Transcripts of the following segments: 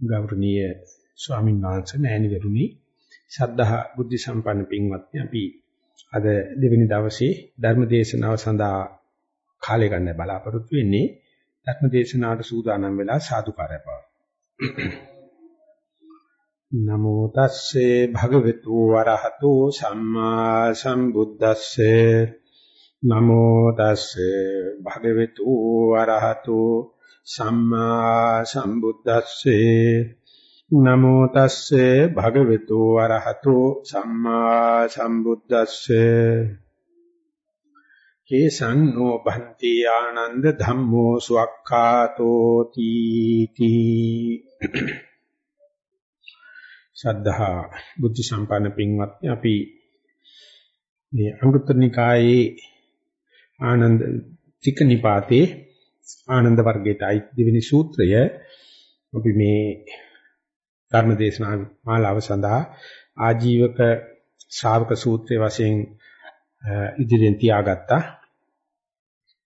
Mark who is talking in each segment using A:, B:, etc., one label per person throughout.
A: ගෞරවනීය ස්වාමීන් වහන්සේ මෑණිවරුනි ශ්‍රද්ධා බුද්ධ සම්පන්න පින්වත්නි අපි අද දෙවෙනි දවසේ ධර්ම දේශනාව සඳහා කාලය ගන්න බලාපොරොත්තු වෙන්නේ ධර්ම දේශනාවට සූදානම් වෙලා සාදුකාරය පව. නමෝ තස්සේ භගවතු වරහතෝ සම්මා සම්බුද්දස්සේ නමෝ තස්සේ භගවතු වරහතෝ සම්මා සම්බුද්දස්සේ නමෝ තස්සේ භගවතු වරහතෝ සම්මා සම්බුද්දස්සේ කේසං නෝ භන්ති ආනන්ද ධම්මෝ සුවක්ඛාතෝ තීති සද්ධා බුද්ධ සම්පන්න පින්වත්නි අපි මේ අංගුත්තර නිකායේ ආනන්ද තික නිපාතේ ආනන්ද වර්ගයට අයිති දෙවෙනි සූත්‍රය අපි මේ ධර්ම දේශනා මාලාව සඳහා ආජීවක ශ්‍රාවක සූත්‍රයේ වශයෙන් ඉදිරියෙන් තියාගත්තා.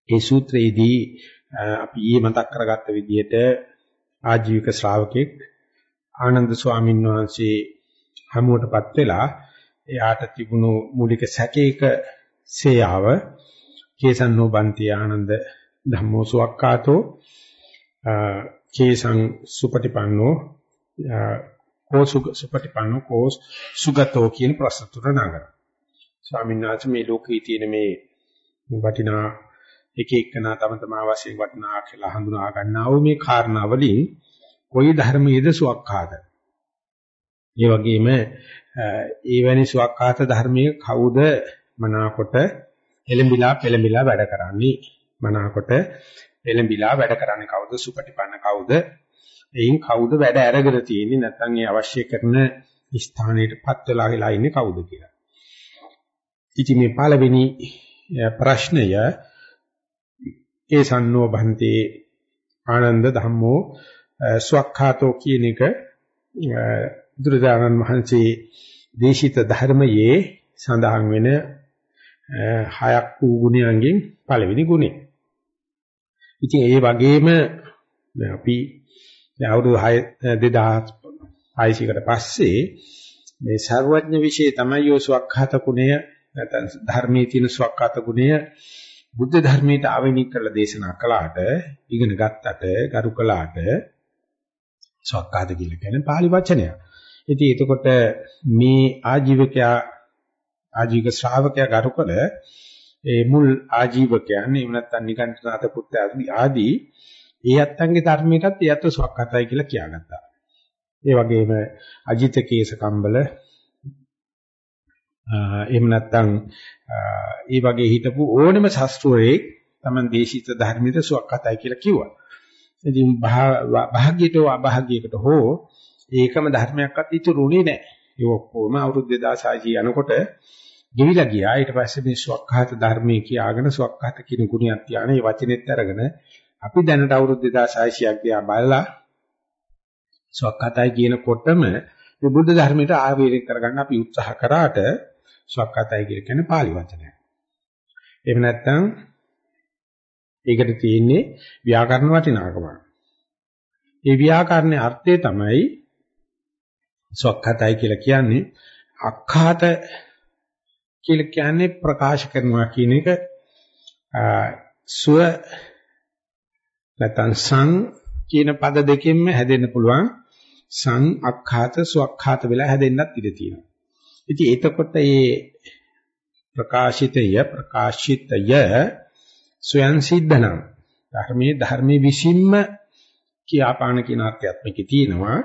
A: ඒ සූත්‍රයේදී අපි ඊයේ මතක් කරගත්ත විදිහට ආජීවක ශ්‍රාවකෙක් ආනන්ද ස්වාමීන් වහන්සේ හමුවටපත් වෙලා එයාට තිබුණු මූලික සැකේක සේයාව කේසන්නෝ බන්ති ආනන්ද ධම්මෝ සුවක්කාතෝ කේසං සුපටිපන්නෝ කෝ සුපටිපන්නෝ කෝ සුගතෝ කියන ප්‍රශ්න තුන නගන. ස්වාමීන් වහන්සේ මේ ලෝකයේ තියෙන මේ වටිනා එක එකනා තම තමා වශයෙන් වටිනා කියලා හඳුනා ගන්නා වූ මේ කාරණා වලින් කොයි ධර්මයේද සුවක්කාත? ඒ වගේම ඒවැනි සුවක්කාත ධර්මයේ කවුද මනාකොට එලඹිලා පෙළඹිලා වැඩ කරන්නේ මනාකොට එළඹිලා වැඩ කරන්නේ කවුද සුපටිපන්න කවුද එයින් කවුද වැඩ අරගෙන තියෙන්නේ නැත්නම් ඒ අවශ්‍ය කරන ස්ථානයටපත් වෙලා වෙලා ඉන්නේ කවුද කියලා. ඉතින් මේ පළවෙනි ප්‍රශ්නය ඒ සන්නෝ භන්තේ ආනන්ද ධම්මෝ ස්වක්ඛාතෝ කියන එක බුදුරජාණන් වහන්සේ දේශිත ධර්මයේ සඳහන් වෙන හයක් වූ ගුණයන්ගෙන් පළවෙනි ගුණය. ඉතින් ඒ වගේම අපි අවුරුදු 2600කට පස්සේ මේ සර්වඥ વિશે තමයි ඔය සුවක්ඛාත ගුණය නැත්නම් ධර්මයේ තියෙන සුවක්ඛාත ගුණය බුද්ධ ධර්මයට ආවෙනික කරලා දේශනා කළාට ඉගෙන ගත්තට ගරු කළාට සුවක්ඛාත කියලා කියන්නේ pāli වචනයක්. ඉතින් එතකොට මේ ආජීවකයා ආජීවක ශ්‍රාවකයා ගරු කළ ඒ මුල් ආජීවකයන් එහෙම නැත්නම් නිකන්තනාත පුත්‍ර ආදී ඒ අත්තන්ගේ ධර්මයටත් ඒ අත්ව සුවක්කතයි කියලා කියාගත්තා. ඒ වගේම අජිත කේස කම්බල එහෙම නැත්නම් ඒ වගේ හිටපු ඕනම ශාස්ත්‍රයේ Taman දේශිත ධර්මයට සුවක්කතයි කියලා කිව්වා. ඉතින් භාග්‍යයට අභාග්‍යයකට හෝ ඒකම ධර්මයක්වත් ඉතුරුුනේ නැහැ. ඒ ඔක්කොම අවුරුදු 2600 යනකොට ගෙවිලා ගියා. ඊට පස්සේ මේ සුවක්ඛාත ධර්මයේ කියාගෙන සුවක්ඛාත කියන ගුණයක් තියාගෙන මේ වචනෙත් අරගෙන අපි දැනට අවුරුදු 2600ක් ගියා බලලා සුවක්ඛාතයි කියනකොටම මේ බුද්ධ ධර්මයට ආවේනික කරගන්න අපි උත්සාහ කරාට සුවක්ඛාතයි කියන්නේ pāli වචනයක්. එහෙම නැත්නම් ඒකට තියෙන්නේ ව්‍යාකරණ වටිනාකම. ඒ ව්‍යාකරණයේ අර්ථය තමයි සොක්ඛතයි කියලා කියන්නේ අක්ඛාත කියලා කියන්නේ ප්‍රකාශ කරනවා කියන එක සුව නැත්නම් සං කියන පද දෙකෙන්ම හැදෙන්න පුළුවන් සං අක්ඛාත සුවක්ඛාත වෙලා හැදෙන්නත් ඉඩ තියෙනවා. ඉතින් එතකොට මේ ප්‍රකාශිතය ප්‍රකාශිතය ස්වයන් සිද්ධනම් ධර්මයේ ධර්මයේ විසින්ම කියාපාන කියන අර්ථයත් මේකේ තියෙනවා.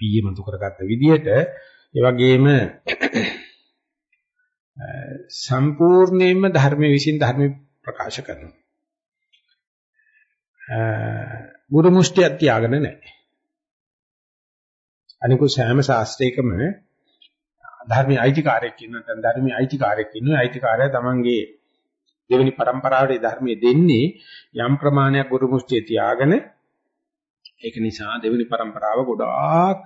A: පීයමතු කරගත්ත විදිහට ඒ වගේම සම්පූර්ණයෙන්ම ධර්මයේ විසින් ධර්ම ප්‍රකාශ කරනවා. ගුරු මුෂ්ටියක් තියාගෙන නැහැ. අනිකු සෑම ශාස්ත්‍රයකම ධර්මයේ අයිතිකාරයෙක් ඉන්නවා නැත්නම් ධර්මයේ අයිතිකාරයෙක් ඉන්නවා. අයිතිකාරය තමන්ගේ දෙවෙනි પરම්පරාවේ ධර්මයේ දෙන්නේ යම් ප්‍රමාණයක් ගුරු මුෂ්ටිය තියාගෙන ඒක නිසා දෙවෙනි પરම්පරාව ගොඩාක්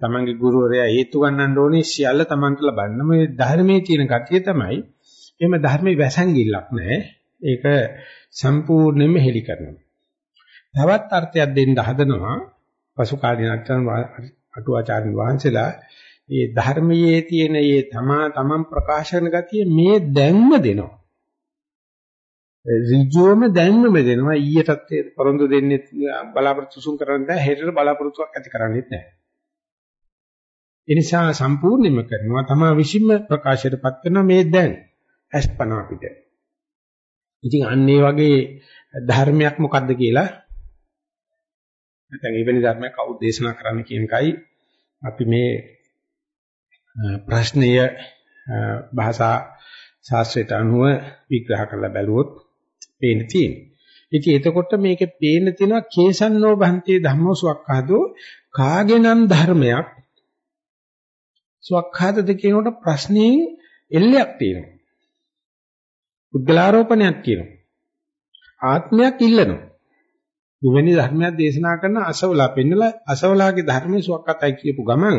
A: තමන්ගේ ගුරුවරයා හේතු ගන්නන්න ඕනේ සියල්ල තමන්ට ලබන්න. මේ ධර්මයේ තියෙන කතිය තමයි එහෙම ධර්මයේ වැසංගිල්ලක් නැහැ. ඒක සම්පූර්ණයෙන්ම හෙලි කරනවා. තවත් අර්ථයක් දෙන්න හදනවා පසු කාලීන අටුවාචාර්ය වහන්සේලා මේ ධර්මයේ තියෙන මේ තමා තමන් ප්‍රකාශන ගතිය මේ දැන්ම දෙනවා. ඍජුවම දැන්ම දෙනවා ඊයටත් පොරොන්දු දෙන්නේ බලාපොරොත්තු සුන් කරන්නේ නැහැ හෙටට බලාපොරොත්තුවක් ඇති කරන්නේත් නැහැ. ඒ නිසා සම්පූර්ණයෙන්ම කරනවා තමා විසින්ම ප්‍රකාශයටපත් කරන මේ දැන් අස්පනා පිට. ඉතින් අන්න ඒ වගේ ධර්මයක් මොකද්ද කියලා නැත්නම් එවැනි ධර්මයක් කවුද දේශනා කරන්න කියන එකයි අපි මේ ප්‍රශ්නය භාෂා ශාස්ත්‍රයට අනුව විග්‍රහ කරලා බැලුවොත් පේන තියෙන්නේ. ඉතින් එතකොට මේකේ පේන තියෙනවා කේසන්නෝ බන්තේ ධම්මෝ සුවක්ඛාදෝ කාගෙනම් ධර්මයක් සුවක්ඛාදද කියනකොට ප්‍රශ්නේ එල්ලයක් තියෙනවා. පුද්ගලාරෝපණයක් තියෙනවා. ආත්මයක් ඉල්ලනවා. මෙවැනි ධර්මයක් දේශනා කරන අසවලා පෙන්නලා අසවලාගේ ධර්මයේ සුවක්ඛතයි කියපු ගමන්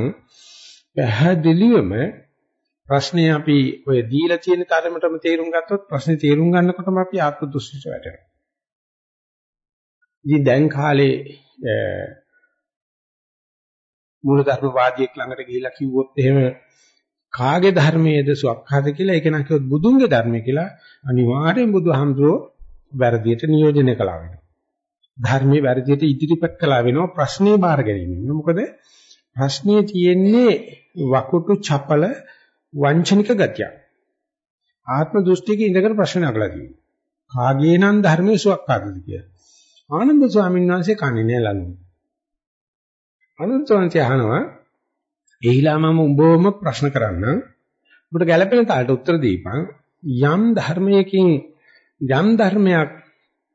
A: පැහැදිලිවම ප්‍රශ්නේ අපි ඔය දීලා තියෙන තරමටම තේරුම් ගත්තොත් ප්‍රශ්නේ තේරුම් ගන්නකොටම අපි ආත්ම දෘෂ්ටියට වැටෙනවා. ඉතින් දැන් කාලේ මූලධර්මවාදියෙක් ළඟට ගිහිල්ලා කිව්වොත් එහෙම කාගේ ධර්මයේද සුවක්ඛාත කියලා ඒක නම් කිව්වොත් බුදුන්ගේ ධර්මය කියලා අනිවාර්යෙන් බුදුහාමුදුරෝ වැරදියට නියෝජනය කළා වෙනවා. ධර්මයේ වැරදියට ඉදිරිපත් කළා වෙනවා ප්‍රශ්නේ බාර ගැනීම. මොකද ප්‍රශ්නේ තියෙන්නේ වකුටු චපල වංචනික ගතියක්. ආත්ම දෘෂ්ටියක ඉඳගෙන ප්‍රශ්න අහලා තියෙනවා. කාගේ නම් ධර්මයේ සුවක්කාරද කියලා. ආනන්ද ස්වාමීන් වහන්සේ කන්නේ නෑ ලනු. ආනන්ද ස්වාමීන් අහනවා එහිලා මම උඹවම ප්‍රශ්න කරන්න. උඹට ගැළපෙන තාලට උත්තර දීපන්. යම් ධර්මයකින් යම් ධර්මයක්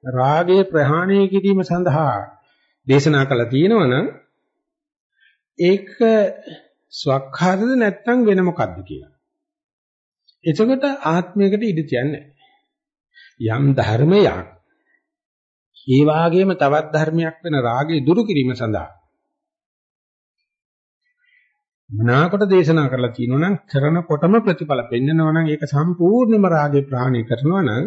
A: රාගය ප්‍රහාණය කිරීම සඳහා දේශනා කළා තියෙනවනම් ඒක ස්වකහාතද නැත්නම් වෙන මොකද්ද කියලා. එතකොට ආත්මයකට ඉඩ තියන්නේ යම් ධර්මයක් ඒ වාගේම තවත් ධර්මයක් වෙන රාගය දුරු කිරීම සඳහා මනාකොට දේශනා කරලා තියෙනවා නම් කරනකොටම ප්‍රතිඵල පෙන්නනවා නම් ඒක සම්පූර්ණයෙන්ම රාගය ප්‍රහාණය කරනවා නම්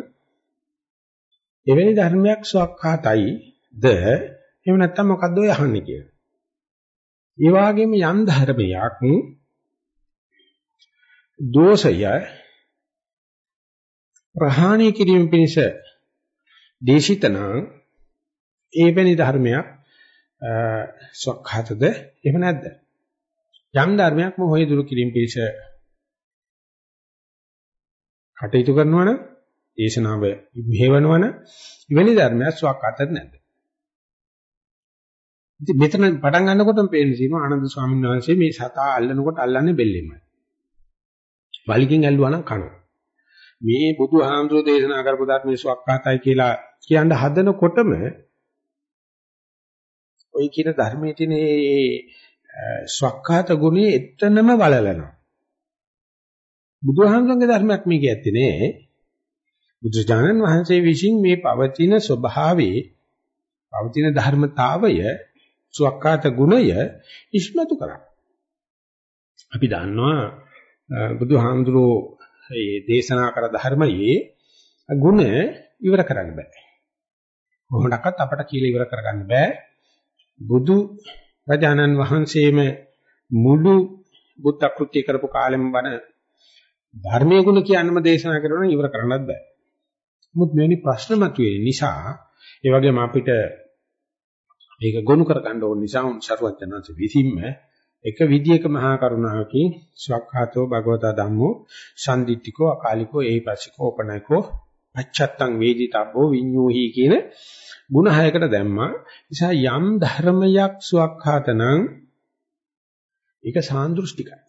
A: එවැනි ධර්මයක් ස්වකහාතයිද එහෙම නැත්නම් මොකද්ද ඔය අහන්නේ කියලා. ඒ වගේම යම් ධර්මයක් දෝෂය ප්‍රහාණය කිරීම පිණිස දේශිතන ඒවැනි ධර්මයක් සක්හතද එහෙම නැද්ද? යම් ධර්මයක් මොහොය දුරු කිරීම පිණිස කටයුතු කරනවා නම් දේශනාව මෙහෙවනවා නම් එවැනි ධර්මයක් සක්හතද නැද්ද ඉතින් මෙතන පටන් ගන්නකොටම පේන්න තියෙනවා ආනන්ද ස්වාමීන් වහන්සේ මේ සතා අල්ලනකොට අල්ලන්නේ බෙල්ලෙමයි. වලිගෙන් ඇල්ලුවා නම් කනවා. මේ බුදුහාමුදුරෝ දේශනා කරපු ධර්මයේ සුවක්කාතයි කියලා කියන්න හදනකොටම ওই කියන ධර්මයේ තියෙන මේ සුවක්කාත ගුණය එතනම වලලනවා. බුදුහාමුදුරන්ගේ ධර්මයක් මේක ඇත්තේ නෑ. බුදුජානන් වහන්සේ විසින් මේ පවතින ස්වභාවයේ පවතින ධර්මතාවය සුවක්කාත ගුණය ඉස්මතු කරා. අපි දන්නවා බුදුහාමුදුරෝ මේ දේශනා කර ධර්මයේ ගුණ ඉවර කරන්න බෑ. කොහොමඩක්වත් අපට කියලා ඉවර කරගන්න බෑ. බුදු රජාණන් වහන්සේම මුළු බුද්ධ කෘත්‍ය කරපු කාලෙම වන ධර්මයේ ගුණ කියන්නම දේශනා කරනවා ඉවර කරන්නත් බෑ. මුත් මෙවැනි ප්‍රශ්න මතුවේ නිසා ඒ වගේම අපිට මේක ගොනු කර ගන්න ඕන නිසා උන් සරුවචනanse විසින්ම එක විදියක මහා කරුණාවකින් ස්වක්ඛාතෝ භගවතා ධම්මෝ සම්දිත්තිකෝ අකාලිකෝ ඒපසිකෝ උපනයිකෝ අච්ඡත්තං වේදිතබ්බෝ විඤ්ඤූහි කියන ಗುಣ හයකට දැම්මා. නිසා යම් ධර්මයක් ස්වක්ඛාතනම් ඒක සාන්දෘෂ්ටිකයි.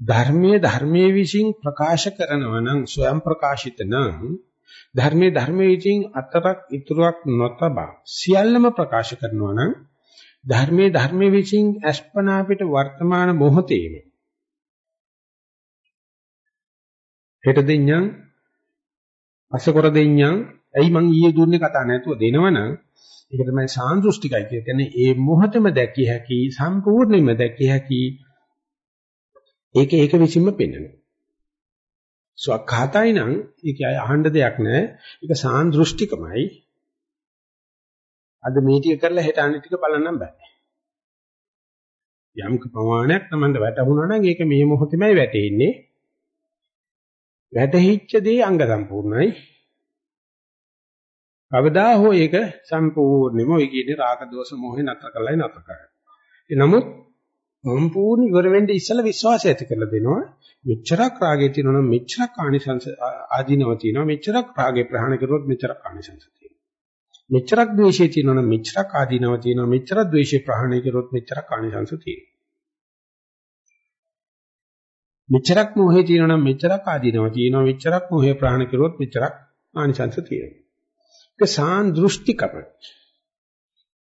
A: ධර්මයේ ධර්මයේ විසින් ප්‍රකාශ කරනවා නම් ස්වයං ප්‍රකාශිත නම් ධර්මයේ ධර්මයේ විසින් අතරක් ඉතුරුවක් නොතබා සියල්ලම ප්‍රකාශ කරනවා නම් ධර්මයේ ධර්මයේ විසින් අස්පනා පිට වර්තමාන මොහොතේම හෙට දෙඤ්ඤං අසකොර දෙඤ්ඤං ඇයි මං ඊයේ දුන්නේ කතා නැතුව දෙනවනම් ඒක තමයි සාන්දෘෂ්ටිකයි කියන්නේ ඒ මොහොතම දැකිය හැකි සම්පූර්ණයෙන්ම දැකිය හැකි ඒක ඒක විසින්ම පෙන්වනවා ස්වකහතයි නම් ඒක අහන්න දෙයක් නැහැ ඒක සාන්දෘෂ්ටිකමයි අද මේ ටික කරලා හෙට අනිත් ටික බලන්න බෑ. යම් ප්‍රමාණයක් Tamanda වැටුණා නම් ඒක මේ මොහොතේමයි වැටෙන්නේ. වැටහිච්ච දේ අංග සම්පූර්ණයි. කවදා හෝ ඒක සම්පූර්ණයෙන්ම ඔය කියන්නේ රාග දෝෂ මොහේ නතර කරලායි නතර කරන්නේ. නමුත් සම්පූර්ණ ඉවර වෙන්න ඉස්සලා විශ්වාසය ඇති කරලා දෙනවා. මෙච්චරක් රාගය තියෙනවා නම් මෙච්චරක් ආනිසංස ආදීනව තියෙනවා. මෙච්චරක් රාගේ ප්‍රහාණය කරුවොත් මෙච්චරක් ආනිසංස තියෙනවා. මෙච්චරක් ද්වේෂය තියෙනවා නම් මෙච්චරක් ආදීනව තියෙනවා. මෙච්චරක් ද්වේෂය ප්‍රහාණය කරුවොත් මෙච්චරක් ආනිසංස තියෙනවා. මෙච්චරක් මොහේ තියෙනවා නම් මෙච්චරක් ආදීනව තියෙනවා. මෙච්චරක් මොහේ ප්‍රහාණය කරුවොත් මෙච්චරක් ආනිසංස තියෙනවා. ඒක සාන් දෘෂ්ටිකම.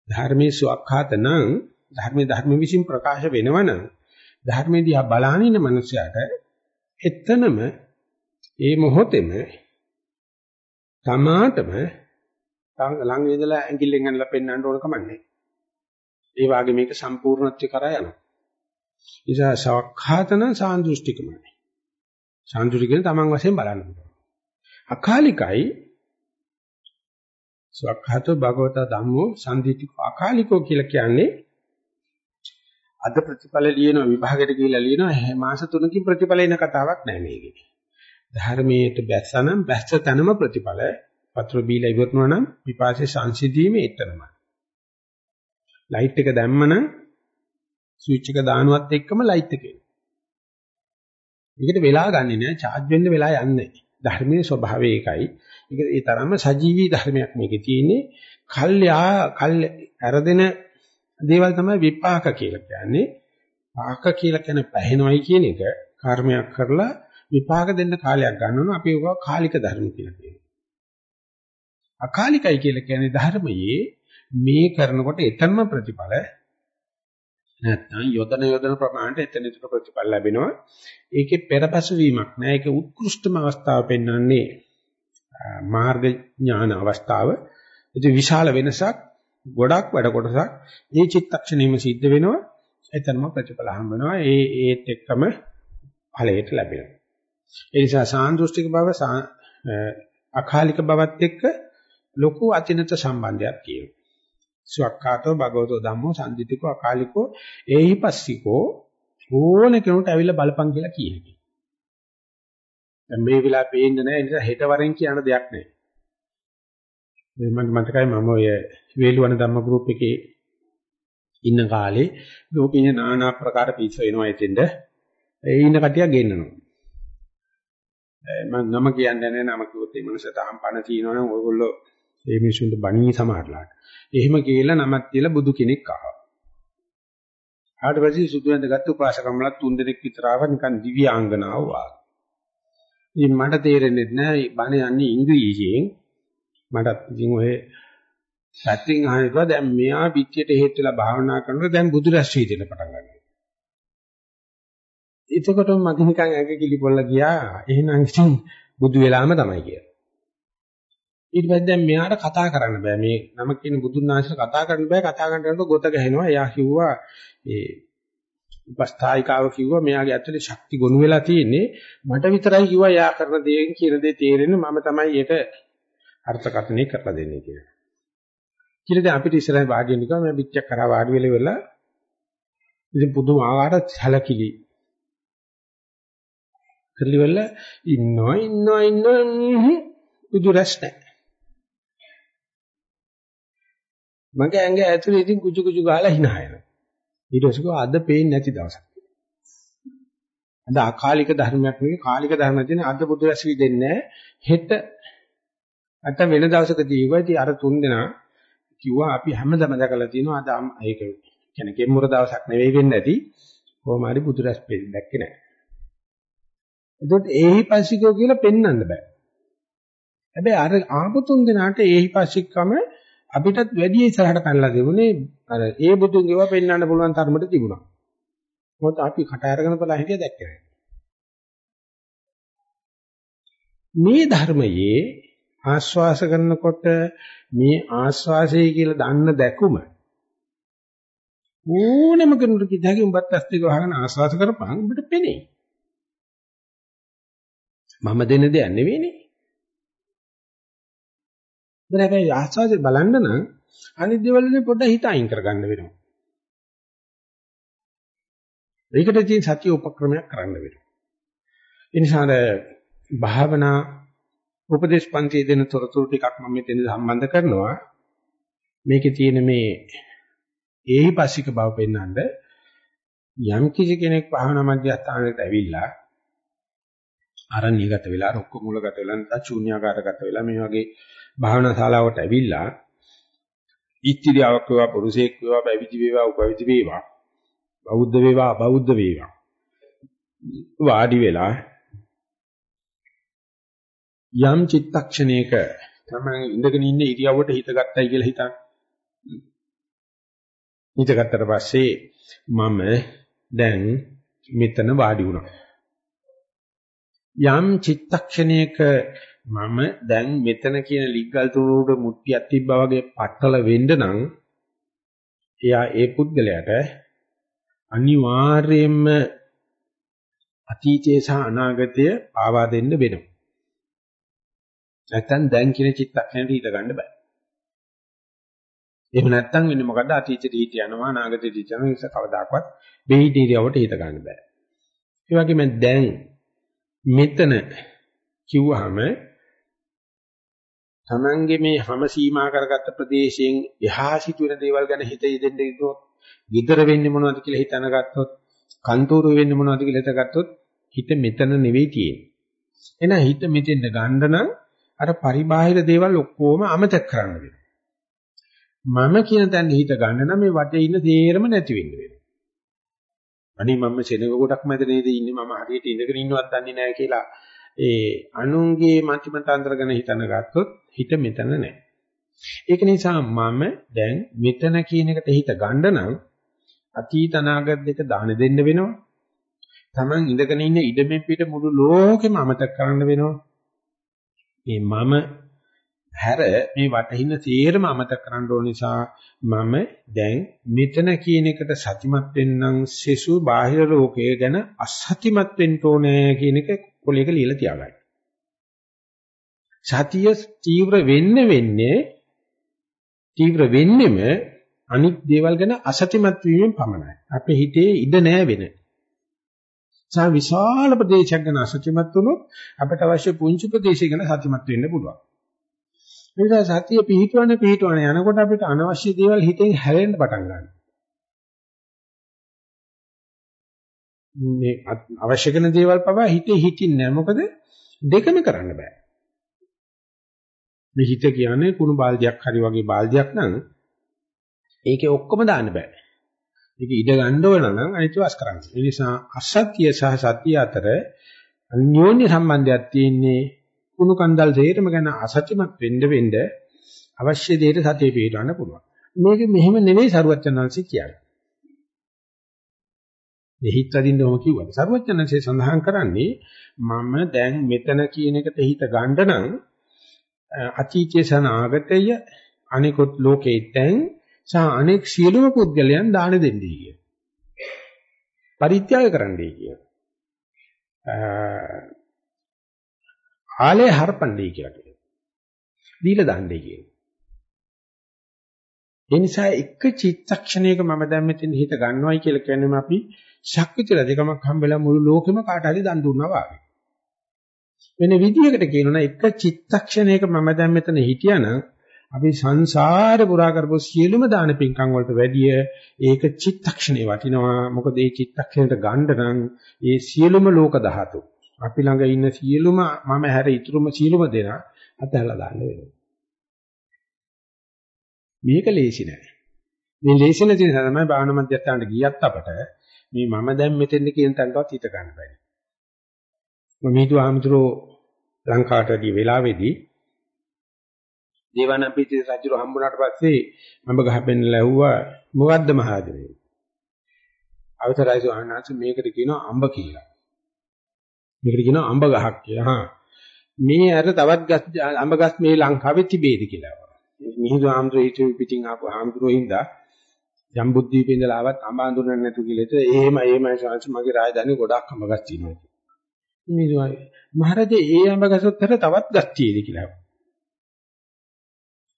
A: ධර්මයේ සුවක්ඛාත නම් ධර්මයේ ධර්ම විසින් ප්‍රකාශ වෙනවනම් ධර්මයේ දිහා බලාන ඉන්න මනුස්සයාට එතනම ඒ මොහොතේම තමාටම ළඟ ඉඳලා ඇඟිල්ලෙන් අනලා පෙන්වන්න ඕන කමන්නේ. ඒ වගේ මේක සම්පූර්ණත්වය කරා යනවා. නිසා සවක්ඛාතන සාන්දෘෂ්ටිකමයි. සාන්දෘෂ්ටිකෙන් තමන් වශයෙන් බලන්න පුළුවන්. අකාලිකයි සවක්ඛාතෝ භගවත ධම්මෝ සම්දිතිකෝ අකාලිකෝ කියලා කියන්නේ අද ප්‍රතිඵල ලියන විභාගයට ගිහිල්ලා ලියනවා මාස 3කින් ප්‍රතිඵල එන කතාවක් නෑ මේකේ. ධර්මයට බැස්සනම් බැස්ස තැනම ප්‍රතිඵල පත්‍ර බීලා ඉවරනවා නම් විපාසේ සංසිද්ධීමේ එතරම්යි. ලයිට් එක දැම්මනම් ස්විච් එක දානුවත් එක්කම ලයිට් එක එනවා. මේකට වෙලා ගන්නෙ නෑ charge වෙන්න වෙලා යන්නේ. ධර්මයේ ස්වභාවය ඒකයි. ඒක ඒ තරම්ම සජීවී ධර්මයක් මේකේ තියෙන්නේ. කල්යා කල් අරදෙන දේවල් තමයි විපාක කියලා කියන්නේ. පාක කියලා කියන පැහැෙනවයි කියන එක කර්මයක් කරලා විපාක දෙන්න කාලයක් ගන්නවා අපි ඒවා කාලික ධර්ම කියලා කියනවා. අකාලිකයි කියලා කියන්නේ ධර්මයේ මේ කරනකොට එතනම ප්‍රතිඵල නැත්නම් යොදන යොදන ප්‍රමාණයට එතන එතන ප්‍රතිඵල ලැබෙනවා. ඒකේ පෙරපසු වීමක් නෑ. ඒක උත්කෘෂ්ඨම අවස්ථාව පෙන්වන්නේ මාර්ග ඥාන අවස්ථාව. ඉතින් විශාල වෙනසක් ගොඩක් වැඩ කොටසක් මේ චිත්තක්ෂණයම සිද්ධ වෙනවා. එතනම ප්‍රතිඵල හම්බ වෙනවා. ඒ ඒත් එක්කම ඵලයට ලැබෙනවා. ඒ නිසා සාන්දෘෂ්ටික බව අකාලික බවත් එක්ක ලොකු අචිනත සම්බන්ධයක් කියනවා. සුවක්ඛාතෝ භගවතෝ ධම්මෝ සම්දිතිකෝ අකාලිකෝ ඒහි පස්සිකෝ ඕන කෙනෙකුට ඇවිල්ලා බලපන් කියලා කියනවා. දැන් මේ වෙලාවේ පේන්නේ නැහැ ඒ නිසා හෙට වරෙන් කියන දෙයක් නැහැ. මම මතකයි මම ඔය වේලුවන ධම්ම ගෲප් එකේ ඉන්න කාලේ ලෝකේ নানা ආකාර පිස්සු එනවා එතෙන්ද ඒ ඉන්න කටියක් ගෙන්නනවා මම නම කියන්නේ නැහැ නම කිව්වොත් ඒ මනසට අහම්පන තියෙනවනම් ඔයගොල්ලෝ ඒ මිනිසුන්ට බණී සමහරලාට එහෙම කියලා නමක් කියලා බුදු කෙනෙක් ආවා ආට පස්සේ සුදු ඇඳගත්තු උපාසකම්ලත් තුන් දෙනෙක් විතර ආව නිකන් දිව්‍යාංගනාව වාගේ ඉතින් මට තේරෙන්නේ නැහැ බණ යන්නේ ඉංග්‍රීසියෙන් මටත් ඉතින් ඔය සත්‍යින් අහනවා දැන් මෙයා පිටියට හේත් වෙලා භාවනා කරනකොට දැන් බුදු රැස් වී දෙන්න පටන් ගන්නවා. එතකොට මම නිකන් ඇඟ කිලිපොල්ල ගියා. එහෙනම් ඉතින් බුදු වෙලාම තමයි කියලා. ඊට පස්සේ දැන් මෙයාට කතා කරන්න බෑ. මේ නම කියන බුදුන් වහන්සේට කතා කරන්න බෑ. කතා කරනකොට ගොත ගහනවා. එයා කිව්වා ඒ උපස්ථායිකාව කිව්වා මෙයාගේ ඇතුලේ ශක්ති ගොනු වෙලා තියෙන්නේ. මට විතරයි කිව්වා එයා කරන දේෙන් කියන දේ තේරෙන්නේ මම තමයි ඒක අර්ථකථනය කරලා දෙන්නේ කියලා. කියලා දැන් අපිට ඉස්සරහින් වාඩි වෙන්න කිව්වා මම පිටියක් කරා වාඩි වෙලා ඉවරලා ඉතින් පුදුම ආකාර සැලකිලි කරලි වෙල ඉන්නවා ඉන්නවා ඉන්නවා බුදු රැස් නැහැ. මගේ ඇඟ ඇතුලේ ඉතින් කුචු කුචු ගාලා hina යනවා. ඊට පස්සේ අද පේන්නේ නැති දවසක්. අද අකාලික ධර්මයක් නෙවෙයි කාලික ධර්ම තියෙන අද බුදු රැස් වී දෙන්නේ හෙට නැත්තම් වෙන දවසකදී ඉවයි ඉතින් අර තුන් දෙනා කිව්වා අපි හැමදම දැකලා තියෙනවා අද ඒක කියන්නේ කෙම්මුර දවසක් නෙවෙයි වෙන්නේ නැති කොහොම හරි බුදු රැස් දැක්කේ නැහැ. එතකොට ඒහිපස්සිකෝ කියලා පෙන්වන්න බෑ. හැබැයි අර ආපු තුන් දෙනාට ඒහිපස්සිකම අපිටත් වැඩි ඉස්සරහට පැනලා දෙමුනේ අර ඒ බුදුන් ගෙව පෙන්වන්න පුළුවන් තරමට තිබුණා. මොකද අපි කට අරගෙන බලලා හිටිය දැක්කේ නැහැ. මේ ධර්මයේ ආස්වාස කරනකොට මේ ආස්වාසය කියලා දන්න දැකුම ඕනම කෙනෙකුට කිව්වහම උඹත් ඇස් දෙක වහගෙන ආස්වාස කරපන් උඹට පෙනේ. මම දෙන දෙයක් නෙවෙයිනේ. දැන් හැබැයි ආස්වාදේ බලන්න නම් අනිත් දේවල් වලින් පොඩ්ඩක් හිත අයින් කරගන්න වෙනවා. ඒකට තියෙන සතිය උපක්‍රමයක් කරන්න වෙනවා. ඒ නිසා භාවනා උපදේශ පන්තියේ දෙන තොරතුරු ටිකක් මම මෙතන සම්බන්ධ කරනවා. මේකේ තියෙන මේ ඒහිපස්සික බව පෙන්වන්න යම් කිසි කෙනෙක් භාවනා මධ්‍යස්ථානකට ඇවිල්ලා අරණ්‍යගත වෙලා රොක්ක මූලගත වෙලා නැත්නම් ශූන්‍යාකාරගත වෙලා මේ වගේ භාවනා ශාලාවට ඇවිල්ලා ඉත්‍ත්‍යාවක් වේවා පුරුෂයෙක් වේවා පැවිදි වේවා උපවිදි වේවා බෞද්ධ වේවා අබෞද්ධ වේවා වාඩි වෙලා යම් චිත්තක්ෂණයක තමයි ඉඳගෙන ඉන්න ඉරියව්වට හිත ගත්තයි කියලා හිතන්න. හිත ගත්තට පස්සේ මම දැන් මෙතන වාඩි වුණා. යම් චිත්තක්ෂණයක මම දැන් මෙතන කියන ලිග්ගල් තුරුට මුට්ටියක් තිබ්බා වගේ පట్టල වෙන්න නම් එයා ඒ පුද්ගලයාට අනිවාර්යයෙන්ම අතීතය සහ අනාගතය පාවා දෙන්න වෙනවා. නැත්තම් දැන් කියන චිත්තක්ෂණයට හිත ගන්න බෑ. එහෙම නැත්තම් වෙන්නේ මොකද්ද අතීතයට හිත යනවා අනාගතයට හිත යනවා ඒක කවදාකවත් බෙහිදීරියවට හිත ගන්න බෑ. ඒ වගේම දැන් මෙතන කිව්වහම තමන්ගේ මේ හැම සීමා කරගත්ත ප්‍රදේශයෙන් එහා සිටින දේවල් ගැන හිත යෙදෙන්න ඉන්නොත්, විතර වෙන්නේ මොනවද කියලා හිතන ගත්තොත්, කන්තෝරු වෙන්නේ මොනවද කියලා හිතගත්තොත් හිත මෙතන නෙවෙයි තියෙන්නේ. එහෙනම් හිත මෙතෙන්ද ගන්න නම් අර පරිබාහිර දේවල් ඔක්කොම අමතක කරන්න වෙනවා. මම කියන තැන හිත ගන්න නම් මේ වටේ ඉන්න තේරම නැති වෙන්න වෙනවා. අනේ මම සෙනග කොටක් මැද නේද ඉන්නේ මම හරියට ඉඳගෙන ඉන්නවත් දන්නේ නැහැ කියලා ඒ අනුන්ගේ මන්තිමතාන්තර ගැන හිතන ගත්තොත් හිත මෙතන නැහැ. ඒක නිසා මම දැන් මෙතන කියන එකට හිත ගන්න නම් අතීත අනාගත දෙක දාන දෙන්න වෙනවා. Taman ඉඳගෙන ඉන්න ඉඩමෙන් පිට මුළු ලෝකෙම අමතක කරන්න වෙනවා. මේ මම හැර මේ වටහින තේරම අමතක කරන්න ඕන නිසා මම දැන් මෙතන කියන එකට සතිමත් වෙන්නම් සෙසු බාහිර ලෝකය ගැන අසතිමත් වෙන්න ඕනේ කියන එක පොලේක ලියලා තියාගන්න. සතිය තීව්‍ර වෙන්නේ වෙන්නේ තීව්‍ර වෙන්නෙම අනිත් දේවල් ගැන අසතිමත් වීමෙන් පමණයි. අපේ හිතේ ඉඩ නැහැ වෙන. සා විශාල ප්‍රදේශයක් ගැන අසතිමත් වුණොත් අපට අවශ්‍ය පුංචි ප්‍රදේශය ගැන සතිමත් වෙන්න පුළුවන්. ඒ නිසා සතිය පිහිටවන්නේ පිහිටවන්නේ යනකොට අපිට අනවශ්‍ය දේවල් හිතෙන් හැලෙන්න පටන් ගන්නවා. මේ අවශ්‍ය කරන දේවල් පවා හිතේ හිතින්නේ නැහැ. මොකද දෙකම කරන්න බෑ. මේ හිත කියන්නේ කුණු බාල්දියක් හරි වගේ බාල්දියක් නම් ඒකේ ඔක්කොම දාන්න බෑ. ඒක ඉඩ ගන්න ඕන නම් අනිත් වස් කරන්න. ඒ නිසා අසත්‍ය සහ සත්‍ය අතර අන්‍යෝන්‍ය සම්බන්ධයක් තියෙන්නේ කුණු කන්දල් දෙයටම ගැන අසත්‍යමත් වෙන්න වෙන්න අවශ්‍ය දෙයට සතිය පිටවන්න පුළුවන්. මේක මෙහෙම නෙවෙයි සරුවචනංශي කියන්නේ. දෙහිත් අදින්න ඔහොම කිව්වා. සරුවචනංශي සඳහන් කරන්නේ මම දැන් මෙතන කියන එකට හිත ගන්න නම් අතීතයේ සනාගතය අනිකොත් ලෝකේ තැන් සහ අනෙක් සියලුම පුද්ගලයන් දාන දෙන්නේ කිය. පරිත්‍යාග කරන්නයි කිය. ආලේ හරපන්නේ කියලා කියනවා. දීලා දාන්නේ කියනවා. ඒ නිසා එක චිත්තක්ෂණයක මම දැන් මෙතන හිත ගන්නවයි කියලා කියන්නේ අපි ශක්විත රජකමක් හම්බෙලා මුළු ලෝකෙම කාට හරි දන් දුන්නා වගේ. වෙන විදිහකට කියනවා එක චිත්තක්ෂණයක මම දැන් මෙතන හිටියානම් අපි සංසාරේ පුරා කරපු සියලුම දාන පින්කම් වලට වැඩිය ඒක චිත්තක්ෂණේ වටිනවා. මොකද ඒ චිත්තක්ෂණයට ගන්න නම් ඒ සියලුම ලෝක ධාතු අපි ළඟ ඉන්න සියලුම මම හැර ඉතුරුම සියලුම දෙනා අතහැලා දාන්න වෙනවා. මේක ලේසි නෑ. මේ ලේසි නැති නිසා තමයි භාවනා මධ්‍යස්ථානට ගියත් අපට මේ මම දැන් මෙතෙන්ද කියන තැනටවත් හිත ගන්න බැහැ මම හිතුවා ආමතුරෝ ලංකාවටදී වෙලාවේදී දේවානම්පිටි රජුර හම්බුනාට පස්සේ මම ගහපෙන්න ලැහුවා මොකද්ද මහරජනේ අවතරයි සෝහනාච මේකට කියනවා අඹ කියලා. මේකට කියනවා අඹ ගහක් කියලා. හා මේ අර තවත් ගස් අඹ ගස් මේ ලංකාවේ තිබේද? කියලා මිහිඳු ආම්ද්‍රෝ හිතු පිටින් ආපු ආම්ද්‍රෝ හින්දා ජම්බුද්දීපේ ඉඳලා ආවත් අඹ අඳුරන්නේ නැතු කියලා ඒත් එහෙම එහෙමයි ශාංශ මගේ රාජධානිය ගොඩක් අඹ ගස් තියෙනවා මේ මහරජා ඒ අඹ ගසොත් තවත් ගස් තියෙද කියලා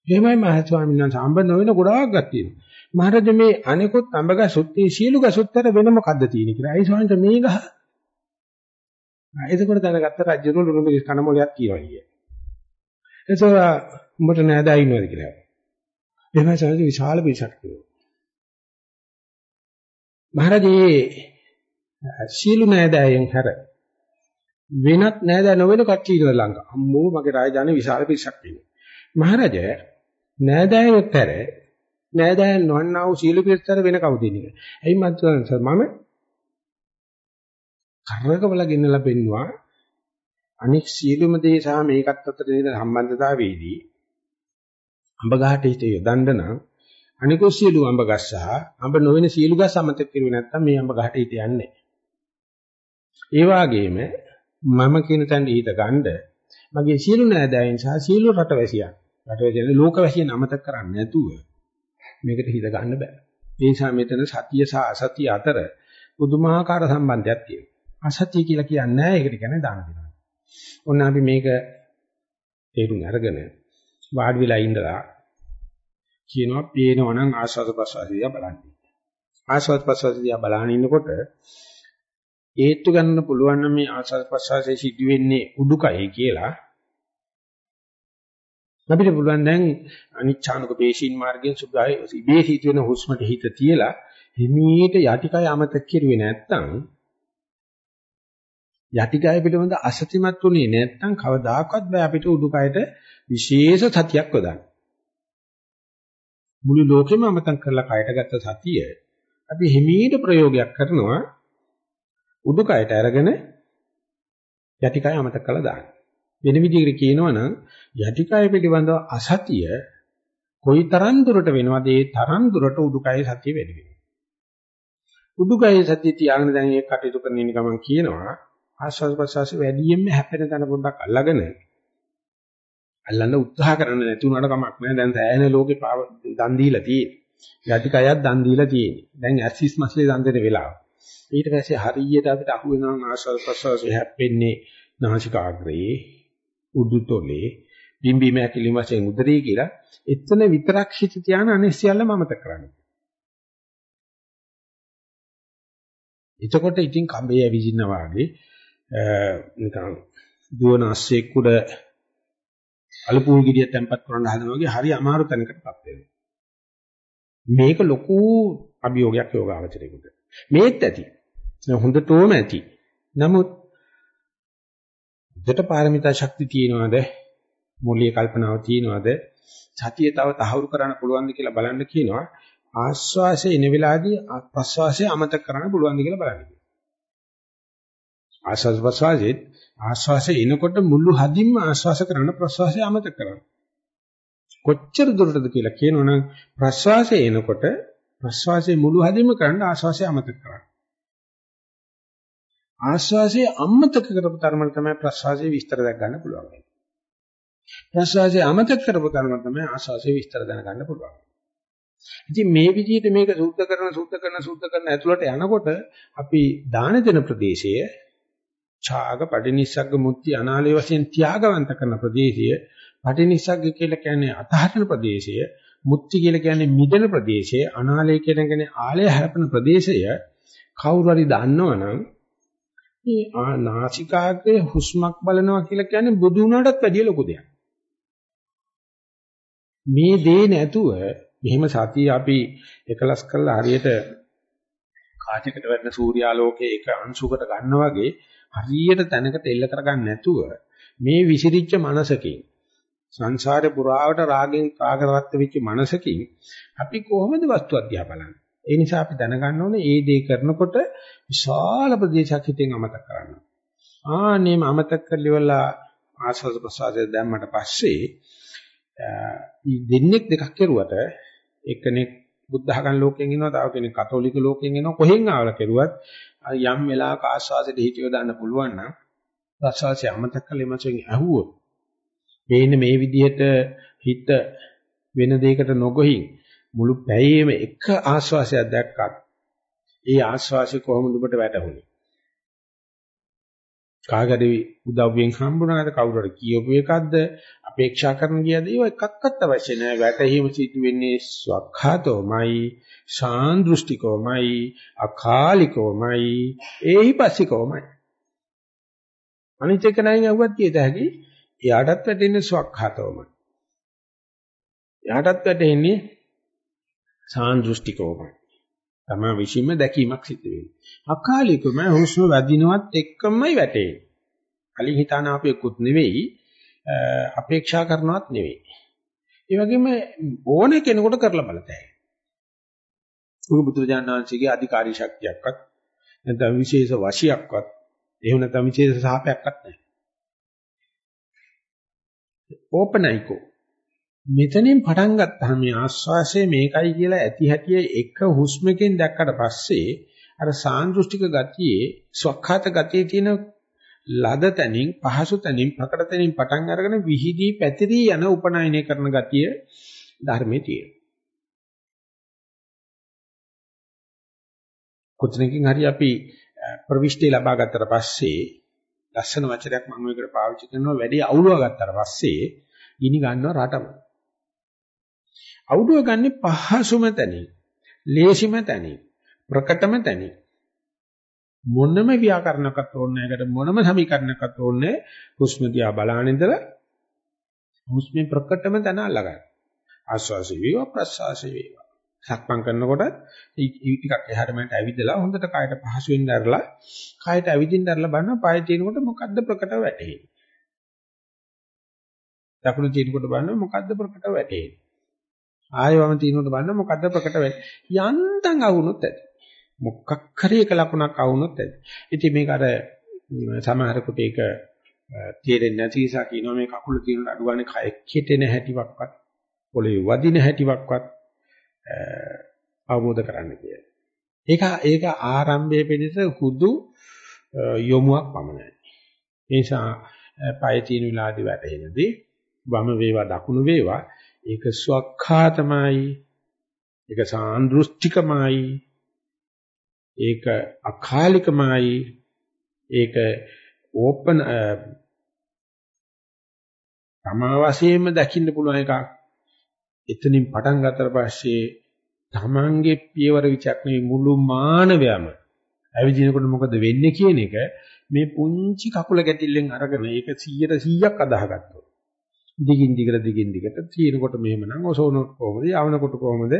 A: එහෙමයි මහ ස්වාමීන් වහන්සේ අඹ නොවන ගොඩාක් ගක් තියෙනවා. මහරජ මේ අනිකුත් අඹ ගසුත් මේ සියලු ගසුත්තර වෙන මොකද්ද තියෙන්නේ කියලා. අයි ස්වාමීන් මේ ගහ. එතකොට දැනගත්ත රජුරු ලුණු මිරිස් කන මොලයක් කියනවා කිය. එතකොට උඹට නෑදෑ ඉන්නවද කියලා. එහෙමයි ස්වාමීන් විශාල පිරිසක් තියෙනවා. මහරජේ සීලු නෑදෑයන් හැර වෙනත් නෑදෑ නොවන කට්ටිය ඉන්න ළඟ. අම්මෝ මගේ රාජධානී විශාල පිරිසක් ඉන්නේ. මහරජ නෑදෑයොත් හැර නෑදෑයන් නොවන්නා වූ සීල පිරිසතර වෙන කවුද ඉන්නේ? එයි මත් මම කරකවල ගෙන්නලා පෙන්නවා අනික් සියලුම දේ සහ මේකත් අතර තියෙන සම්බන්ධතාවයේදී අඹ ගහට හිත යොදන්න නම් අනිකෝ සියලු අඹ ගස් සහ අඹ නොවන සියලු ගස් අමතක කරුවේ නැත්නම් මේ අඹ ගහට හිත යන්නේ ඒ වගේම මම කියන තැන හිත ගන්න මගේ සියලු නෑදෑයන් සහ සියලු රටවැසියන් රටවැසියන් ලෝකවැසියන් අමතක කරන්නේ නැතුව මේකට හිත ගන්න බෑ ඒ නිසා මෙතන සතිය සහ අසතිය අතර පුදුමාකාර සම්බන්ධයක් තියෙනවා අසත්‍ය කියලා කියන්නේ නැහැ. ඒකට කියන්නේ දාන දෙනවා. ඔන්න අපි මේක තේරුම් අරගෙන වාඩි වෙලා ඉඳලා කියනවා පේනවා නම් ආස්වාද ප්‍රසවාසය බලන්න. ආස්වාද ප්‍රසවාසය බලන ඉන්නකොට ඒත්තු ගන්න පුළුවන් නම් මේ ආස්වාද ප්‍රසවාසයේ සිද්ධ වෙන්නේ උඩුකය කියලා අපිට පුළුවන් දැන් අනිච්ඡානක පේශීන් මාර්ගයෙන් සුභයි ඉබේ හිතෙන හුස්මට හිත තියලා හිමීට යටිකය අමතක කෙරුවේ නැත්තම් යටිකය පිළිබඳ අසතිමත් උනේ නැත්නම් කවදාකවත් බෑ අපිට උඩුකයට විශේෂ සතියක් යොදන්න. මුළු ලෝකෙම අමතක කරලා කයට ගත්ත සතිය අපි හිමීට ප්‍රයෝගයක් කරනවා උඩුකයට අරගෙන යටිකය අමතක කරලා දාන්න. වෙන විදිහකට කියනවනම් යටිකය පිළිබඳව අසතිය කොයි තරම් දුරට වෙනවද ඒ තරම් දුරට උඩුකය සතිය වැඩි වෙනවා. උඩුකය සතිය තියාගෙන දැන් ඒක කටයුතු කරන ඉන්න ගමන් කියනවා ආස්වාද ප්‍රසවාස වැඩියෙන්ම හැපෙන තැන පොඩ්ඩක් අල්ලගෙන අල්ලන්න උත්සාහ කරන්න නැති උනට කමක් නැහැ. දැන් සෑහෙන ලෝකේ දන් දීලා තියෙන්නේ. යටිකයත් දන් දීලා තියෙන්නේ. දැන් ඇසිස් මස්ලේ දන් දෙන වෙලාව. ඊට පස්සේ හරියට අපිට අහු වෙනවා ආස්වාද ප්‍රසවාසය හැප්පෙන්නේ නාසිකාග්‍රේ උඩුතොලේ බිම්බි මෑකිලි වශයෙන් උදරේ කියලා එතන විතරක් හිත තියාන අනේ සියල්ලම අමතක කරන්නේ. එතකොට ඉතින් කඹේ ඇවිදිනා වාගේ නිකන් දුවන අස්සෙක් උඩ අලපුල් ගෙඩිය තැම්පත් කරන්න හදනවා වගේ හරි අමාරු තැනකටපත් වෙනවා. මේක ලොකු අභියෝගයක් යෝගාවචරයකට. මේත් ඇති. හොඳටම ඇති. නමුත් දෙට පාරමිතා ශක්තිය තියනවාද? මූලික කල්පනාව තියනවාද? සතිය තව තහවුරු කරන්න පුළුවන්ද කියලා බලන්න කියනවා. ආස්වාසය එන වෙලාවේදී ප්‍රස්වාසය අමතක කරන්න පුළුවන්ද කියලා බලන්න. ආස්වාස් ප්‍රස්වාසෙත් ආස්වාසය එනකොට මුළු හදින්ම ආස්වාස කරන ප්‍රස්වාසය අමතක කරන්න. කොච්චර දුරටද කියලා කියනවනම් ප්‍රස්වාසය එනකොට ප්‍රස්වාසයේ මුළු හදින්ම කරන්න ආස්වාසය අමතක කරන්න. ආස්වාසයේ අමතක කරපු තරමට තමයි ප්‍රස්වාසයේ විස්තර දැක් ගන්න පුළුවන්. ප්‍රස්වාසයේ අමතක කරපු තරමට තමයි ආස්වාසයේ විස්තර දැනගන්න පුළුවන්. ඉතින් මේ විදිහට මේක සූත්‍ර කරන සූත්‍ර කරන සූත්‍ර කරන ඇතුළට යනකොට අපි දාන දෙන ප්‍රදේශයේ ඡාග පටිනිස්සග්ග මුත්‍ති අනාලේ වශයෙන් ත්‍යාගවන්ත කරන ප්‍රදේශය පටිනිස්සග්ග කියලා කියන්නේ අතහරින ප්‍රදේශය මුත්‍ති කියලා කියන්නේ මිදෙන ප්‍රදේශය අනාලේ කියන්නේ ආලය හැරපෙන ප්‍රදේශය. කවුරු හරි දන්නවනම් මේ නාසිකාග්‍රේ හුස්මක් බලනවා කියලා කියන්නේ බුදු වුණාටත් වැඩිය ලොකු දෙයක්. මේ දේ නැතුව මෙහෙම සතිය අපි එකලස් කරලා හරියට කාචයකට වැටෙන සූර්යාලෝකයේ එක අංශුකට ගන්නා වගේ හරියට තැනකට එල්ල කරගන්න නැතුව මේ විසිරිච්ච මනසකින් සංසාරේ පුරාවට රාගෙන් රාගරත් වෙච්ච මනසකින් අපි කොහොමද වස්තු අධ්‍යා බලන්නේ? ඒ නිසා අපි දැනගන්න ඕනේ මේ දේ කරනකොට විශාල ප්‍රදේශයක් හිතෙන් අමතක කරනවා. ආනේම අමතක කරලිවලා ආස්වාද ප්‍රසාරය දැම්මට පස්සේ දෙන්නෙක් දෙකක් කෙරුවට එක්කෙනෙක් බුද්ධ ධර්ම ලෝකයෙන් එනවා තව කෙනෙක් කතෝලික ලෝකයෙන් එනවා කොහෙන් ආවලා කෙරුවත් යම් වෙලාවක ආස්වාසයට හිතියව දාන්න පුළුවන් නම් ප්‍රසවාසය අමතක කළේ මචං ඇහුවොත් මේන්නේ මේ විදිහට හිත වෙන දෙයකට නොගොහින් මුළු පැයේම එක ආස්වාසයක් දැක්කත් ඒ ආස්වාසිය කොහොමද ඔබට වැටහුනේ? කාගරි උදව්වෙන් හම්බුණාද කවුරු හරි කියපු එකක්ද? අපේක්ෂා කරන ගියද? ඒව එකක්වත් අවශ්‍ය නැහැ. වැටහීම සිදු වෙන්නේ ස්වකහතෝමයි සාන්දෘෂ්ටිකෝමයි අකාලිකෝමයි ඒහිපස්සිකෝමයි. අනිත් එක නයින් අහුවත් කියත හැකි එයාටත් වැටෙන්නේ ස්වකහතෝමයි එයාටත් වැටෙන්නේ සාන්දෘෂ්ටිකෝමයි තමයි විශ්ීම දැකීමක් සිද්ධ වෙන්නේ. අකාලිකම හුස්ම වැදිනවත් එක්කමයි වැටෙන්නේ. කලින් හිතාන අපේකුත් නෙවෙයි අපේක්ෂා කරනවත් නෙවෙයි. ඒ වගේම ඕන කෙනෙකුට කරලා බලතැයි. උග බුදුරජාණන් වහන්සේගේ අධිකාරී ශක්තියක්වත් නැත්නම් විශේෂ වශියක්වත් එහෙම නැත්නම් විශේෂ සාපයක්වත් නැහැ. ඕපනයිකෝ මෙතනින් පටන් ගත්තාම මේ ආස්වාසය මේකයි කියලා ඇති හැටිය එක හුස්මකින් දැක්කට පස්සේ අර සාන්දෘෂ්ටික ගතියේ ස්වකහාත ගතියේ තියෙන ලද තැනින් පහසු තැනින් ප්‍රකට තැනින් පටන් අරගෙන විහිදී පැතිරී යන උපනායනය කරන ගතිය ධර්මයේ තියෙනවා. කොතනකින් හරි අපි ප්‍රවිෂ්ටි ලබා ගත්තට පස්සේ ලස්සන වචනයක් මම මේකට පාවිච්චි කරනවා වැඩි අවුලව ගත්තට පස්සේ ගිනි ගන්නවා රටම. අවුඩුව ගන්න පහසුම තැනින්, ලේසිම තැනින්, ප්‍රකටම තැනින්. මොනම ව්‍යාකරණයක්වත් ඕනේ නැහැ. මොනම සමීකරණයක්වත් ඕනේ හුස්ම දිහා බලාන ඉඳලා හුස්මේ ප්‍රකටම තැන අල්ලගන්න. ආශ්වාසය වේවා ප්‍රශ්වාසය වේවා. සක්මන් කරනකොට ටිකක් එහාට මෙහාට ඇවිදලා හොඳට කායට පහසු වෙන්න ඇරලා කායට ඇවිදින්න ඇරලා බලනවා පාය තියෙනකොට මොකද්ද ප්‍රකටව වැටෙන්නේ. දකුණු තියෙනකොට බලනවා මොකද්ද ප්‍රකටව වැටෙන්නේ. ආයෙවම තිනුට බලන්න මොකද්ද ප්‍රකට වෙන්නේ. යන්තම් අවුනොත් ඇති. මොකක් හරි එක ලකුණක් අවුනොත් ඇති. ඉතින් මේක අර සමහරකට ඒක තේරෙන්නේ නැති නිසා කියනවා මේ කකුල තියෙන අඩුවන්නේ කය කෙටෙන හැටිවක්වත් පොළවේ වදින හැටිවක්වත් අවබෝධ කරන්න කියලා. ඒක ඒක ආරම්භයේ පිණිස හුදු යොමුවක් පමණයි. ඒ නිසා පය තියෙන විලාදී වැටෙනදී වම වේවා දකුණු වේවා. ඒක ස්වකහාතමයි ඒක සාන්දෘෂ්ටිකමයි. ඒක අකාලිකමයි. ඒක ඕපන් තමා වශයෙන්ම දකින්න පුළුවන් එකක්. එතනින් පටන් ගත්තට පස්සේ තමන්ගේ පියවර විචක් නෙවෙයි මුළු මානවයම ඇවිදිනකොට මොකද වෙන්නේ කියන එක මේ පුංචි කකුල ගැටිල්ලෙන් අරගෙන ඒක 100ට 100ක් අදාහගත්තා දිගින් දිගට දිගින් දිගට තියෙනකොට මෙහෙමනම් ඔසෝනොත් කොහොමද යවනකොට කොහොමද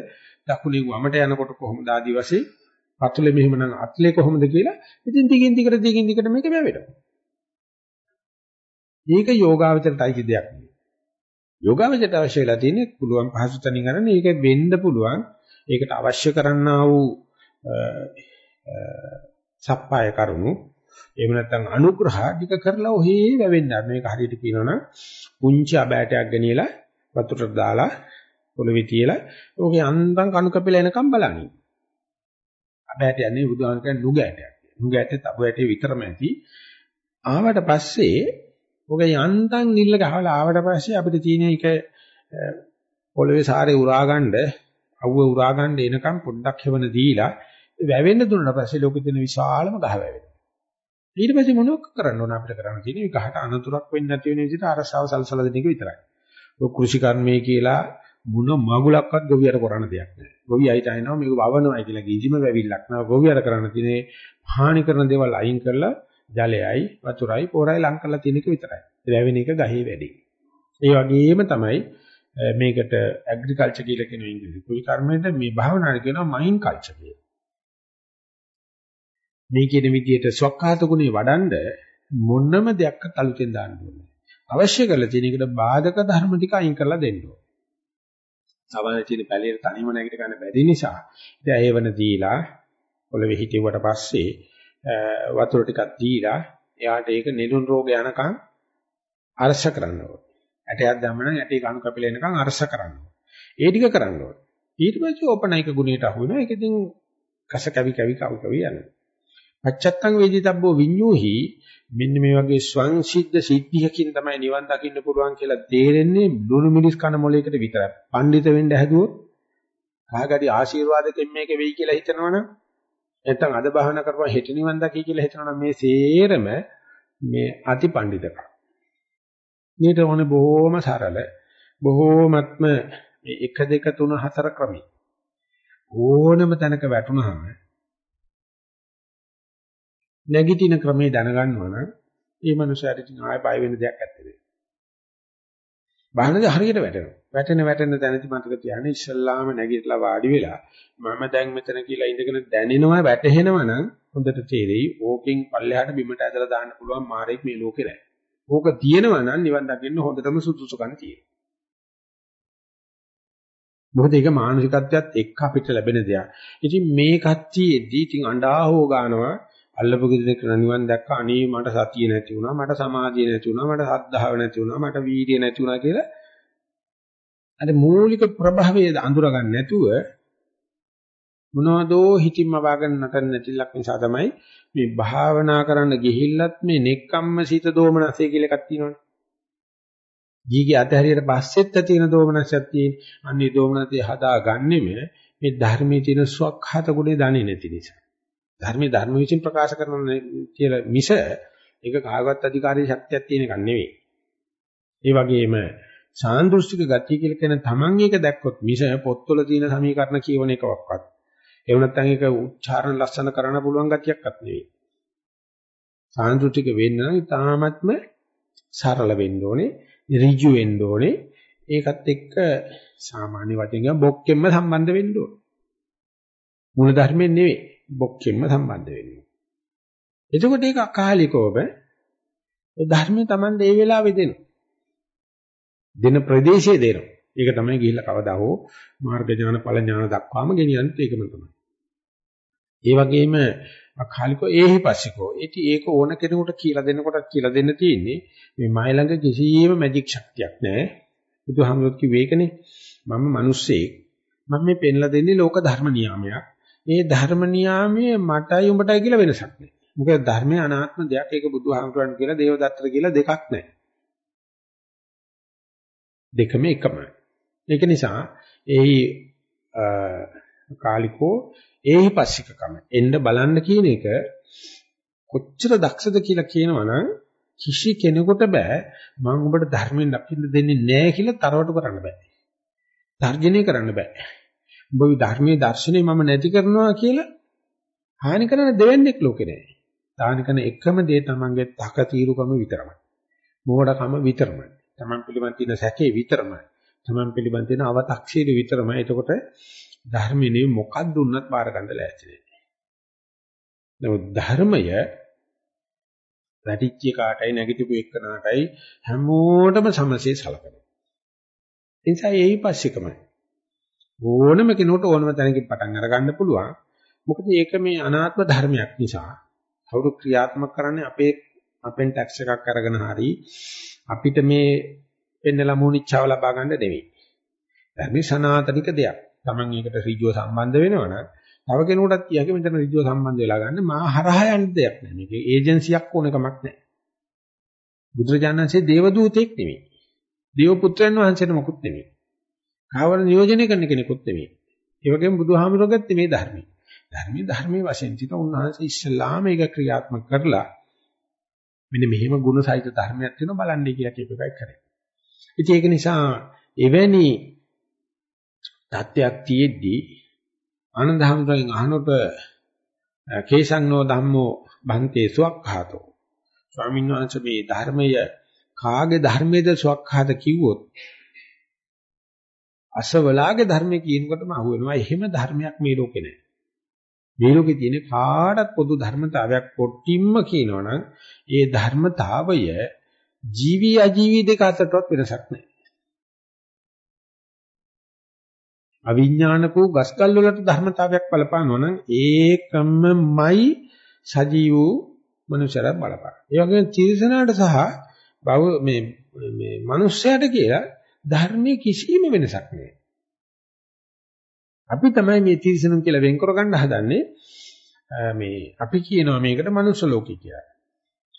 A: දකුණේ වමට යනකොට කොහොමද ආදි වශයෙන් පතුලේ මෙහෙමනම් අත්ලේ කොහොමද කියලා ඉතින් දිගින් දිගට දිගින් දිගට මේක වැවෙනවා. මේක යෝගාවචරයට අයිති දෙයක් නෙවෙයි. යෝගාවචරයට අවශ්‍ය වෙලා තියෙන්නේ පුළුවන් පහසු තැනින් අරන් ඒක වෙන්න පුළුවන් ඒකට අවශ්‍ය කරන්නා වූ සප්පාය කරුණු එහෙම නැත්නම් අනුග්‍රහ ටික කරලා ඔහේ වැවෙන්න. මේක හරියට කියනවනම් පුංචි අබෑටයක් ගෙනියලා වතුරට දාලා පොළවේ තියලා ඕකේ අන්තම් කණු කපිලා එනකම් බලන්නේ. අබෑට යන්නේ බුදුහාම කියන්නේ නුග ඇටයක්. නුග ඇටේ තබු ඇටේ විතරම ඇති. ආවට පස්සේ ඕකේ යන්තම් නිල්ල ගහලා ආවට පස්සේ අපිට තියෙන එක පොළවේ සාරේ උරාගන්න අවුව උරාගන්න එනකම් පොඩ්ඩක් හේවන දීලා වැවෙන්න දුන්නා පස්සේ ලෝකෙ තියෙන විශාලම ගහ වැවෙනවා. ඊට පස්සේ මොනවක් කරන්න ඕන අපිට කරන්න තියෙන්නේ ගහට අනතුරක් වෙන්නේ නැති වෙන විදිහට අරසාව සල්සලා දෙන එක විතරයි. ඔය කෘෂි කර්මයේ කියලා මොන මගුලක්වත් ගොවියට කරන්න දෙයක් නැහැ. ගොවියයිට අයනවා මේක වවනවායි කියලා කිසිම වැවිල්ලක් නැහැ. ගොවියට කරන්න තියෙන්නේ හානි කරන දේවල් අයින් කරලා ජලයයි වතුරයි පොරයි ලං කරලා තියෙන එක විතරයි. වැවෙන එක ගහේ වැඩි. ඒ වගේම තමයි මේකට ඇග්‍රිකල්චර් කියලා කියන ඉංග්‍රීසි කුයි කර්මයට මේ භාවනාවට කියනවා මයින් කල්චර් කියලා. මේ කියන විදිහට ස්වකහාත ගුණේ වඩන්ඩ මොනම දෙයක් අලුතෙන් දාන්න ඕනේ. අවශ්‍ය කරලා තියෙන එකට බාධක ධර්ම ටික අයින් කරලා දෙන්න ඕනේ. සමහර තියෙන පැලියට තනියම නැගිට ගන්න බැරි නිසා ඉතින් ඒවන දීලා පොළවේ හිටියුවට පස්සේ වතුර ටිකක් දීලා එයාට ඒක නිරුන් රෝග යනකම් අරස කරන්න ඕනේ. ඇටයක් දැම්මම ඇටේ කණු කැපිලා එනකම් අරස කරන්න ඕනේ. ඒ ටික කරන්න ඕනේ. ඊට පස්සේ ඕපනයික ගුණයට අහු වෙනවා. ඒක ඉතින් කස කැවි කැවි කවු කවි යනවා. පච්චත්තං වේදිතබ්බෝ විඤ්ඤූහි මෙන්න මේ වගේ ස්වංසිද්ධ සිද්ධියකින් තමයි නිවන් දකින්න පුළුවන් කියලා තේරෙන්නේ ලුණු මිරිස් කන මොලේකට විතරයි. පඬිත වෙන්න හැදුවොත් කාගරි ආශිර්වාදයෙන් මේක වෙයි කියලා හිතනවනම් නැත්නම් අද භාවනා කරපුවා හෙට නිවන් දකි කියලා හිතනවනම් මේ සේරම මේ අතිපණ්ඩිතකම්. මේට ඕනේ බොහොම සරල බොහොමත්ම මේ 1 2 3 4 ක්‍රමයි. ඕනම තැනක වැටුනහම නැගිටින ක්‍රමේ දැනගන්නවා නම් ඒ මනුස්සයාට ඉතින් ආයෙ බය වෙන්න දෙයක් නැත්තේ. බාහනද හරියට වැටෙනවා. වැටෙන වැටෙන තැනදි මතක තියාගන්න ඉස්සල්ලාම නැගිටලා වාඩි වෙලා මම දැන් මෙතන කියලා ඉඳගෙන දැනෙනවා වැටහෙනවා නම් හොඳට තේරෙයි ඕකෙන් පල්ලෙහාට බිමට ඇදලා දාන්න පුළුවන් මාරෙක් මේ ලෝකේ නැහැ. ඕක තියෙනවා නම් නිවන් දකින්න හොඳටම සුදුසුකම් තියෙනවා. මොකද ඒක මානසිකත්වයක් එක්ක අපිට ලැබෙන දෙයක්. ඉතින් මේ කච්චියේදී ඉතින් අඬා හෝ ගන්නවා අල්ලපු ගෙදරක නිවන් දැක්ක අනේ මට සතිය නැති වුණා මට සමාධිය නැති වුණා මට සද්ධාව නැති වුණා මට වීර්යය නැති වුණා කියලා අර මූලික ප්‍රභවය අඳුර ගන්න නැතුව මොනවදෝ හිතින්ම වාගෙන නැතර නැතිලක් නිසා තමයි මේ භාවනා කරන්න ගිහිල්ලත් මේ නෙක්කම්ම සිත දෝමනසේ කියලා එකක් තියෙනවනේ. ජීගේ අතහැරියට පස්සෙත් තියෙන දෝමනසක් තියෙන. අන්නේ දෝමනසේ හදාගන්නෙම මේ ධර්මයේ තියෙන ස්වකහත ගුණේ දන්නේ නැති නිසා. ධර්මයේ ධර්ම විසින් ප්‍රකාශ කරන කියලා මිස ඒක කාගවත් අධිකාරී ශක්තියක් තියෙන එකක් නෙවෙයි. ඒ වගේම සාන්දෘෂ්ටික ගතිය කියලා කියන තමන් එක දැක්කොත් මිස පොත්වල තියෙන සමීකරණ කියවන එකක්වත්. එහෙම නැත්නම් ඒක උච්චාරණ ලස්සන කරන්න පුළුවන් ගතියක්වත් නෙවෙයි. සාන්දෘෂ්ටික වෙන්න නම් තාමත්ම සරල වෙන්න ඕනේ, ඍජු වෙන්න ඕනේ. ඒකත් එක්ක සාමාන්‍ය වචෙන් බොක්කෙම්ම සම්බන්ධ වෙන්න ඕනේ. මූල ධර්මයෙන් නෙවෙයි. බොක්කෙන්ම සම්බන්ධ වෙන්නේ. එතකොට ඒක අකාලිකවම ඒ ධර්මයේ Tamande ඒ වෙලාවේ දෙනවා. දෙන ප්‍රදේශයේ දෙනවා. ඒක තමයි ගිහිල්ලා කවදා හෝ මාර්ග ඥාන ඵල ඥාන දක්වාම ගෙනියන්නේ ඒකම තමයි. ඒ වගේම අකාලිකෝ ඒහි පස්සිකෝ. ඉතින් ඒක ඕන කෙනෙකුට කියලා දෙන්නකොට කියලා දෙන්න තියෙන්නේ මේ මයි ළඟ කිසියම් මැජික් ශක්තියක් නැහැ. බුදුහාමුදුරුවෝ කිව්වේ ඒකනේ. මම මිනිස්සෙක්. මම මේ පෙන්ලා දෙන්නේ ලෝක ධර්ම නියාමයක්. මේ ධර්ම නියාමයේ මටයි උඹටයි කියලා වෙනසක් නැහැ. මොකද ධර්මයේ අනාත්ම දෙයක් ඒක බුදුහාමුදුරන් කියලා දේවදත්තට කියලා දෙකක් නැහැ. දෙකම එකමයි. ඒක නිසා එහි කාලිකෝ එහි පස්සිකකම එන්න බලන්න කියන එක කොච්චර දක්ෂද කියලා කියනවනම් කිසි කෙනෙකුට බෑ මම ඔබට ධර්මයෙන් දකින්න දෙන්නේ නැහැ කියලා තරවටු කරන්න බෑ. තර්ජනය කරන්න බෑ. උඹ ධර්මයේ දර්ශනේ මම නැති කරනවා කියලා හානි කරන දෙවන්නේක් ලෝකේ නැහැ. දාන කරන එකම දේ තමන්ගේ තක తీරුකම විතරමයි. මෝඩකම විතරමයි. තමන් පිළිබඳ තියෙන සැකේ විතරමයි. තමන් පිළිබඳ තියෙන අව탁සීරු විතරමයි. එතකොට ධර්මයේ මොකක්ද උන්නත් බාර ගන්න ලෑස්ති නැහැ. නමුත් ධර්මය වැටිච්ච කාටයි නැගිටපු එක්කනටයි හැමෝටම සමසේ සලකනවා. ඒ නිසා ඒයි පස්සෙකමයි. ඕනම කෙනෙකුට ඕනම තැනකින් පටන් අරගන්න පුළුවන්. මොකද ඒක මේ අනාත්ම ධර්මයක් නිසා. කවුරු ක්‍රියාත්මක කරන්නේ අපේ අපෙන් ටැක්ස් එකක් අරගෙන හරි අපිට මේ පෙන්නලා මොනිච්චාව ලබා ගන්න නෙවෙයි. ධර්මී සනාතනික දෙයක්. Taman ඒකට ඍජුව සම්බන්ධ වෙනවනම් තව කෙනෙකුටත් කියකි මෙතන ඍජුව සම්බන්ධ වෙලා ගන්න මා හරහා යන්න දෙයක් නෑ. මේක ඒජන්සියක් ඕන එකමක් නෑ. බුදුරජාණන්සේ දේවදූතෙක් නෙවෙයි. දේව පුත්‍රයන් වහන්සේට මොකුත් නෙවෙයි. කාවර නියෝජනය කරන කෙනෙකුත් නෙමෙයි. ඒ වගේම බුදුහාමුදුරුවෝගත් මේ ධර්මයේ. ධර්මයේ ධර්මයේ වශයෙන් තියෙන උන්වහන්සේ ඉස්සල්ලාම ඒක ක්‍රියාත්මක කරලා මෙන්න මෙහෙම ගුණ සහිත ධර්මයක් තියෙනවා බලන්නේ කියලා කියප එකයි කරේ. ඉතින් ඒක නිසා එවැනි තත්ත්වයක් තියෙද්දී ආනන්ද හැමෝගෙන් අහනකොට කේසන්නෝ ධම්මෝ බන්තේ සුවක්ඛාතෝ ස්වාමීන් වහන්සේ මේ ධර්මය කාගේ ධර්මයේද සුවක්ඛාත කිව්වොත් අසවලාගේ ධර්මයේ කියනකොටම අහුවෙනවා. එහෙම ධර්මයක් මේ ලෝකේ නැහැ. මේ ලෝකේ තියෙන කාටත් පොදු ධර්මතාවයක් පොට්ටිම්ම කියනවනම් ඒ ධර්මතාවය ජීවි අජීවි දෙක අතරටවත් වෙනසක් නැහැ. අවිඥානිකෝ ගස්කල් වලට ධර්මතාවයක් බලපානවා නම් ඒකමයි සජීව මනුෂ්‍යර බලපාන. ඒ වගේම තිරසනාට සහ බව මේ මේ මනුෂ්‍යයට කියලා ධර්මයේ කිසිම වෙනසක් නෑ. අපි තමයි මේ තිරිසනුන් කියලා වෙන් කරගන්න හදන්නේ මේ අපි කියනවා මේකට මනුස්ස ලෝකේ කියලා.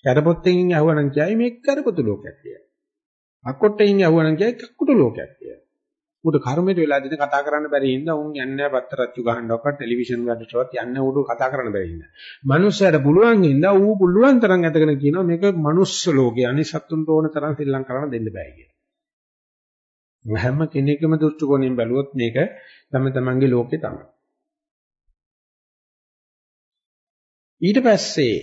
A: කරපොත්තෙන් යවවනම් කියයි මේක කරපොතු ලෝකයක් කියලා. අක්කොට්ටෙන් යවවනම් කියයි කක්කුට ලෝකයක් කියලා. උඩ කර්මයට වෙලා දෙන කතා කරන්න බැරි හින්දා උන් යන්නේ පත්තරච්චු ගහන්නවක්වත් ටෙලිවිෂන් වැඩටවත් යන්නේ උඩ කතා කරන්න බැරි හින්දා. මනුස්සයට පුළුවන් හින්දා ඌ පුළුවන් තරම් ඇතගෙන කියනවා මේක මනුස්ස ලෝකේ අනිත් සත්තුන්ට ඕන තරම් ශ්‍රී කරන්න දෙන්න බෑ කියලා. හැම කෙනෙකුම දෘෂ්ටි කෝණයෙන් බැලුවොත් මේක තම තමන්ගේ ලෝකේ තමයි. ඊට පස්සේ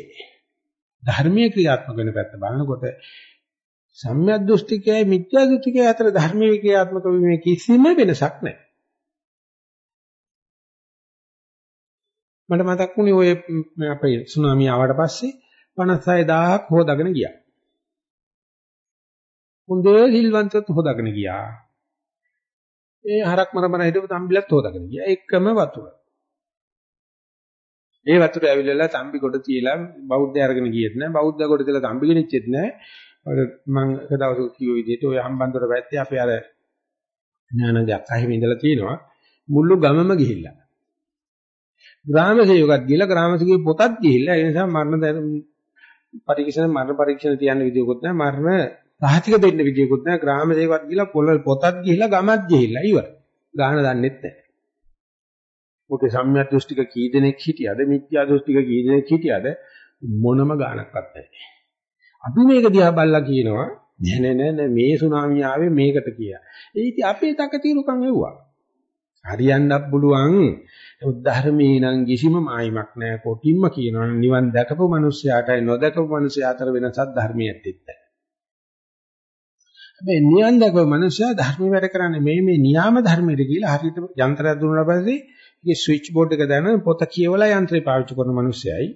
A: ධර්මීය ක්‍රියාත්මක වෙන පැත්ත බලනකොට සම්‍යක් දෘෂ්ටිකයයි මිත්‍යා දෘෂ්ටිකය අතර ධර්මීය ක්‍රියාත්මක වීමේ කිසිම වෙනසක් නැහැ. මට මතක් වුණේ ඔය අපේ සුනාමිය ආවට පස්සේ 56000ක් හොදාගෙන ගියා. හොඳේ සිල්වන්තත් හොදාගෙන ගියා. ඒ හරක් මරමර හිටපු තම්බිලත් හොදාගෙන ගියා. එකම වතුර. ඒ වතුර ඇවිල්ලා තම්බි කොට තියලා බෞද්ධය අරගෙන ගියෙත් නෑ. බෞද්ධ කොට තියලා තම්බි ගෙනිච්චෙත් නෑ. ඔය මම එක දවසක කිව්ව විදිහට ඔය හම්බන්තොට පැත්තේ අපේ අර ඥානගේ අක්කා ඉඳලා තියෙනවා. මුළු ගමම ගිහිල්ලා. ග්‍රාම සේවකත් ගිහිල්ලා ග්‍රාම සේවකේ පොතත් ගිහිල්ලා ඒ නිසා මරණ පරීක්ෂණ මරණ පරීක්ෂණ තියන්න විදියකුත් නැහැ. මරණ සාහිතික දෙන්න විදියකුත් නැහැ. ග්‍රාම සේවකත් ගිහිල්ලා පොළ පොතත් ගිහිල්ලා ගමත් ගිහිල්ලා ඉවර. ගාන දන්නෙත් නැහැ. මොකද සම්‍යක් දෘෂ්ටික කී දෙනෙක් හිටියද මිත්‍යා දෘෂ්ටික කී දෙනෙක් හිටියද මොනම ගාණක්වත් නැහැ. අපි මේක දිහා බලලා කියනවා නෑ නෑ නෑ මේ සුනාමිය ආවේ මේකට කියලා. ඒ ඉතින් අපේ තක తీරුකම් එව්වා. හරියන්නත් පුළුවන්. උද්ධර්මී නම් කිසිම මායිමක් නෑ. කොටින්ම කියනවා නිවන් දැකපු මිනිස්යාටයි නොදකපු මිනිස්යා අතර වෙනසක් ධර්මයේ ඇත්තෙත්. හැබැයි නිවන් දැකපු මිනිස්යා ධර්ම වැඩ කරන්නේ මේ මේ නියාම ධර්මෙට කියලා හරියට යන්ත්‍රයක් දුන්නා පස්සේ ඒකේ ස්විච් බෝඩ් එක දාන පොත කියවලා යන්ත්‍රය පාවිච්චි කරන මිනිස්සයයි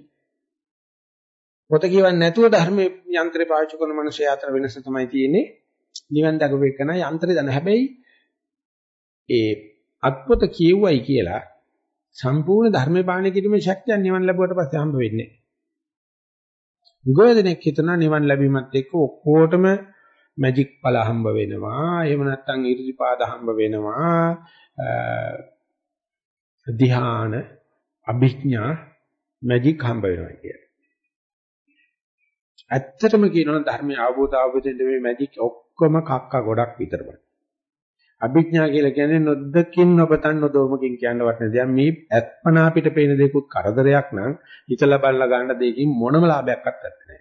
A: පොත කියවන්නේ නැතුව ධර්මයේ යන්ත්‍රය පාවිච්චි කරන මිනිස්සු අතර වෙනස තමයි තියෙන්නේ. නිවන් දකපු එකන යන්ත්‍රය දන්න. හැබැයි ඒ අත්පොත කියුවයි කියලා සම්පූර්ණ ධර්මේ පාලනය කිරීමේ ශක්තිය නිවන් ලැබුවට පස්සේ හම්බ වෙන්නේ නැහැ. ගොඩනෙක් හිතන නිවන් ලැබීමත් එක්ක ඔක්කොටම මැජික් පල හම්බ වෙනවා. එහෙම නැත්නම් ඉරිදිපාද හම්බ වෙනවා. ධ්‍යාන අභිඥා මැජික් හම්බ වෙනවා කියන්නේ. ඇත්තටම කියනවනම් ධර්මය අවබෝධ අවබෝධයෙන් මේ මැජික් ඔක්කොම කක්ක ගොඩක් විතරයි. අභිඥා කියලා කියන්නේ නොදකින් නොපතන් නොදොමකින් කියන්න වටනේ. දැන් මේ ඇත්පනා අපිට පේන දේකුත් කරදරයක් නම් හිතලා බලලා ගන්න දෙයකින් මොනම ලාභයක්වත් නැහැ.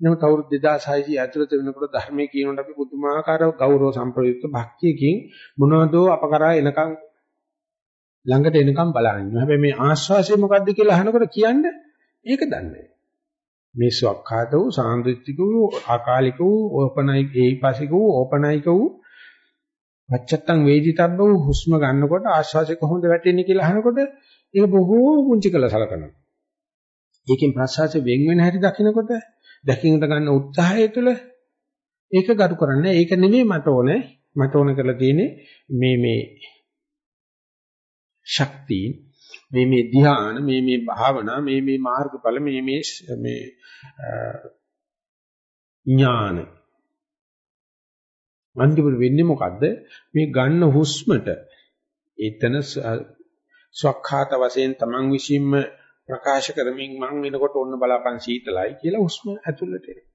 A: නමුත් අවුරුදු 2600 ඇතුළත වෙනකොට ධර්මයේ කියනකොට අපි පුදුමාකාර ගෞරව සම්ප්‍රයුක්ත භක්තියකින් මොනවදෝ අපකරා එනකන් ළඟට එනකන් බලන්නේ. හැබැයි මේ ආශ්වාසය මොකද්ද කියලා අහනකොට කියන්නේ ඒක දන්නේ මේ ස්වකහාත වූ සාන්දෘෂ්ටික වූ ආකාලික වූ ඕපනයික ඒයිපසික වූ ඕපනයික වූ වච්චත්තං වේදිතබ්බ වූ හුස්ම ගන්නකොට ආශ්වාසය කොහොමද වැටෙන්නේ කියලා අහනකොට ඒක බොහෝ පුංචි කළ සලකනවා. ඒකෙන් ප්‍රශ්වාසය වෙන් වෙන හැටි දකිනකොට දැකින්ට ගන්න උත්සාහය තුළ ඒක ගරු කරන්නේ. ඒක නෙමෙයි මට ඕනේ. මට ඕන කරලා තියෙන්නේ මේ මේ ශක්තිය මේ මේ ධ්‍යාන මේ මේ භාවනා මේ මේ මාර්ගඵල මේ මේ මේ ඥාන. අන්තිමට වෙන්නේ මොකද්ද? මේ ගන්න හුස්මට. එතන ස්වකහාත වශයෙන් Taman විසින්ම ප්‍රකාශ කරමින් මං වෙනකොට ඔන්න බලාපන් සීතලයි කියලා හුස්ම ඇතුළට එනවා.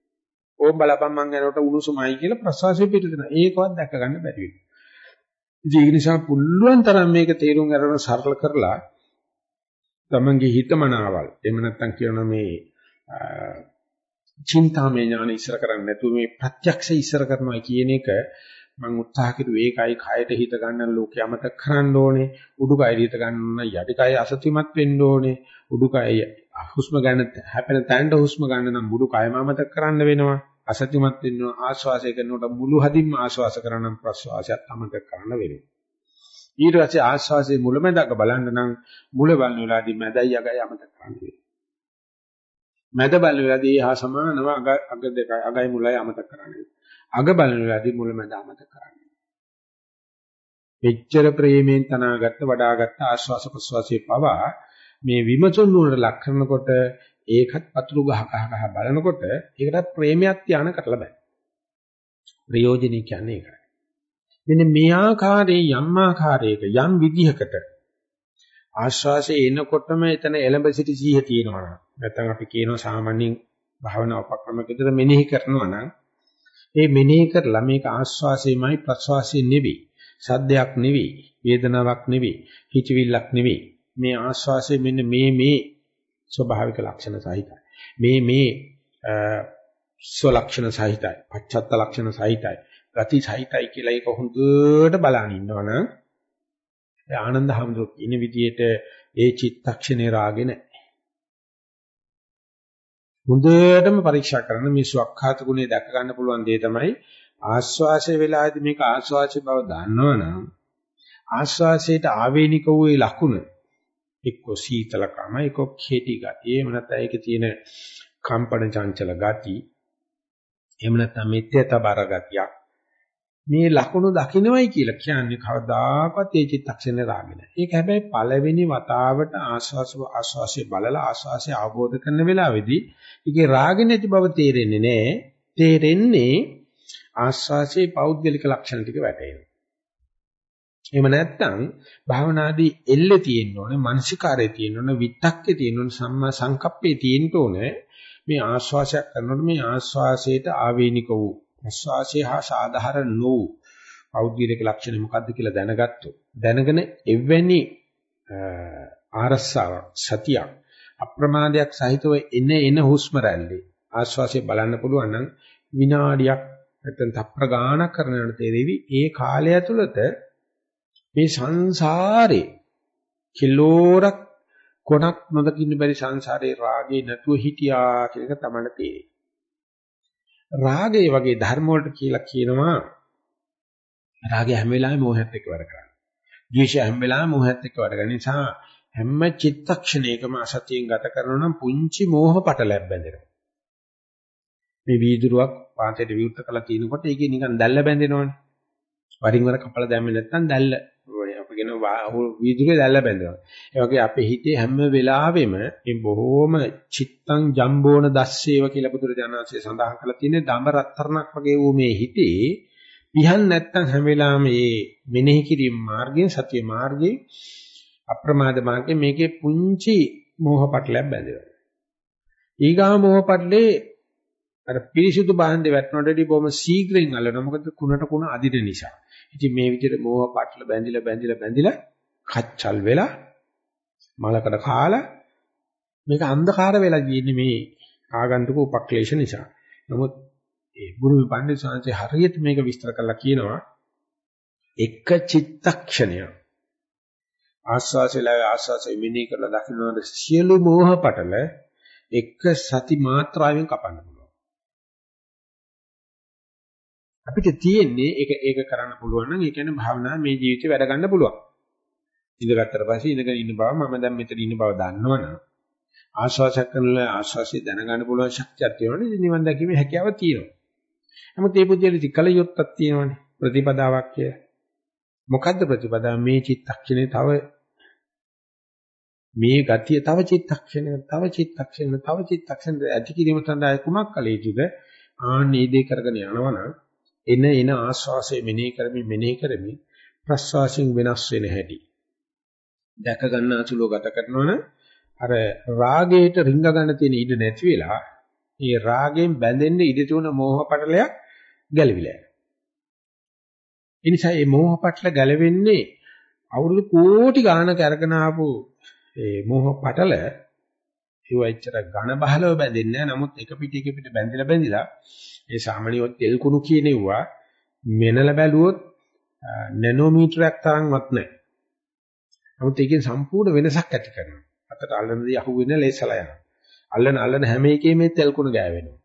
A: ඕම් බලාපන් මං යනකොට උණුසුමයි කියලා ප්‍රසවාසය පිටතන. ඒකවත් දැක ගන්න බැරි වෙනවා. ඉතින් ඒ නිසා පුළුවන් තරම් මේක තේරුම් අරගෙන සරල කරලා තමන්ගේ හිතමනාවල් එහෙම නැත්නම් කියන මේ චින්තාමය ඥාන ඉස්සර කරන්නේ නැතුව මේ ප්‍රත්‍යක්ෂ ඉස්සර කරනවා කියන එක මම උත්සාහ කරුවේ ඒකයි කයට හිත ගන්න ලෝකේ අමතක කරන්න ඕනේ. උඩුකය හිත ගන්න යටිකය අසතිමත් වෙන්න ඕනේ. උඩුකය හුස්ම ගන්න හැපෙන තැනට හුස්ම ගන්න නම් මුළු කයම අමතක කරන්න වෙනවා. අසතිමත් වෙනවා ආශ්වාසය කරනකොට මුළු හදින්ම ආශ්වාස කරනම් ප්‍රශ්වාසයත් අමතක කරන්න වෙනවා. ඊට පස්සේ ආස්වාසේ මුලමඳක බලන්න නම් මුල බලන වෙලාවේදී මැදයි අගයි අමතක කරන්න වෙනවා. මැද බලන වෙලාවේදී හා සමානව අග අග දෙකයි අගයි මුලයි අමතක කරන්න වෙනවා. අග බලන වෙලාවේදී මුල මැද අමතක කරන්න වෙනවා. එච්චර ප්‍රේමයෙන් තනාගත්ත වඩාගත්ත ආස්වාස ප්‍රස්වාසයේ පවා මේ විමසුන් නුවර ලක් කරනකොට ඒකත් පතුරු ගහ ගහ ගහ බලනකොට ඒකටත් ප්‍රේමයක් තියාන කරලා බෑ. ප්‍රයෝජනෙ කියන්නේ ඒකයි. මෙන්න මේ ආකාරයේ යම් ආකාරයක යම් විදිහකට ආශ්වාසය එනකොටම එතන එළඹ සිටි සිහිය තියෙනවා නම් නැත්නම් අපි කියනවා සාමාන්‍යයෙන් භාවනා උපක්‍රමයක විතර මෙනෙහි කරනවා නම් ඒ මෙනෙහි කරලා මේක ආස්වාසයමයි ප්‍රස්වාසය නෙවෙයි. සද්දයක් නෙවෙයි. වේදනාවක් නෙවෙයි. හිතවිල්ලක් නෙවෙයි. මේ ආස්වාසය මෙන්න මේ මේ ස්වභාවික ලක්ෂණ සහිතයි. මේ මේ ස්වලක්ෂණ සහිතයි. පච්චත්ත ලක්ෂණ සහිතයි. ගති සහිතයි කියලා ඒක හොඳට බලන ඉන්නවනම් ආනන්ද හැමදෙක් ඉන විදියට ඒ චිත්තක්ෂණේ රාගේ නැහැ. හොඳටම පරීක්ෂා කරන මේ සුවක්ඛාත ගුණය දැක ගන්න පුළුවන් දේ තමයි ආස්වාසය වෙලාදී මේක ආස්වාසය බව දන්නවනම් ආස්වාසයට ආවේනික වූ ඒ ලකුණ එක්ක සීතලකම එක්ක කෙටි ගතිය එහෙම නැත්නම් ඒකේ තියෙන කම්පන චංචල ගති එහෙම නැත්නම් මෙත්‍යතබර ගතියක් මේ ලකුණු දකින්නවයි කියලා කියන්නේ කවදාකවත් ඒ චිත්තක්ෂණේ රාගෙ නැහැ. ඒක හැබැයි පළවෙනි වතාවට ආස්වාස ආස්වාසිය බලලා ආස්වාසිය අවබෝධ කරන වෙලාවේදී ඒකේ රාගෙ නැති බව තේරෙන්නේ නැහැ. තේරෙන්නේ ආස්වාසියේ පෞද්ගලික ලක්ෂණ ටික වැටෙනවා. එහෙම නැත්නම් භාවනාදී එල්ලේ තියෙන්න ඕනේ, මානසිකාරයේ තියෙන්න ඕනේ, විත්තක්කේ තියෙන්න ඕනේ, සම්මා සංකප්පේ තියෙන්න ඕනේ. මේ ආස්වාසයක් කරනකොට මේ ආස්වාසයට ආවේනික වූ ප්‍රස්වාසය හා සාධාරණ නොවු පෞද්ගලික ලක්ෂණ මොකක්ද කියලා දැනගත්තොත් දැනගෙන එවැනි ආරස්සාව සතියක් අප්‍රමාදයක් සහිතව එන එන හුස්ම රැල්ලේ ආශ්වාසය බලන්න පුළුවන් නම් විනාඩියක් නැත්නම් තප්පර ගාණක් කරනකොට තේරෙවි ඒ කාලය ඇතුළත මේ සංසාරේ කිලෝරක් කොනක් නොදකින්න බැරි සංසාරේ රාගේ නැතුව හිටියා කියන එක තමයි තේරෙන්නේ. රාගය වගේ ධර්ම වලට කියලා කියනවා රාගය හැම වෙලාවෙම මෝහයත් එක්ක වැඩ කරන්නේ. ද්වේෂය හැම වෙලාවෙම මෝහයත් එක්ක වැඩ කරන නිසා හැම චිත්තක්ෂණයකම අසතියෙන් ගත කරනවා නම් පුංචි මෝහ පටලැබ් බැඳෙනවා. මේ වීදුරුවක් පාතේට විවෘත කළා තිනකොට ඒකේ නිකන් දැල්ල බැඳෙනවනේ. වරින් වර කපලා දැම්මේ නැත්නම් දැල්ල අපගෙන වීදුරුවේ දැල්ල බැඳෙනවා. ඒ වගේ අපේ හිතේ හැම වෙලාවෙම මේ බොහෝම චිත්තං ජම්බෝන දස්සේව කියලා බුදුරජාණන්සේ සඳහන් කරලා තියෙන්නේ දඹ රත්තරණක් වගේ වූ මේ හිතේ පිහන් නැත්තම් හැම වෙලාවෙම මේ මෙනෙහි කිරීම මාර්ගයෙන් සතිය මාර්ගයේ අප්‍රමාද මාර්ගයේ මේකේ පුංචි මෝහ පටලයක් බැඳෙනවා. ඊගා මෝහ පටලේ අර පිරිසුදු බාහින්දේ වැටෙනකොටදී බොහොම ශීඝ්‍රයෙන් අල්ලනවා. මොකද කුණට කුණ අදින නිසා. ඉතින් මේ විදිහට මෝහ පටල බැඳිලා බැඳිලා බැඳිලා කච්චල් වෙලා මලකඩ කාලා මේක අන්ධකාර වෙලා ගියන්නේ මේ ආගන්තුක උපක්ලේශ නිසා. නමුත් ඒ ගුරු පණ්ඩිත සාංශේ හරියට මේක විස්තර කරලා කියනවා. එක චිත්තක්ෂණයක්. ආස්වාසයලා ආස්වාසය මිනී කරලා දකින්නවද? සියලු මෝහ පටල එක සති මාත්‍රාවෙන් කපන්න අපිට තියෙන්නේ ඒක ඒක කරන්න පුළුවන් නම් ඒ කියන්නේ භාවනා මේ ජීවිතේ වැඩ ගන්න පුළුවන්. ඉඳගත්තට පස්සේ ඉඳගෙන ඉන්න බව මම දැන් මෙතන ඉන්න බව දන්නවනම් ආශ්වාසයක් කරනලා ආශ්වාසය දැනගන්න පුළුවන් ශක්තියක් තියෙනවනේ ඉතින් නිවන් දැකීමේ හැකියාව තියෙනවා. නමුත් මේ පුද්ගලෙදි කල යුත්තක් තියෙනවනේ ප්‍රතිපදාවක් කිය. මොකද්ද ප්‍රතිපදාව මේ චිත්තක්ෂණේ තව මේ ගතිය තව චිත්තක්ෂණය තව චිත්තක්ෂණය තව චිත්තක්ෂණ ඇති කිරීම සඳහා කුමක් කළ යුතුද? ආන්නේ දේ කරගෙන යනවනම් එන එන ආශ්වාසය මෙනෙහි කරමින් මෙනෙහි කරමින් ප්‍රශ්වාසයෙන් වෙනස් වෙන හැටි දැක ගන්න අසුලෝ ගත කරනවනම් අර රාගයට රිංග ගන්න තියෙන ඉඩ නැති වෙලා ඒ රාගයෙන් බැඳෙන්න ඉඩ තුන මෝහ පටලයක් ගැලවිලා යනවා. ඒ නිසා මේ මෝහ පටල ගැලවෙන්නේ අවුරුදු කෝටි ගාණක අරගෙන ආපු ඒ මෝහ පටල ඒව එච්චර ඝන බහලව බැඳෙන්නේ නැහැ. නමුත් එක පිට එක පිට බැඳිලා බැඳිලා ඒ සාමාන්‍යව තෙල් කුණු කියනෙව්වා මෙනල බැලුවොත් නැනෝමීටරයක් තරම්වත් නැහැ. නමුත් ඒකෙන් සම්පූර්ණ වෙනසක් ඇති කරනවා. අතට අල්ලනදී අහුවෙන ලේසලා යනවා. අල්ලන අල්ලන හැම එකෙම මේ තෙල් කුණු ගෑවෙනවා.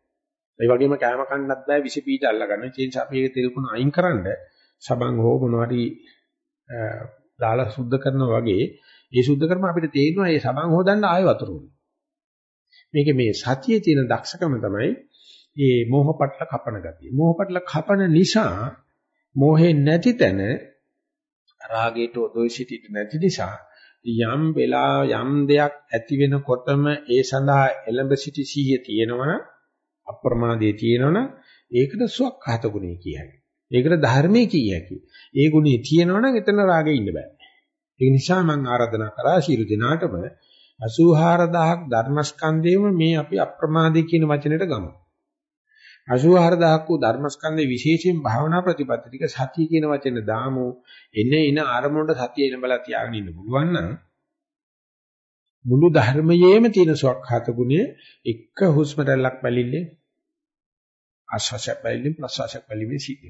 A: ඒ වගේම කෑම කන්නත් බෑ විස පීඩ අල්ල ගන්න. ඒ නිසා අපි ඒක තෙල් කුණු අයින් කරන්න සබන් හෝ මොනවාරි දාලා සුද්ධ කරනවා වගේ ඒ සුද්ධ කරම අපිට තේරෙනවා මේ සබන් හොදන්න ආයෙ වතුර උනේ. මේකේ මේ සතියේ තියෙන දක්ෂකම තමයි මේ මෝහ පටල කපන ගතිය. මෝහ පටල කපන නිසා මෝහේ නැති තැන රාගයට ඔදොයි සිටිට නැති නිසා යම් වෙලා යම් දෙයක් ඇති වෙනකොටම ඒ සඳහා එළඹ සිටි සිහිය තියෙනවනම් අප්‍රමාදයේ තියෙනවනම් ඒකට සුවක්ඛාත ගුණය කියයි. ඒකට ධර්මයේ කියයි. ඒ ගුණය තියෙනවනම් එතන රාගෙ ඉන්න බෑ. ඒ නිසා මම ආරාධනා කරා ශිරු දිනාටම 84000ක් ධර්මස්කන්ධයම මේ අපි අප්‍රමාදී කියන වචනෙට ගමු. 84000ක් වූ ධර්මස්කන්ධේ විශේෂයෙන් භාවනා ප්‍රතිපත්ති ටික සතිය කියන වචනේ දාමු. එන්නේ ඉන ආරමුණට සතිය එන බලා තියාගෙන ඉන්න පුළුවන් නම් මුළු ධර්මයේම තියෙන සවක්හත ගුණය එක හුස්ම රැල්ලක් බැලිල්ලේ ආශ්වාසයක් බැලිල්ලේ ප්‍රශ්වාසයක් බැලිල්ලේ සිද්ධ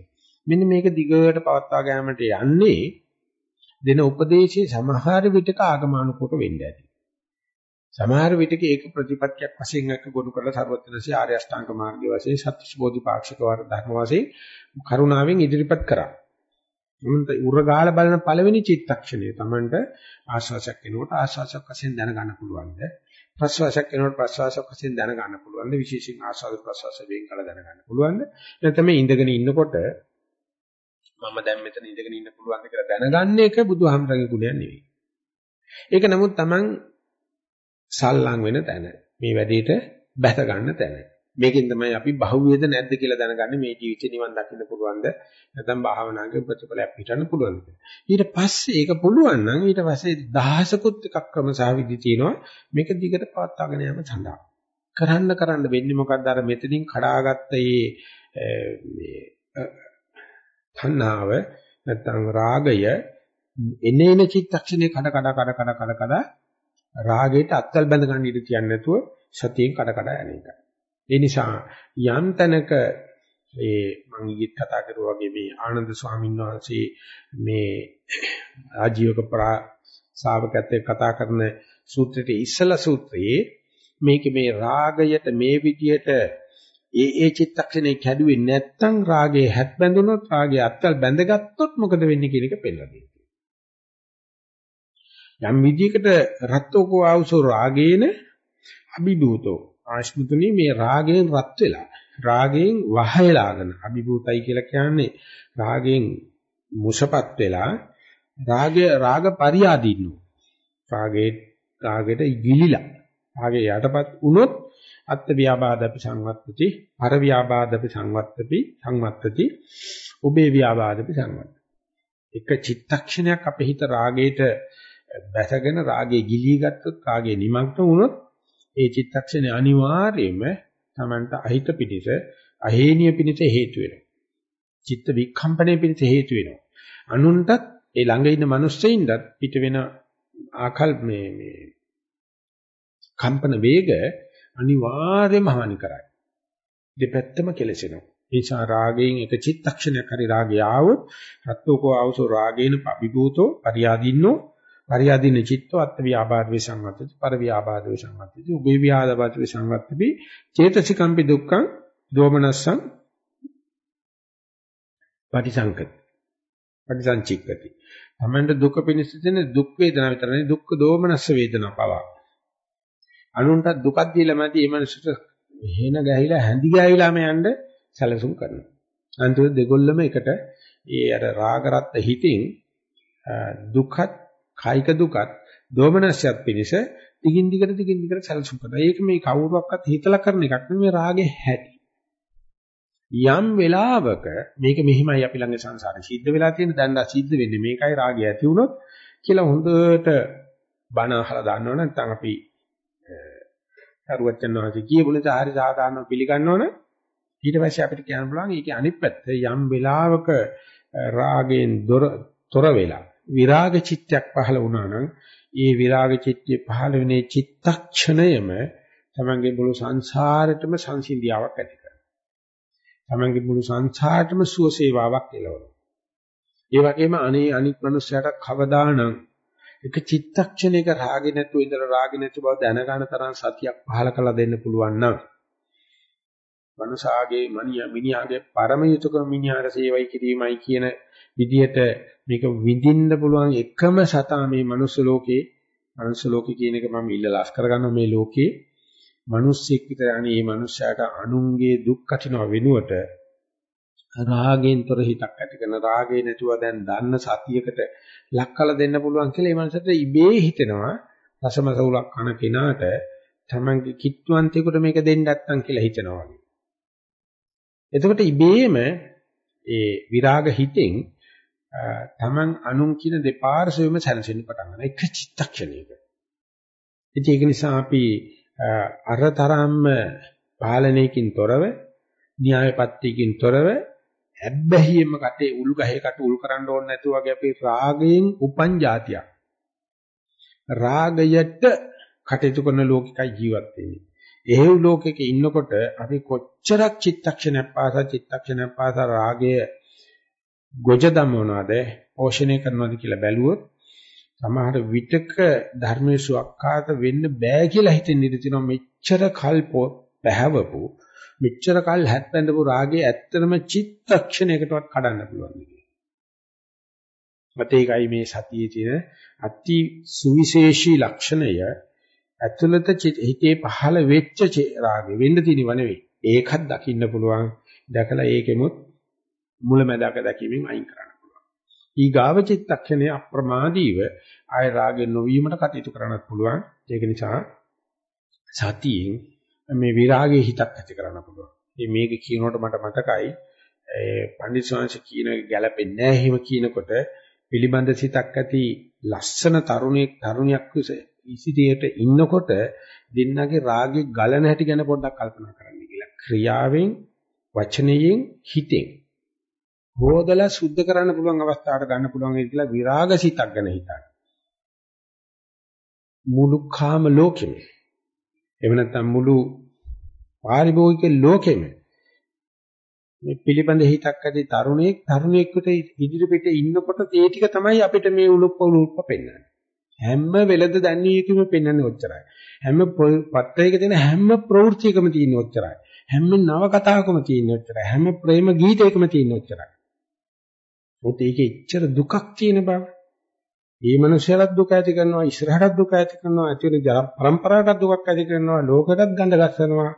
A: මෙන්න මේක දිගට පවත්වා ගැනීමට යන්නේ දෙන උපදේශයේ සමහර විටක ආගමානුකූල වෙන්න ඇති. සමහර විටක ඒක ප්‍රතිපත්තියක් වශයෙන් එක ගොනු කරලා ਸਰවඥාසී ආර්ය අෂ්ටාංග මාර්ගයේ වශයෙන් සත්‍විස් බෝධිපාක්ෂික වර ධර්ම වශයෙන් කරුණාවෙන් ඉදිරිපත් කරා. උන්ට උරගාල බලන පළවෙනි චිත්තක්ෂණය තමන්ට ආශ්වාසයක් එනකොට ආශ්වාසයක් වශයෙන් දැනගන්න පුළුවන්ද? ප්‍රශ්වාසයක් එනකොට ප්‍රශ්වාසයක් වශයෙන් දැනගන්න පුළුවන්ද? විශේෂයෙන් ආශ්වාස ප්‍රශ්වාස වෙන් කළ දැනගන්න පුළුවන්ද? නැත්නම් ඉඳගෙන ඉන්නකොට මම දැන් මෙතන ඉඳගෙන ඉන්න පුළුවන්ද කියලා දැනගන්න එක බුදුහාමරගේ ගුණයක් නෙවෙයි. ඒක නමුත් තමන් සල්ලං වෙන තැන. මේ වැඩේට බැස ගන්න තැන. මේකෙන් තමයි අපි බහුවේද නැද්ද කියලා දැනගන්නේ මේ ජීවිතේ නිවන් දකින්න පුළුවන්ද? නැත්නම් භාවනාවේ ප්‍රතිඵලයක් පිටන්න පුළුවන්ද ඊට පස්සේ ඒක පුළුවන් නම් ඊට පස්සේ දහසකුත් එකක් ක්‍රම සහ විදි තියෙනවා. මේක දිගට පවත්වාගෙන යාම සඳහා. කරන්න කරන්න වෙන්නේ මොකද්ද? අර මෙතනින් කඩාගත්ත මේ තණ්හාව නැත්නම් රාගය එනේන චිත්තක්ෂණේ කඩ කඩ කඩ කඩ කඩ කඩ රාගයට අත්කල් බැඳ ගන්න ඉඩ තියන්නේ නැතුව සතියෙන් කඩ කඩ යන එක. ඒ නිසා යම් තැනක ඒ මම ඊත් කතා කරුවා වගේ මේ ආනන්ද ස්වාමීන් වහන්සේ මේ ආජීවක ශ්‍රාවකත්වයේ කතා කරන සූත්‍රයේ ඉස්සලා සූත්‍රයේ මේක මේ රාගයට මේ විදියට ඒ ඒ චිත්තක්ෂණේ කැඩුවේ නැත්තම් රාගේ හැත් බැඳුනොත් රාගේ අත්කල් බැඳගත්තොත් මොකද වෙන්නේ කියන එක පෙන්නලා දෙනවා. යම් විදියකට රත්තෝකෝ ආවසෝ රාගේන අභිභූතෝ. ආශ්මිතුනි මේ රාගයෙන් රත් වෙලා රාගයෙන් වහයලාගෙන අභිභූතයි කියලා කියන්නේ රාගයෙන් මුසපත් වෙලා රාගය රාග පරියාදීනු. රාගේ රාගෙට ගිලිලා. රාගේ යටපත් වුණොත් අත්ත්‍ය ව්‍යාබාධපි සංවත්තති පර ව්‍යාබාධපි සංවත්තපි සංවත්තති ඔබේ ව්‍යාබාධපි සංවත්තති එක චිත්තක්ෂණයක් අපේ හිත රාගයට බැසගෙන රාගේ ගිලී ගත්තොත් රාගේ නිමග්න වුණොත් ඒ චිත්තක්ෂණේ අනිවාර්යයෙන්ම Tamanට අහිත පිටිස අහේනිය පිණිස හේතු වෙනවා. චිත්ත වික්ඛම්පණය පිණිස හේතු වෙනවා. අනුන්ටත් ඒ ළඟ ඉන්න මිනිස්සෙින්ටත් පිට වෙන ආකල් මේ මේ කම්පන වේග අනිවාර්යයෙන්ම හානි කරයි. දෙපැත්තම කෙලසෙනවා. නිසා රාගයෙන් එක චිත්තක්ෂණයක් හරි රාගය ආවොත් රත්තෝකෝ ආවසෝ රාගේන පබිභූතෝ පරියාදින්නෝ පරියාදීන චිත්තෝ අත්ථ ව්‍යාපාද වේ සංවත්තති පර ව්‍යාපාද වේ සංවත්තති උභේ ව්‍යාපාද වේ සංවත්තති චේතසිකම්පි දුක්ඛං දෝමනස්සං පටිසංකති පටිසංචික්කති. තමන්ට දුක පිණිස දෙන දුක් වේදනා විතරනේ දුක්ඛ දෝමනස්ස වේදනා පවා. අනුන්ට දුකක් දීලා මැදි මේ මනසට හේන ගැහිලා හැඳි ගෑවිලාම යන්න සැලසුම් කරනවා. අන්තිමට දෙගොල්ලම එකට ඒ අර රාගරත් හිතින් දුකත් කායික දුකත් දෝමනස්යත් පිණිස දිගින් දිගට දිගින් දිගට සැලසුම් කරනවා. ඒක මේ කවුරුවක්වත් හිතලා කරන එකක් නෙමෙයි රාගේ හැටි. යම් වෙලාවක මේක මෙහිමයි අපි ළඟ සංසාරේ සිද්ධ වෙලා තියෙන දැන් දා සිද්ධ වෙන්නේ මේකයි රාගය ඇති වුණොත් කියලා හොඳට බණ අහලා දන්නව නැත්නම් අපි සරුවච්චන් වහන්සේ කියපු නිසා හරි සාධාරණව පිළිගන්නවනේ ඊට පස්සේ අපිට කියන්න පුළුවන් ඒකේ අනිත් පැත්ත යම් වෙලාවක රාගයෙන් දොර තොර වෙලා විරාග චිත්තයක් පහළ වුණා නම් ඒ විරාග චිත්තය පහළ වෙනේ චිත්තක්ෂණයම තමන්ගේ මුළු සංසාරෙටම සංසිඳියාවක් ඇති කරනවා. තමන්ගේ මුළු සංසාරෙටම සුවසේවාවක් එළවනවා. ඒ වගේම අනේ අනික් මනුස්සයට කවදානම් එක චිත්තක්ෂණයක රාගෙ නැතුව ඉඳලා රාගෙ නැති බව දැනගන්න තරම් සතියක් පහළ කළ දෙන්න පුළුවන් නම් මනුසාගේ මනිය මිනිහාගේ පරම යුතුයකම මිනිහාට සේවයි කිරීමයි කියන විදිහට මේක විඳින්න පුළුවන් එකම සතා මේ මනුස්ස ලෝකේ. මනුස්ස ලෝකේ කියන එක මම ඉල්ලලා කරගන්න මේ ලෝකේ. මිනිස්සෙක් විතර අනේ මේ මනුස්සයාට අනුන්ගේ දුක් කටිනව වෙනුවට රාගෙන් තොර හිතක් ඇති කරන රාගේ නැතුව දැන් දන්න සතියකට ලක් කළ දෙන්න පුළුවන් කියලා මේ මනසට ඉබේ හිතෙනවා. රසමසවුලක් කන කෙනාට තමන්ගේ කිට්ටුවන්තයෙකුට මේක දෙන්න නැත්තම් කියලා හිතනවා වගේ. එතකොට ඉබේම ඒ විරාග හිතෙන් තමන් අනුන් කියන දෙපාර්ශ්වෙම සැලසෙන්න පටන් ගන්නවා එක චිත්තක්ෂණයක. ඉතින් ඒක නිසා අපි අරතරම්ම පාලනයකින් තොරව න්‍යායපත්‍යකින් තොරව ඇබ්බැහියෙම කටේ උල් ගහේ කට උල් කරන්න ඕනේ නැතුව වගේ අපි රාගයෙන් උපන් જાතියක්. රාගයට කටයුතු කරන ලෝකිකයි ජීවත් වෙන්නේ. එහෙව් ලෝකෙක ඉන්නකොට අපි කොච්චරක් චිත්තක්ෂණයක් පාසා චිත්තක්ෂණයක් පාසා රාගය ගොජ දමනවාද පෝෂණය කරනවාද කියලා බැලුවොත් සමහර විටක ධර්මයේ සුවක්කාත වෙන්න බෑ කියලා හිතෙන ඉඳී තිනවා මෙච්චර කල් පැහැවපු මෙච්චර කල් හැත්ැඳපු රාගේ ඇත්තම චිත්තක්ෂණයකටවත් කඩන්න පුළුවන් කියලා. මත ඒකයි මේ සතියේ තියෙන අති සුවිශේෂී ලක්ෂණය ඇතුළත හිතේ පහළ වෙච්ච රාගෙ වෙන්න තියෙනව නෙවෙයි. ඒකත් දකින්න පුළුවන්. දැකලා ඒකෙමුත් මුලැමැදක දැකීමෙන් අයින් කරන්න පුළුවන්. ඊගාව චිත්තක්ෂණයේ අප්‍රමාදීව ආය රාගෙ නොවීමට කටයුතු කරන්නත් පුළුවන්. ඒක නිසා සතියෙන් මේ විරාගයේ හිතක් ඇති කරන්න පුළුවන්. ඉතින් මේක කියනකොට මට මතකයි ඒ පණ්ඩිත ස්වාමීන් කියන ගැළපෙන්නේ නැහැ එහෙම කියනකොට පිළිබඳ සිතක් ඇති ලස්සන තරුණයෙක් තරුණියක් ඉසිතියට ඉන්නකොට දෙන්නගේ රාගේ ගලන හැටි ගැන පොඩ්ඩක් කල්පනා කරන්න කියලා. ක්‍රියාවෙන් වචනයෙන් හිතෙන් හොදලා සුද්ධ කරන්න පුළුවන් අවස්ථාවට ගන්න පුළුවන් කියලා විරාග සිතක් ගැන හිතන්න. මුළු කාම ලෝකෙම එහෙම නැත්නම් මුළු පාරිභෝගික ලෝකෙම මේ පිළිබඳ හිතක් ඇති තරුණයෙක් තරුණයෙකුට ඉදිරිපිට ඉන්නකොට ඒ ටික තමයි අපිට මේ උලුප්ප උලුප්ප පෙන්වන්නේ. හැම වෙලද දන්නේ එකම පෙන්වන්නේ ඔච්චරයි. හැම පත්‍රයක තියෙන හැම ප්‍රවෘත්තියකම තියෙන ඔච්චරයි. හැම නව කතාවකම තියෙන ඔච්චරයි. හැම ප්‍රේම ගීතයකම තියෙන ඔච්චරයි. මොකද ඒකේ ඉච්ඡර දුකක් තියෙන බව. මේ මනුස්සයලත් දුක ඇති කරනවා, ඉස්සරහටත් දුක ඇති කරනවා, ඇති වෙන පරම්පරාවටත් දුකක් ඇති කරනවා, ලෝකයටත් ගඳ ගස්සනවා.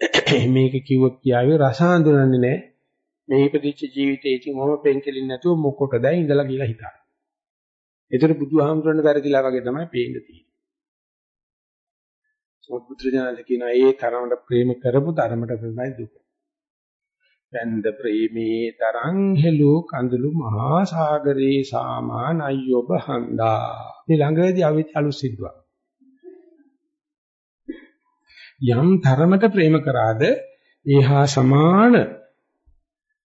A: මේක කිව්වොත් කියාවේ රස හඳුනන්නේ නැහැ. මේ ඉපදිච්ච ජීවිතේ ඉතින් මොම පෙන්කෙලින් නැතුව මොකටද ඉඳලා කියලා හිතා. ඒතර බුදුහාමුදුරන් වැරදිලා වගේ තමයි පේන්න තියෙන්නේ. සෝත්පුත්‍රයන්ද කියන ඒ තරමට ප්‍රේම කරපු තරමට තමයි දුක. වැන්ද ප්‍රේමී තරං හෙළු කඳුළු මහා සාගරේ සාමානයි ඔබ හන්දා. මේ ළඟදී අවිත් අලු සිද්ධාවක්. යම් තරමට ප්‍රේම කරාද ඒහා සමාන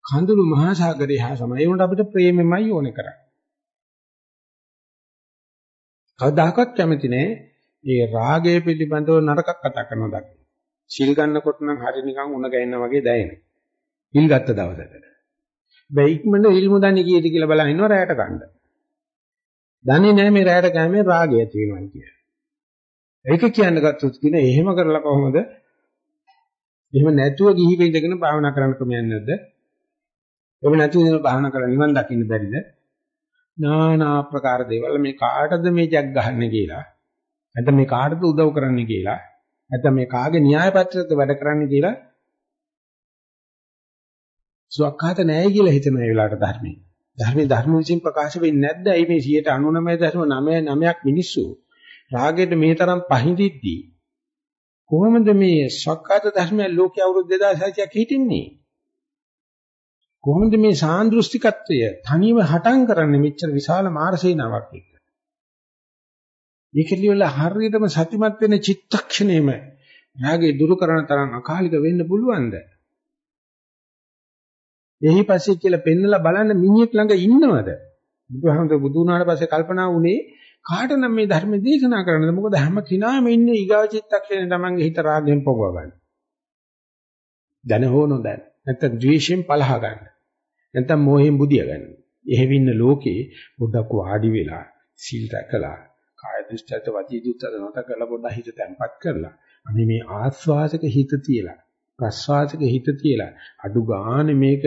A: කඳුළු මහා සාගරේ හා සමාන. ඒ වුණාට අපිට ප්‍රේමෙමයි ඕනේ කරන්නේ. කවදාකවත් කැමති නෑ මේ රාගය පිළිබඳව නරකක් කතා කරනවා දකින්න. සිල් ගන්නකොට නම් හරි නිකන් උණ ගැහෙනා වගේ දැනෙනවා. හිල් ගත්ත දවසට. බෑ ඉක්මනට හිල් මුදන්නේ කීයද කියලා බලන් ඉන්නවා රැයට කන්න. දන්නේ නැහැ මේ රැයට කෑමේ රාගය ඇති වෙනවා කියලා. ඒක කියන්න ගත්තොත් කියන එහෙම කරලා කොහොමද? එහෙම නැතුව ගිහි වෙඳගෙන භාවනා කරන්න ක්‍රමයක් නැද්ද? එහෙම නැතුව ඉඳලා භාවනා කරලා නිවන් දකින්න බැරිද? নানা ආකාර දේවල් මේ කාටද මේ ජග් ගහන්නේ කියලා නැත්නම් මේ කාටද උදව් කරන්නේ කියලා නැත්නම් මේ කාගේ න්‍යාය පත්‍රයද වැඩ කරන්නේ කියලා සුවක්ඛාත නැහැ කියලා හිතන මේ වෙලාවට ධර්මයේ. ධර්මයේ ධර්ම විසින් ප්‍රකාශ වෙන්නේ නැද්ද? ඇයි මේ 99.99ක් මිනිස්සු රාගයට මේ තරම් පහඳිද්දී කොහොමද මේ සක්කාත ධර්මය ලෝකයේ අවුරුදු 2600ක් හිටින්නේ? කොහොමද මේ සාන්දෘෂ්ටිකත්වය තනියම හටන් කරන්නේ මෙච්චර විශාල මාර්සේනාවක් එක්ක? මේකලිවල හරියටම සතිමත් වෙන චිත්තක්ෂණයෙම රාගේ දුරු කරන තරම් අකාලික වෙන්න පුළුවන්ද? එහි පස්සේ කියලා පෙන්නලා බලන්න මිනිහෙක් ළඟ ඉන්නවද? බුදුහාමුදුර බුදු වුණාට පස්සේ කල්පනා වුණේ කාට නම් මේ ධර්ම දේශනා කරන්නද? මොකද හැම කෙනාම ඉන්නේ ඊගාව චිත්තක්ෂණය තමන්ගේ හිත රාගයෙන් පොගව ගන්න. දැන හෝ නොදැන. නැත්නම් ද්වේෂයෙන් පලහ ගන්න. නැත්නම් මෝහයෙන් බුදිය ගන්න. එහෙවින්න ලෝකේ පොඩ්ඩක් වාඩි වෙලා සීල් රැකලා කාය දුස්චරිත වචී දුස්චරිත නැත කරලා පොඩ්ඩක් හිත තැම්පත් කරලා අනේ මේ ආස්වාසක හිත තියලා ප්‍රස්වාසක හිත තියලා අඩු ගානේ මේක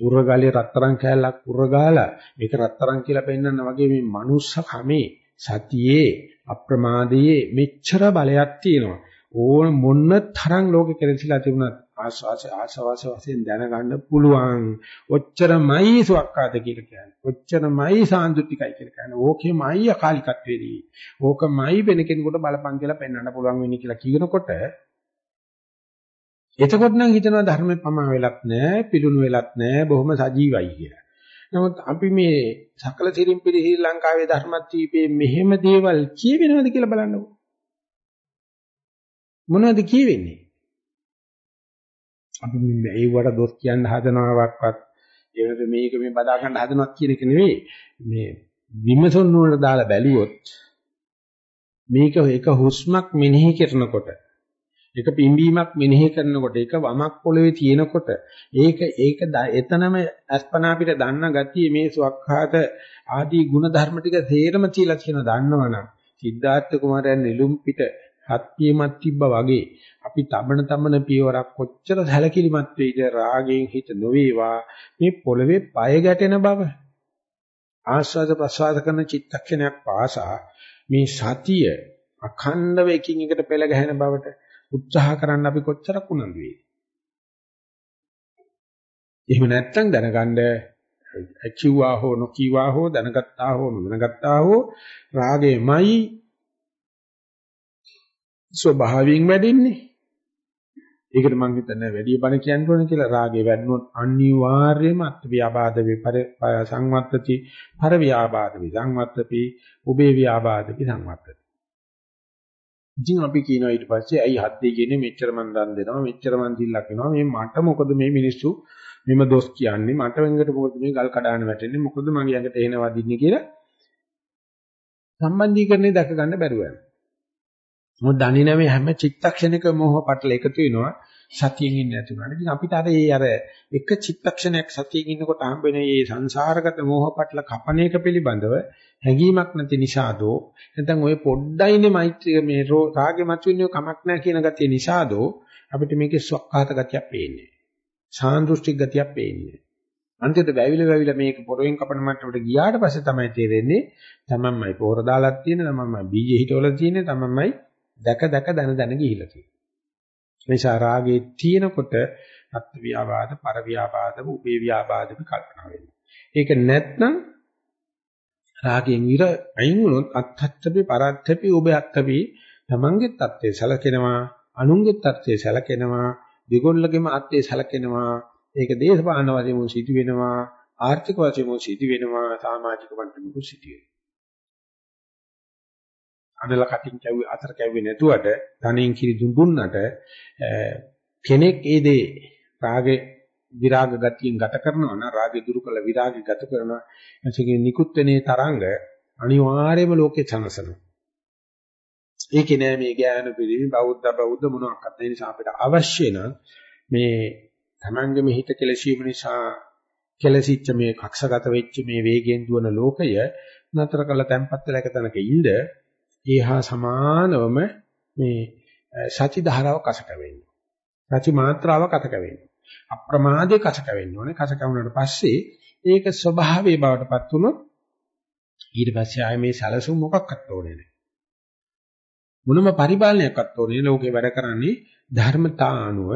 A: උරගාලේ රත්තරන් කෑල්ලක් උරගාලා මේක රත්තරන් කියලා පෙන්වන්න වගේ මේ මනුස්ස කමේ සතියේ අප්‍රමාදයේ මෙච්චර බලයක් තියෙනවා. ඕන මොන්න තරම් ලෝකෙ කෙරෙහිලා තිබුණත් ආස්වාස ආසවාස වශයෙන් දැනගන්න පුළුවන්. ඔච්චරමයි සුවක්කාද කියලා කියන්නේ. ඔච්චරමයි සාන්දුට්ටිකයි කියලා කියන්නේ. ඕකෙමයි අකාලිකත්වයේදී ඕකමයි වෙන කෙනෙකුට බලපං කියලා පෙන්වන්න පුළුවන් වෙන්නේ කියලා කියනකොට එතකොට නම් හිතනවා ධර්මෙ පමා වෙලත් නැහැ, පිළුණු වෙලත් නැහැ, බොහොම සජීවයි කියලා. නමුත් අපි මේ සකල සිරින් පිළි ශ්‍රී ලංකාවේ ධර්මත්වීපේ මෙහෙම දේවල් කියවෙනවද කියලා බලන්නකෝ. මොනවද කියවෙන්නේ? අපි මේ ඒවට දොස් කියන්න හදනවක්වත් ඒකට මේක මේ බදා ගන්න හදනවත් කියන එක නෙවෙයි මේ විමසොන් වලට දාලා බැලුවොත් මේක එක හුස්මක් මෙනෙහි කරනකොට එක පිම්බීමක් මෙනෙහි කරනකොට එක වමක් පොළවේ තියෙනකොට ඒක ඒක එතනම අස්පනා පිට දන්න ගතිය මේ සුවක්ඛාත ආදී ගුණ ධර්ම ටික තේරම තියලා කියන දන්නවනම් සිද්ධාර්ථ කුමාරයන් නිලුම් පිට හත්පියමත් තිබ්බා වගේ අපි තබන තබන පියවරක් කොච්චර සැලකිලිමත් වෙයිද රාගයෙන් හිත නොවේවා මේ පොළවේ පය ගැටෙන බව. ආස්වාද ප්‍රසවාස කරන චිත්තක්ෂණයක් පාසා මේ සතිය අඛණ්ඩව එකින් එකට පෙළ ගැහෙන බවට උත්සාහ කරන්න අපි කොච්චරක් උනන්දු වෙයිද එහෙම නැත්නම් දැනගන්න කිව්වා හෝ නොකියවා හෝ දැනගත්තා හෝ නොදැනගත්තා හෝ රාගයමයි ස්වභාවයෙන් වැඩින්නේ. ඒකට මම හිතන්නේ වැඩි බණ කියන්න ඕනේ කියලා රාගේ වැඩනොත් අනිවාර්යයෙන්ම අත් ව්‍යාබාධ විපර සංවත්තති පර ව්‍යාබාධ විසංවත්තති උබේ ව්‍යාබාධ විසංවත්තති. ඉතින් අපි කියනවා ඊට පස්සේ ඇයි හද්දේ කියන්නේ මෙච්චර මන් දන් දෙනවා මෙච්චර මන් දිල්ලක් වෙනවා? මේ මට මොකද මේ මිනිස්සු මෙම දොස් කියන්නේ? මට වෙන්කට මොකද මේ ගල් කඩාන වැටෙන්නේ? මොකද මගේ ඇඟට එන වදින්නේ? කියලා සම්බන්ධීකරණය දැක ගන්න බැරුව යනවා. මොකද දන්නේ නැමේ හැම චිත්තක්ෂණයක මෝහ පටල එකතු වෙනවා. සතියෙන් ඉන්නේ නැති වුණා. ඉතින් අපිට අර ඒ අර එක චිත්තක්ෂණයක් සතියෙන් ඉන්නකොට හම්බෙන මේ සංසාරගත මෝහ පටල කපන එක පිළිබඳව හැඟීමක් නැති නිසාදෝ නැත්නම් ඔය පොඩ්ඩයිනේ මෛත්‍රිය මේ රාගේ මතුවෙන්නේ කමක් නැහැ කියන ගතිය නිසාදෝ අපිට මේකේ ස්වකහාත ගතියක් පේන්නේ. සාන්දෘෂ්ටික ගතියක් පේන්නේ. අන්තිමට වැවිල වැවිල මේක පොරෙන් කපන මට්ටමට ගියාට පස්සේ තමයි තේරෙන්නේ තමන්මයි පොර දාලක් තියෙන තමන්මයි බීජ හිටවල තියෙන තමන්මයි දැක දැක දන දන ගිහිලා තියෙනවා. නිසා රාගේ තියෙනකොට අත් ව්‍යාපාද, පර ව්‍යාපාද, උපේ ව්‍යාපාද කල්පනා වෙනවා. ඒක නැත්නම් රාගයෙන් විර අයින් වුණොත් අත්හත්ත්‍පි පරත්ත්‍පි උභයත්ත්පි තමන්ගේ தත්ත්වය සැලකෙනවා, අනුන්ගේ தත්ත්වය සැලකෙනවා, දෙගොල්ලගේම ආත්මය සැලකෙනවා. ඒක දේශපාලන වශයෙන් සිදු වෙනවා, ආර්ථික වශයෙන් සිදු වෙනවා, සමාජික වශයෙන් සිදු වෙනවා. අඬල කටින් කැව්වේ අතර කැව්වේ නැතුවට ධනෙන් කිරි දුන්නුන්නට කෙනෙක් ඒ දේ රාගේ විරාග ගතියෙන් ගත කරනවා නම් රාගේ දුරු කළ විරාගේ ගත කරනවා එතකින් නිකුත් වෙනේ තරංග අනිවාර්යයෙන්ම ලෝකේ චනසනවා ඒකේ නෑ මේ ඥාන පිළිවි බෞද්ධ බෞද්ධ මොනවාක්වත් නැහැ නිසා අපිට අවශ්‍ය නම් මේ Tamange මේ හිත කෙලසීම නිසා කෙලසිච්ච මේ කක්ෂගත වෙච්ච මේ වේගයෙන් දුවන ලෝකය නතර කළ තැම්පත් වෙලා එක තැනක ඉඳ ඒහා සමානවම මේ සති ධාරාව කසක වෙන්නේ. සති මාත්‍රාව කසක වෙන්නේ. අප්‍රමාදයේ කසක වෙන්න ඕනේ. කසක වුණාට පස්සේ ඒක ස්වභාවයේ බවටපත් වුණොත් ඊට පස්සේ ආයේ මේ සැලසුම් මොකක්වත් ඕනේ නැහැ. මොනම පරිපාලනයක්වත් ඕනේ ලෝකේ වැඩ කරන්නේ ධර්මතා අනුව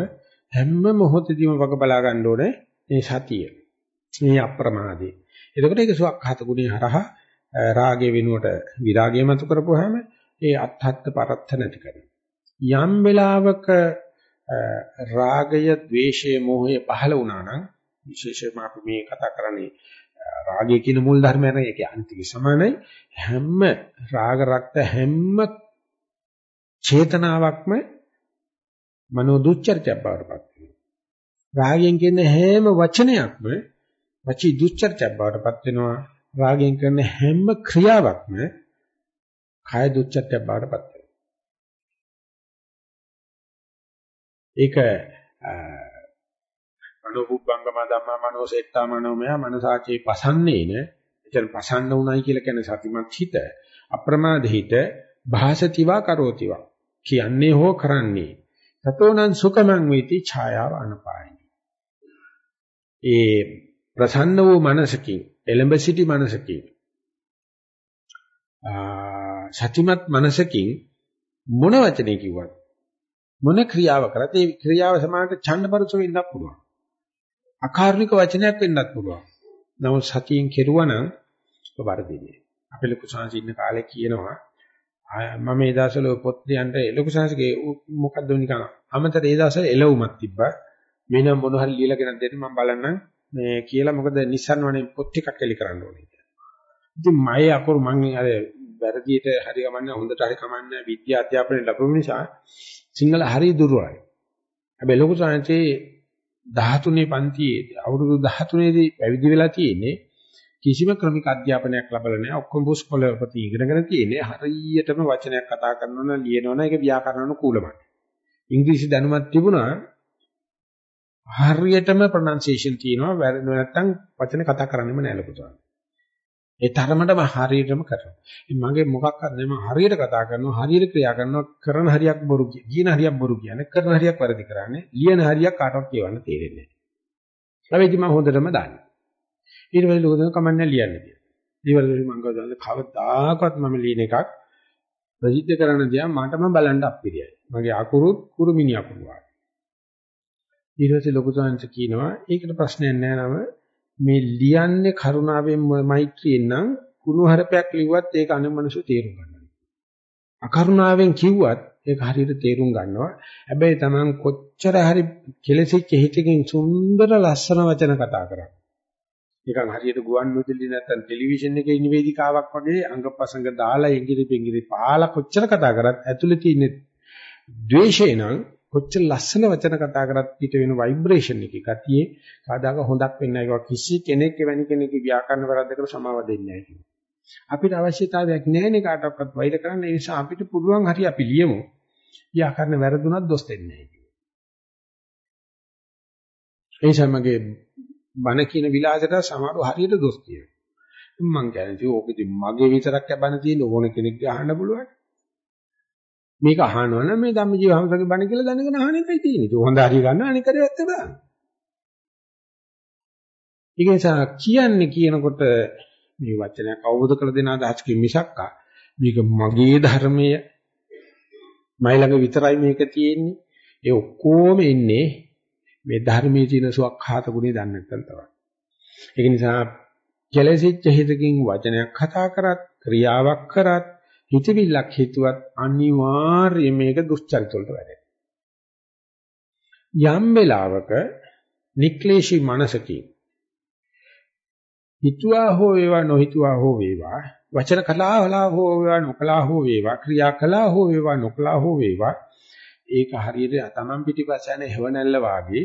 A: හැම මොහොතදීම වග බලා ගන්න ඕනේ මේ සතිය. මේ අප්‍රමාදේ. එතකොට ඒක සුවක්හත ගුණේ හරහා රාගය වෙනුවට විරාගය මතු කරපුවාම ඒ අත්හත් පරත්ත නැති කරනවා. යම් වෙලාවක රාගය, ద్వේෂය, මෝහය පහළ වුණා නම් විශේෂයෙන්ම අපි මේ කතා කරන්නේ රාගය කියන මූල ධර්මය නේද? ඒක අන්තික සමානයි. හැම රාග රක්ත හැම චේතනාවක්ම මනෝ දුච්චර්චයක් බවට පත් වෙනවා. රාගයෙන් කියන හැම වචනයක්ම වචී දුච්චර්චයක් බවට පත් වෙනවා. රාගයෙන් කරන හැම ක්‍රියාවක්ම කාය දුච්චත්‍ය බවට පත් වෙනවා. ඒක මනෝපුබ්බංගම ධම්මා මනෝසෙට්ටා මනෝමය මනසාචේ පසන්නේන එතන පසන්න උනායි කියලා කියන්නේ සතිමත් හිත අප්‍රමාද හිත භාසතිවා කරෝතිවා. කියන්නේ හෝ කරන්නේ. තතෝනං සුඛමං වේති ඡායාව අනපායයි ඒ ප්‍රසන්න වූ මනසකින් එළඹ සිටි මනසකින් සතිමත් මනසකින් මොන වචනේ කිව්වත් මොන ක්‍රියාව කරත් ඒ ක්‍රියාව සමානට ඡන්දපරස වෙන්නත් පුළුවන්. අකාරුණික වචනයක් වෙන්නත් පුළුවන්. නමුත් සතියෙන් කෙරුවා නම් වර්ධිනේ. අපේ ලොකු සංසි ඉන්න කාලේ කියනවා මම ඒ දවස්වල පොත් ලියන්න ලොකු සංසිගේ මොකද්ද නිකන් අමතර ඒ දවස්වල එළවුමක් තිබ්බා. මෙන්න මොන හරි ලියලා ගෙනත් දෙන්න මම බලන්නම් මේ කියලා මොකද Nissan වනේ පොත් ටිකක් එලි කරන්න ඕනේ කියලා. ඉතින් මයේ අකුරු මම අර වැරදියට හරි ගමන්නේ හොඳට හරි කමන්නේ විද්‍යා අධ්‍යාපනය ලැබුම නිසා සිංහල හරි දුර්වලයි. හැබැයි ලොකු සංහසේ 13 පන්තියේ අවුරුදු 13 දී පැවිදි වෙලා තියෙන්නේ කිසිම ක්‍රමික අධ්‍යාපනයක් ලැබලා නැහැ. ඔක්කොම පුස්කොළපති ඉගෙනගෙන තියෙන්නේ හරියටම වචනයක් කතා කරනවා නම් ලියනවා නම් ඒක ව්‍යාකරණ කුලමයි. ඉංග්‍රීසි දැනුමක් තිබුණා හරියටම ප්‍රොනන්සියේෂන් තියෙනවා වැරදි නැත්නම් වචන කතා කරන්නෙම නෑ ලොකු තරම්. ඒ තරමටම හරියටම කරනවා. මගේ මොකක්වත් නෑ මම හරියට කතා කරනවා හරියට ක්‍රියා කරනවා කරන හරියක් බොරු කියන හරියක් බොරු කියන්නේ කරන හරියක් වැරදි කරන්නේ ලියන හරියක් කාටවත් කියවන්න තේරෙන්නේ නෑ. හැබැයි මම හොඳටම දන්නවා. ඊට පස්සේ ලෝකෙම කමන්නේ ලියන්නේ කියලා. ඊවලදී මම ගාවද කවදාකවත් මම ලියන එකක් ප්‍රසිද්ධ කරන්න දියා මටම බලන්න අපිරියයි. මගේ අකුරුත් කුරුමිනි අකුරු වගේ. ඊට පස්සේ ලොකු සංස කියනවා ඒකට ප්‍රශ්නයක් නෑ නම මේ ලියන්නේ කරුණාවෙන් මෛත්‍රියෙන් නම් කුණුහරුපයක් ලිව්වත් ඒක අනුමනසු තේරුම් ගන්නවා. අකරුණාවෙන් කිව්වත් ඒක හරියට තේරුම් ගන්නවා. හැබැයි Taman කොච්චර හරි කෙලසිච්ච හිතකින් සුන්දර ලස්සන වචන කතා කරා. නිකන් හරියට ගුවන් විදුලි නැත්නම් ටෙලිවිෂන් එකේ නිවේදිකාවක් වගේ අංගපසංග දාලා ඉංග්‍රීසි පිංග්‍රීසි පාලා කොච්චර කතා කරත් ඇතුලේ තියෙන ද්වේෂය නම් කොච්චර ලස්සන වචන කතා කරත් පිට වෙන ভাইබ්‍රේෂන් එකේ ගතියේ කාදාක හොඳක් වෙන්නේ නැහැ. කිසි කෙනෙක් එවැනි කෙනෙක්ගේ ව්‍යාකරණ වැරද්දකට සමාව දෙන්නේ නැහැ අපිට අවශ්‍යතාවයක් නැහැ කාටවත් වෛර කරන්න. ඒ නිසා අපිට පුළුවන් හරි අපි ලියමු. ව්‍යාකරණ වැරදුනත් දොස් දෙන්නේ නැහැ ඒ නිසා මගේ බණ කියන විලාසයට සමහරව හරියට දොස් කියනවා. මම කියන්නේ ඕක ඉතින් මගේ විතරක් යබන තියෙන ඕන කෙනෙක්ගේ අහන්න පුළුවන්. මේක අහනවා නම් මේ ධම්මජීව හම්සගේ බණ කියලා දැනගෙන අහන එකයි තියෙන්නේ. ඒක හොඳ හරිය ගන්න අනික කරේ ඇත්ත බෑ. ඒක නිසා කියන්නේ කියනකොට මේ වචනයක් අවබෝධ කර දෙන අදහසකින් මිසක්කා මේක මගේ ධර්මය මයි ළඟ විතරයි මේක තියෙන්නේ. ඒ ඔක්කොම ඉන්නේ මේ ධර්මයේ තියෙන සුවක්ඛාත ගුණය දන්නේ නැත්නම් තමයි. ඒක නිසා කෙලෙසිච්ච හිතකින් වචනයක් කතා කරත් ක්‍රියාවක් කරත් හිතවිල්ලක් හිතුවත් අනිවාර්යයෙන් මේක දුස්චරිත වලට වැටෙනවා. යම් වෙලාවක නික්ලේශී මනසකින් හිතුවා හෝ වේවා නොහිතුවා හෝ වේවා වචන කලාවලා හෝ වේවා නොකලා හෝ වේවා ක්‍රියා කළා හෝ වේවා නොකලා හෝ වේවා ඒක හරියට තමන් පිටිපස්ස යන හේවණල්ල වාගේ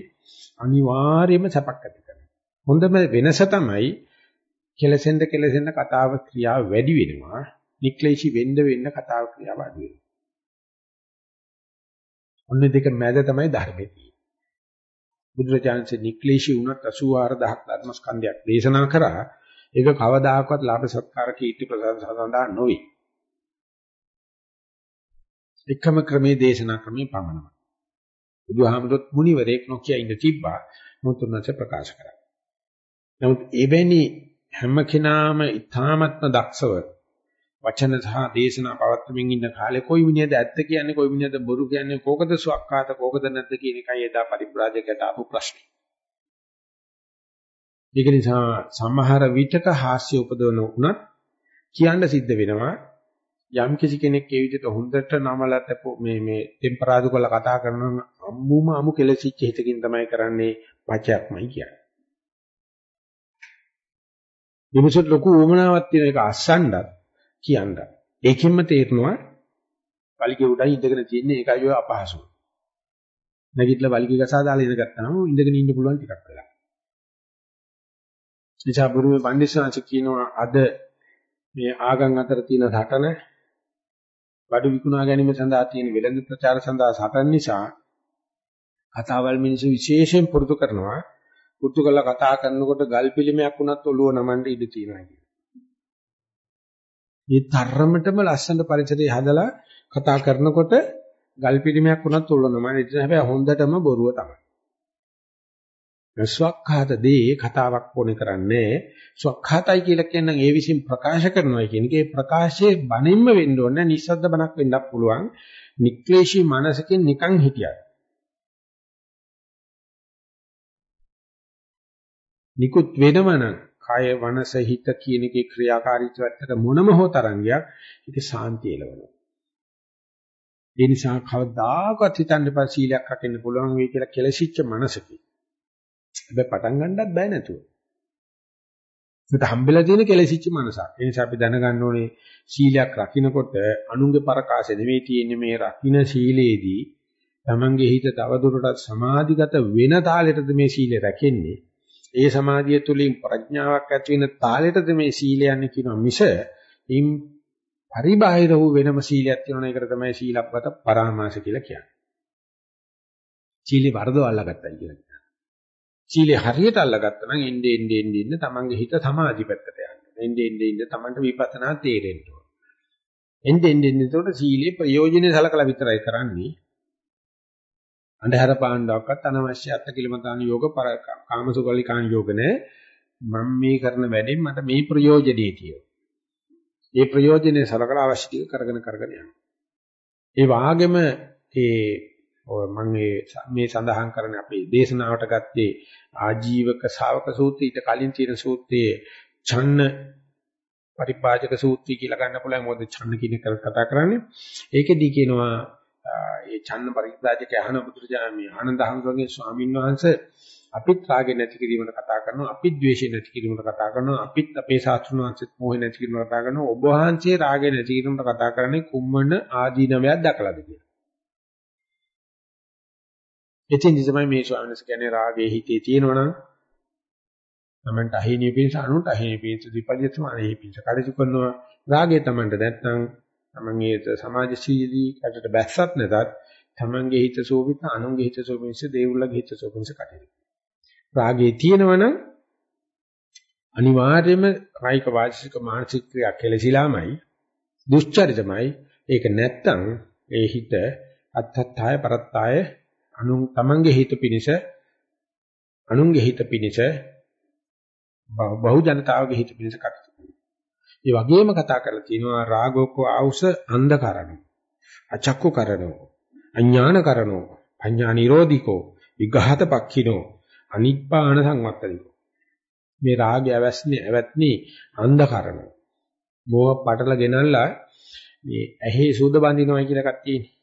A: අනිවාර්යයෙන්ම සැපක් ඇති කරනවා. හොඳම වෙනස තමයි කෙලසෙන්ද කෙලසෙන්ද කතාව ක්‍රියාව වැඩි වෙනවා. නික්ලේශී වෙන්න වෙන්න කතාව ක්‍රියාව අඩු වෙනවා. ඔන්න දෙක මැද තමයි ධර්මයේ තියෙන්නේ. බුදුරජාණන්සේ නික්ලේශී වුණත් 84000ක් ධර්මස්කන්ධයක් දේශනා කරා. ඒක කවදාකවත් ලාභ සත්කාර කීර්ති ප්‍රසන්න සඳහා නොවේ. එකම ක්‍රමයේ දේශනා ක්‍රමයේ පමණයි. බුදුහාමුදුරුවෝ මුනිවරයෙක් නොකිය ඉඳ තිබ්බා. මොහොත උන්වහන්සේ ප්‍රකාශ කරා. නමුත් එවැනි හැම කෙනාම ඊ타ත්ම දක්ෂව වචන සහ දේශනා පවත්වමින් ඉන්න කාලේ කොයි මිනිහද ඇත්ත කියන්නේ කොයි මිනිහද බොරු කියන්නේ කෝකද සුවක්කාත කෝකද නැද්ද කියන එකයි එදා පරිබ්‍රාජකයට ආපු ප්‍රශ්නේ. ඒක නිසා සමහර විටක හාස්‍ය උපදවන උනත් කියන්න සිද්ධ වෙනවා යම් කිසි කෙනෙක් ඒ විදිහට හොඳට නමලත මේ මේ ටෙම්පරාදු කරලා කතා කරනවා අම්මුම අමු කෙලසිච්ච හිතකින් තමයි කරන්නේ පචයක්මයි කියන්නේ. මිනිසුත් ලොකු උමනාවක් තියෙන එක අස්සන්නත් කියන්න. ඒකෙන්ම තේරෙනවා වලිගේ උඩයි ඉඳගෙන තියෙන්නේ ඒකයි ඔය අපහසුව. නැගිටලා වලිගේ ගසා දාලා ඉඳ ගත්තාම ඉඳගෙන ඉන්න පුළුවන් ටිකක් වෙලා. නිසා බුරුමේ පඬිස්සංශ කියනවා අද මේ ආගම් අතර තියෙන සටන බඩු විකුණා ගැනීම සඳහා තියෙන වෙළඳ ප්‍රචාර සඳහා සටන් නිසා කතාවල් මිනිස්සු විශේෂයෙන් පුරුදු කරනවා. පුරුදු කරලා කතා කරනකොට ගල් පිළිමයක් වුණත් ඔළුව නමන්න ඉඩ තියෙනවා කියන. මේ තරමටම ලස්සන පරිසරය හදලා කතා කරනකොට ගල් පිළිමයක් වුණත් ඔළුව නමන්න ඉඩ හැබැයි හොඳටම බොරුව තමයි. ස්වක්ඛාත දේ කතාවක් ඕනේ කරන්නේ ස්වක්ඛාතයි කියලා කියනනම් ඒ විසින් ප්‍රකාශ කරනවා කියන එකේ. ප්‍රකාශයේ බණින්ම වෙන්න ඕනේ නිස්සද්ද බණක් වෙන්නත් පුළුවන්. නික්ලේශී මනසකින් නිකන් හිටියත්. නිකුත් වෙනවනම් කය වනස හිත කියන එකේ ක්‍රියාකාරීත්වයට මොනම හෝ තරංගයක් ඒක සාන්තිය ලැබෙනවා ඒ නිසා කවදාකවත් හිතන්න එපා සීලයක් රකින්න පුළුවන් වෙයි කියලා කෙලසිච්ච මනසකින් හැබැයි පටන් ගන්නත් බෑ නැතුව. ඒකට හම්බෙලා තියෙන කෙලෙසිච්ච මනසක්. ඒ නිසා අපි දැනගන්න ඕනේ සීලයක් රකින්නකොට අනුන්ගේ පරකාසෙ නෙවෙයි තියෙන්නේ මේ රකින්න සීලේදී තමන්ගේ හිත තවදුරටත් සමාධිගත වෙන තාලෙටද මේ සීලය රැකෙන්නේ. ඒ සමාධිය තුළින් ප්‍රඥාවක් ඇති වෙන තාලෙටද මේ සීලය යන්නේ කියනවා මිස ඉන් පරිබාහිර වූ වෙනම සීලයක් තියෙනවා ඒකට තමයි සීලබ්බත පරාමාස කියලා කියන්නේ. සීලේ වරදව අල්ලගත්තයි කියලා කියනවා. සීලේ හරියට අල්ලගත්තා නම් එන්නේ එන්නේ එන්නේ තමන්ගේ හිත සමාධි පැත්තට යනවා. එන්නේ එන්නේ එන්නේ තමන්ට විපස්සනා තේරෙන්න ඕන. එන්නේ එන්නේ එතකොට සීලේ ප්‍රයෝජනෙ සලකලා විතරයි කරන්නේ. අන්ධහර පාණ්ඩවක්වත් අනවශ්‍ය අත්කිලමතාන යෝග කාමසුකල්ලිකාන යෝග නැහැ. මම මේ කරන වැඩෙන් මට මේ ප්‍රයෝජනෙයි තියෙනවා. ඒ ප්‍රයෝජනේ සලකලා අවශ්‍ය ටික කරගෙන කරගෙන යනවා. ඒ වාගෙම ඒ මම මේ සඳහන් කරන අපේ දේශනාවට ගත්තේ ආජීවක ශාවක සූත්‍රය ඊට කලින් තියෙන සූත්‍රයේ ඡන්න පරිපාජක සූත්‍රය කියලා ගන්න පුළුවන් මොකද ඡන්න කියන එක කතා කරන්නේ ඒකෙදී කියනවා ඒ ඡන්න පරිපාජක අහන බුදුරජාණන් ආනන්ද හඳුන්ගේ ස්වාමීන් වහන්සේ අපිත් රාගෙ නැති කිරීමකට කතා කරනවා අපිත් ද්වේෂෙ නැති කිරීමකට කතා කරනවා අපිත් අපේ සාස්ත්‍රුණ වංශෙත් මොහෙ නැති කිරීමකට කතා කරනවා ඔබ වහන්සේ රාගෙ නැති කිරීමකට කතා කරන්නේ කුම්මන ආදීනවයක් දැකලාද කියලා. එතින් තමයි මේ ස්වාමීන් වහන්සේ කියන්නේ රාගේ හිතේ තියෙනවනම් තමන්ට අහිණිය පිණිස අනුන්ට අහිණිය පිණිස විපරියතම අහිණිය පිණිස කටයුතු කරනවා රාගේ තමන්ට නැත්නම් තමන්ගේ සමාජශීලී කටට බැස්සත් නැතත් තමන්ගේ හිත සෝපිත අනුන්ගේ හිත සෝපිත දේවුල්ලගේ හිත සෝපිත කටයුතු රාගයේ තියෙනවනම් අනිවාර්යයෙන්ම කායික වාචික මානසික ක්‍රියා කෙලසිලාමයි දුෂ්චරිතමයි ඒක නැත්තම් ඒ හිත අත්තත්තාය පරත්තාය අනු තමන්ගේ හිත පිනිස අනුන්ගේ හිත පිනිස බහු ජනතාවගේ හිත පිනිස කටයුතු ඒ වගේම කතා කරලා තියෙනවා රාගෝකෝ ආවුස අන්ධකරණෝ. අචක්කු කරණෝ අඥාන කරණෝ පඤ්ඤා නිරෝධිකෝ විඝාත පක්ඛිනෝ අනිප්පාන සංවත්තනිකෝ. මේ රාගය ඇවැස්නේ ඇවැත්නි අන්ධකරණ. මෝහ පටල ගෙනල්ලා මේ ඇහි සුද බඳිනවා කියලා එකක් තියෙන්නේ.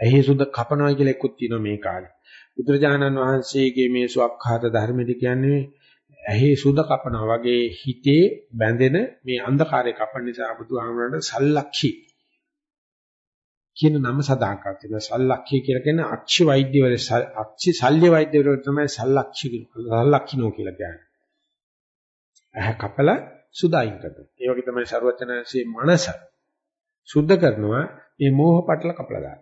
A: ඇහි සුද කපනවා කියලා එකකුත් තියෙනවා මේ කාලේ. බුදුරජාණන් වහන්සේගේ මේ සුවක්ඛාත ධර්මෙදි කියන්නේ ඇහි සුද කපනවා වගේ හිතේ බැඳෙන මේ අන්ධකාරය කපන්න නිසා බුදුහාමරණ සල්ලක්ෂි කියන නම සඳහන් කර තිබෙනවා. සල්ලක්ෂි කියලා කියන්නේ අක්ෂි වෛද්‍යවල අක්ෂි ශල්‍ය වෛද්‍යවල තමයි සල්ලක්ෂි කියලා. සල්ලක්ෂිනෝ කියලා කියන්නේ. ඇහ කපල සුදායින් කරනවා. ඒ වගේ තමයි ਸਰවචනංශයේ මනස සුද්ධ කරනවා මේ මෝහ පටල කපලා දාන.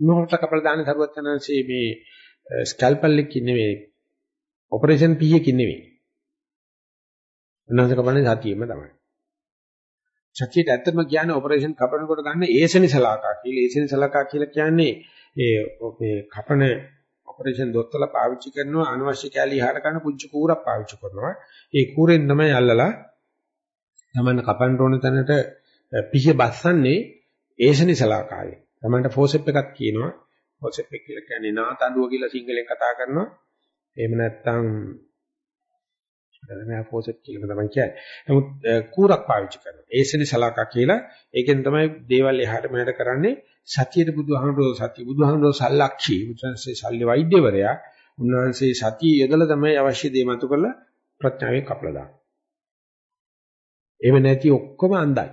A: මෝහ පටල කපලා දාන ਸਰවචනංශයේ මේ eh, ස්කැල්පල් එකකින් නෙවෙයි ඔපරේෂන් පී එකකින් නෙවෙයි. උන්වහන්සේ කපන්නේ සතියෙම තමයි. සතියට ඇත්තම කියන්නේ ඔපරේෂන් කපනකොට ගන්න ඒසනි සලාකා කියලා. ඒසනි සලාකා කියලා කියන්නේ ඒ මේ කපන ඔපරේෂන් දොස්තරලා පාවිච්චි කරනවා අනවශ්‍ය කැලී ඉහාට ගන්න පුංචි කූරක් පාවිච්චි කරනවා. ඒ කූරෙන් තමයි අල්ලලා තමන්න කපන්න ඕන තැනට පිහිය බස්සන්නේ ඒසනි සලාකාවේ. තමන්ට ෆෝසෙප් එකක් කියනවා. ෆෝසෙප් එක කියලා කියන්නේ නාතඬුව කියලා සිංහලෙන් කතා කරනවා. එහෙම නැත්නම් නෑ ෆෝසෙට් කියලා තමයි කියන්නේ. නමුත් කූරක් පාවිච්චි කරනවා. ඒසනේ සලාකා කියලා ඒකෙන් තමයි දේවල් එහාට මෙහාට කරන්නේ. සතියේ බුදුහාමුදුරුවෝ සතිය බුදුහාමුදුරුවෝ සල්ලක්ෂී බුදුන්සේ ශල්‍ය වෛද්‍යවරයා උන්වහන්සේ සතිය යොදලා තමයි අවශ්‍ය දේ මතු කරලා ප්‍රඥාවෙන් කපලා දාන්නේ. එහෙම නැති ඔක්කොම අන්ධයි.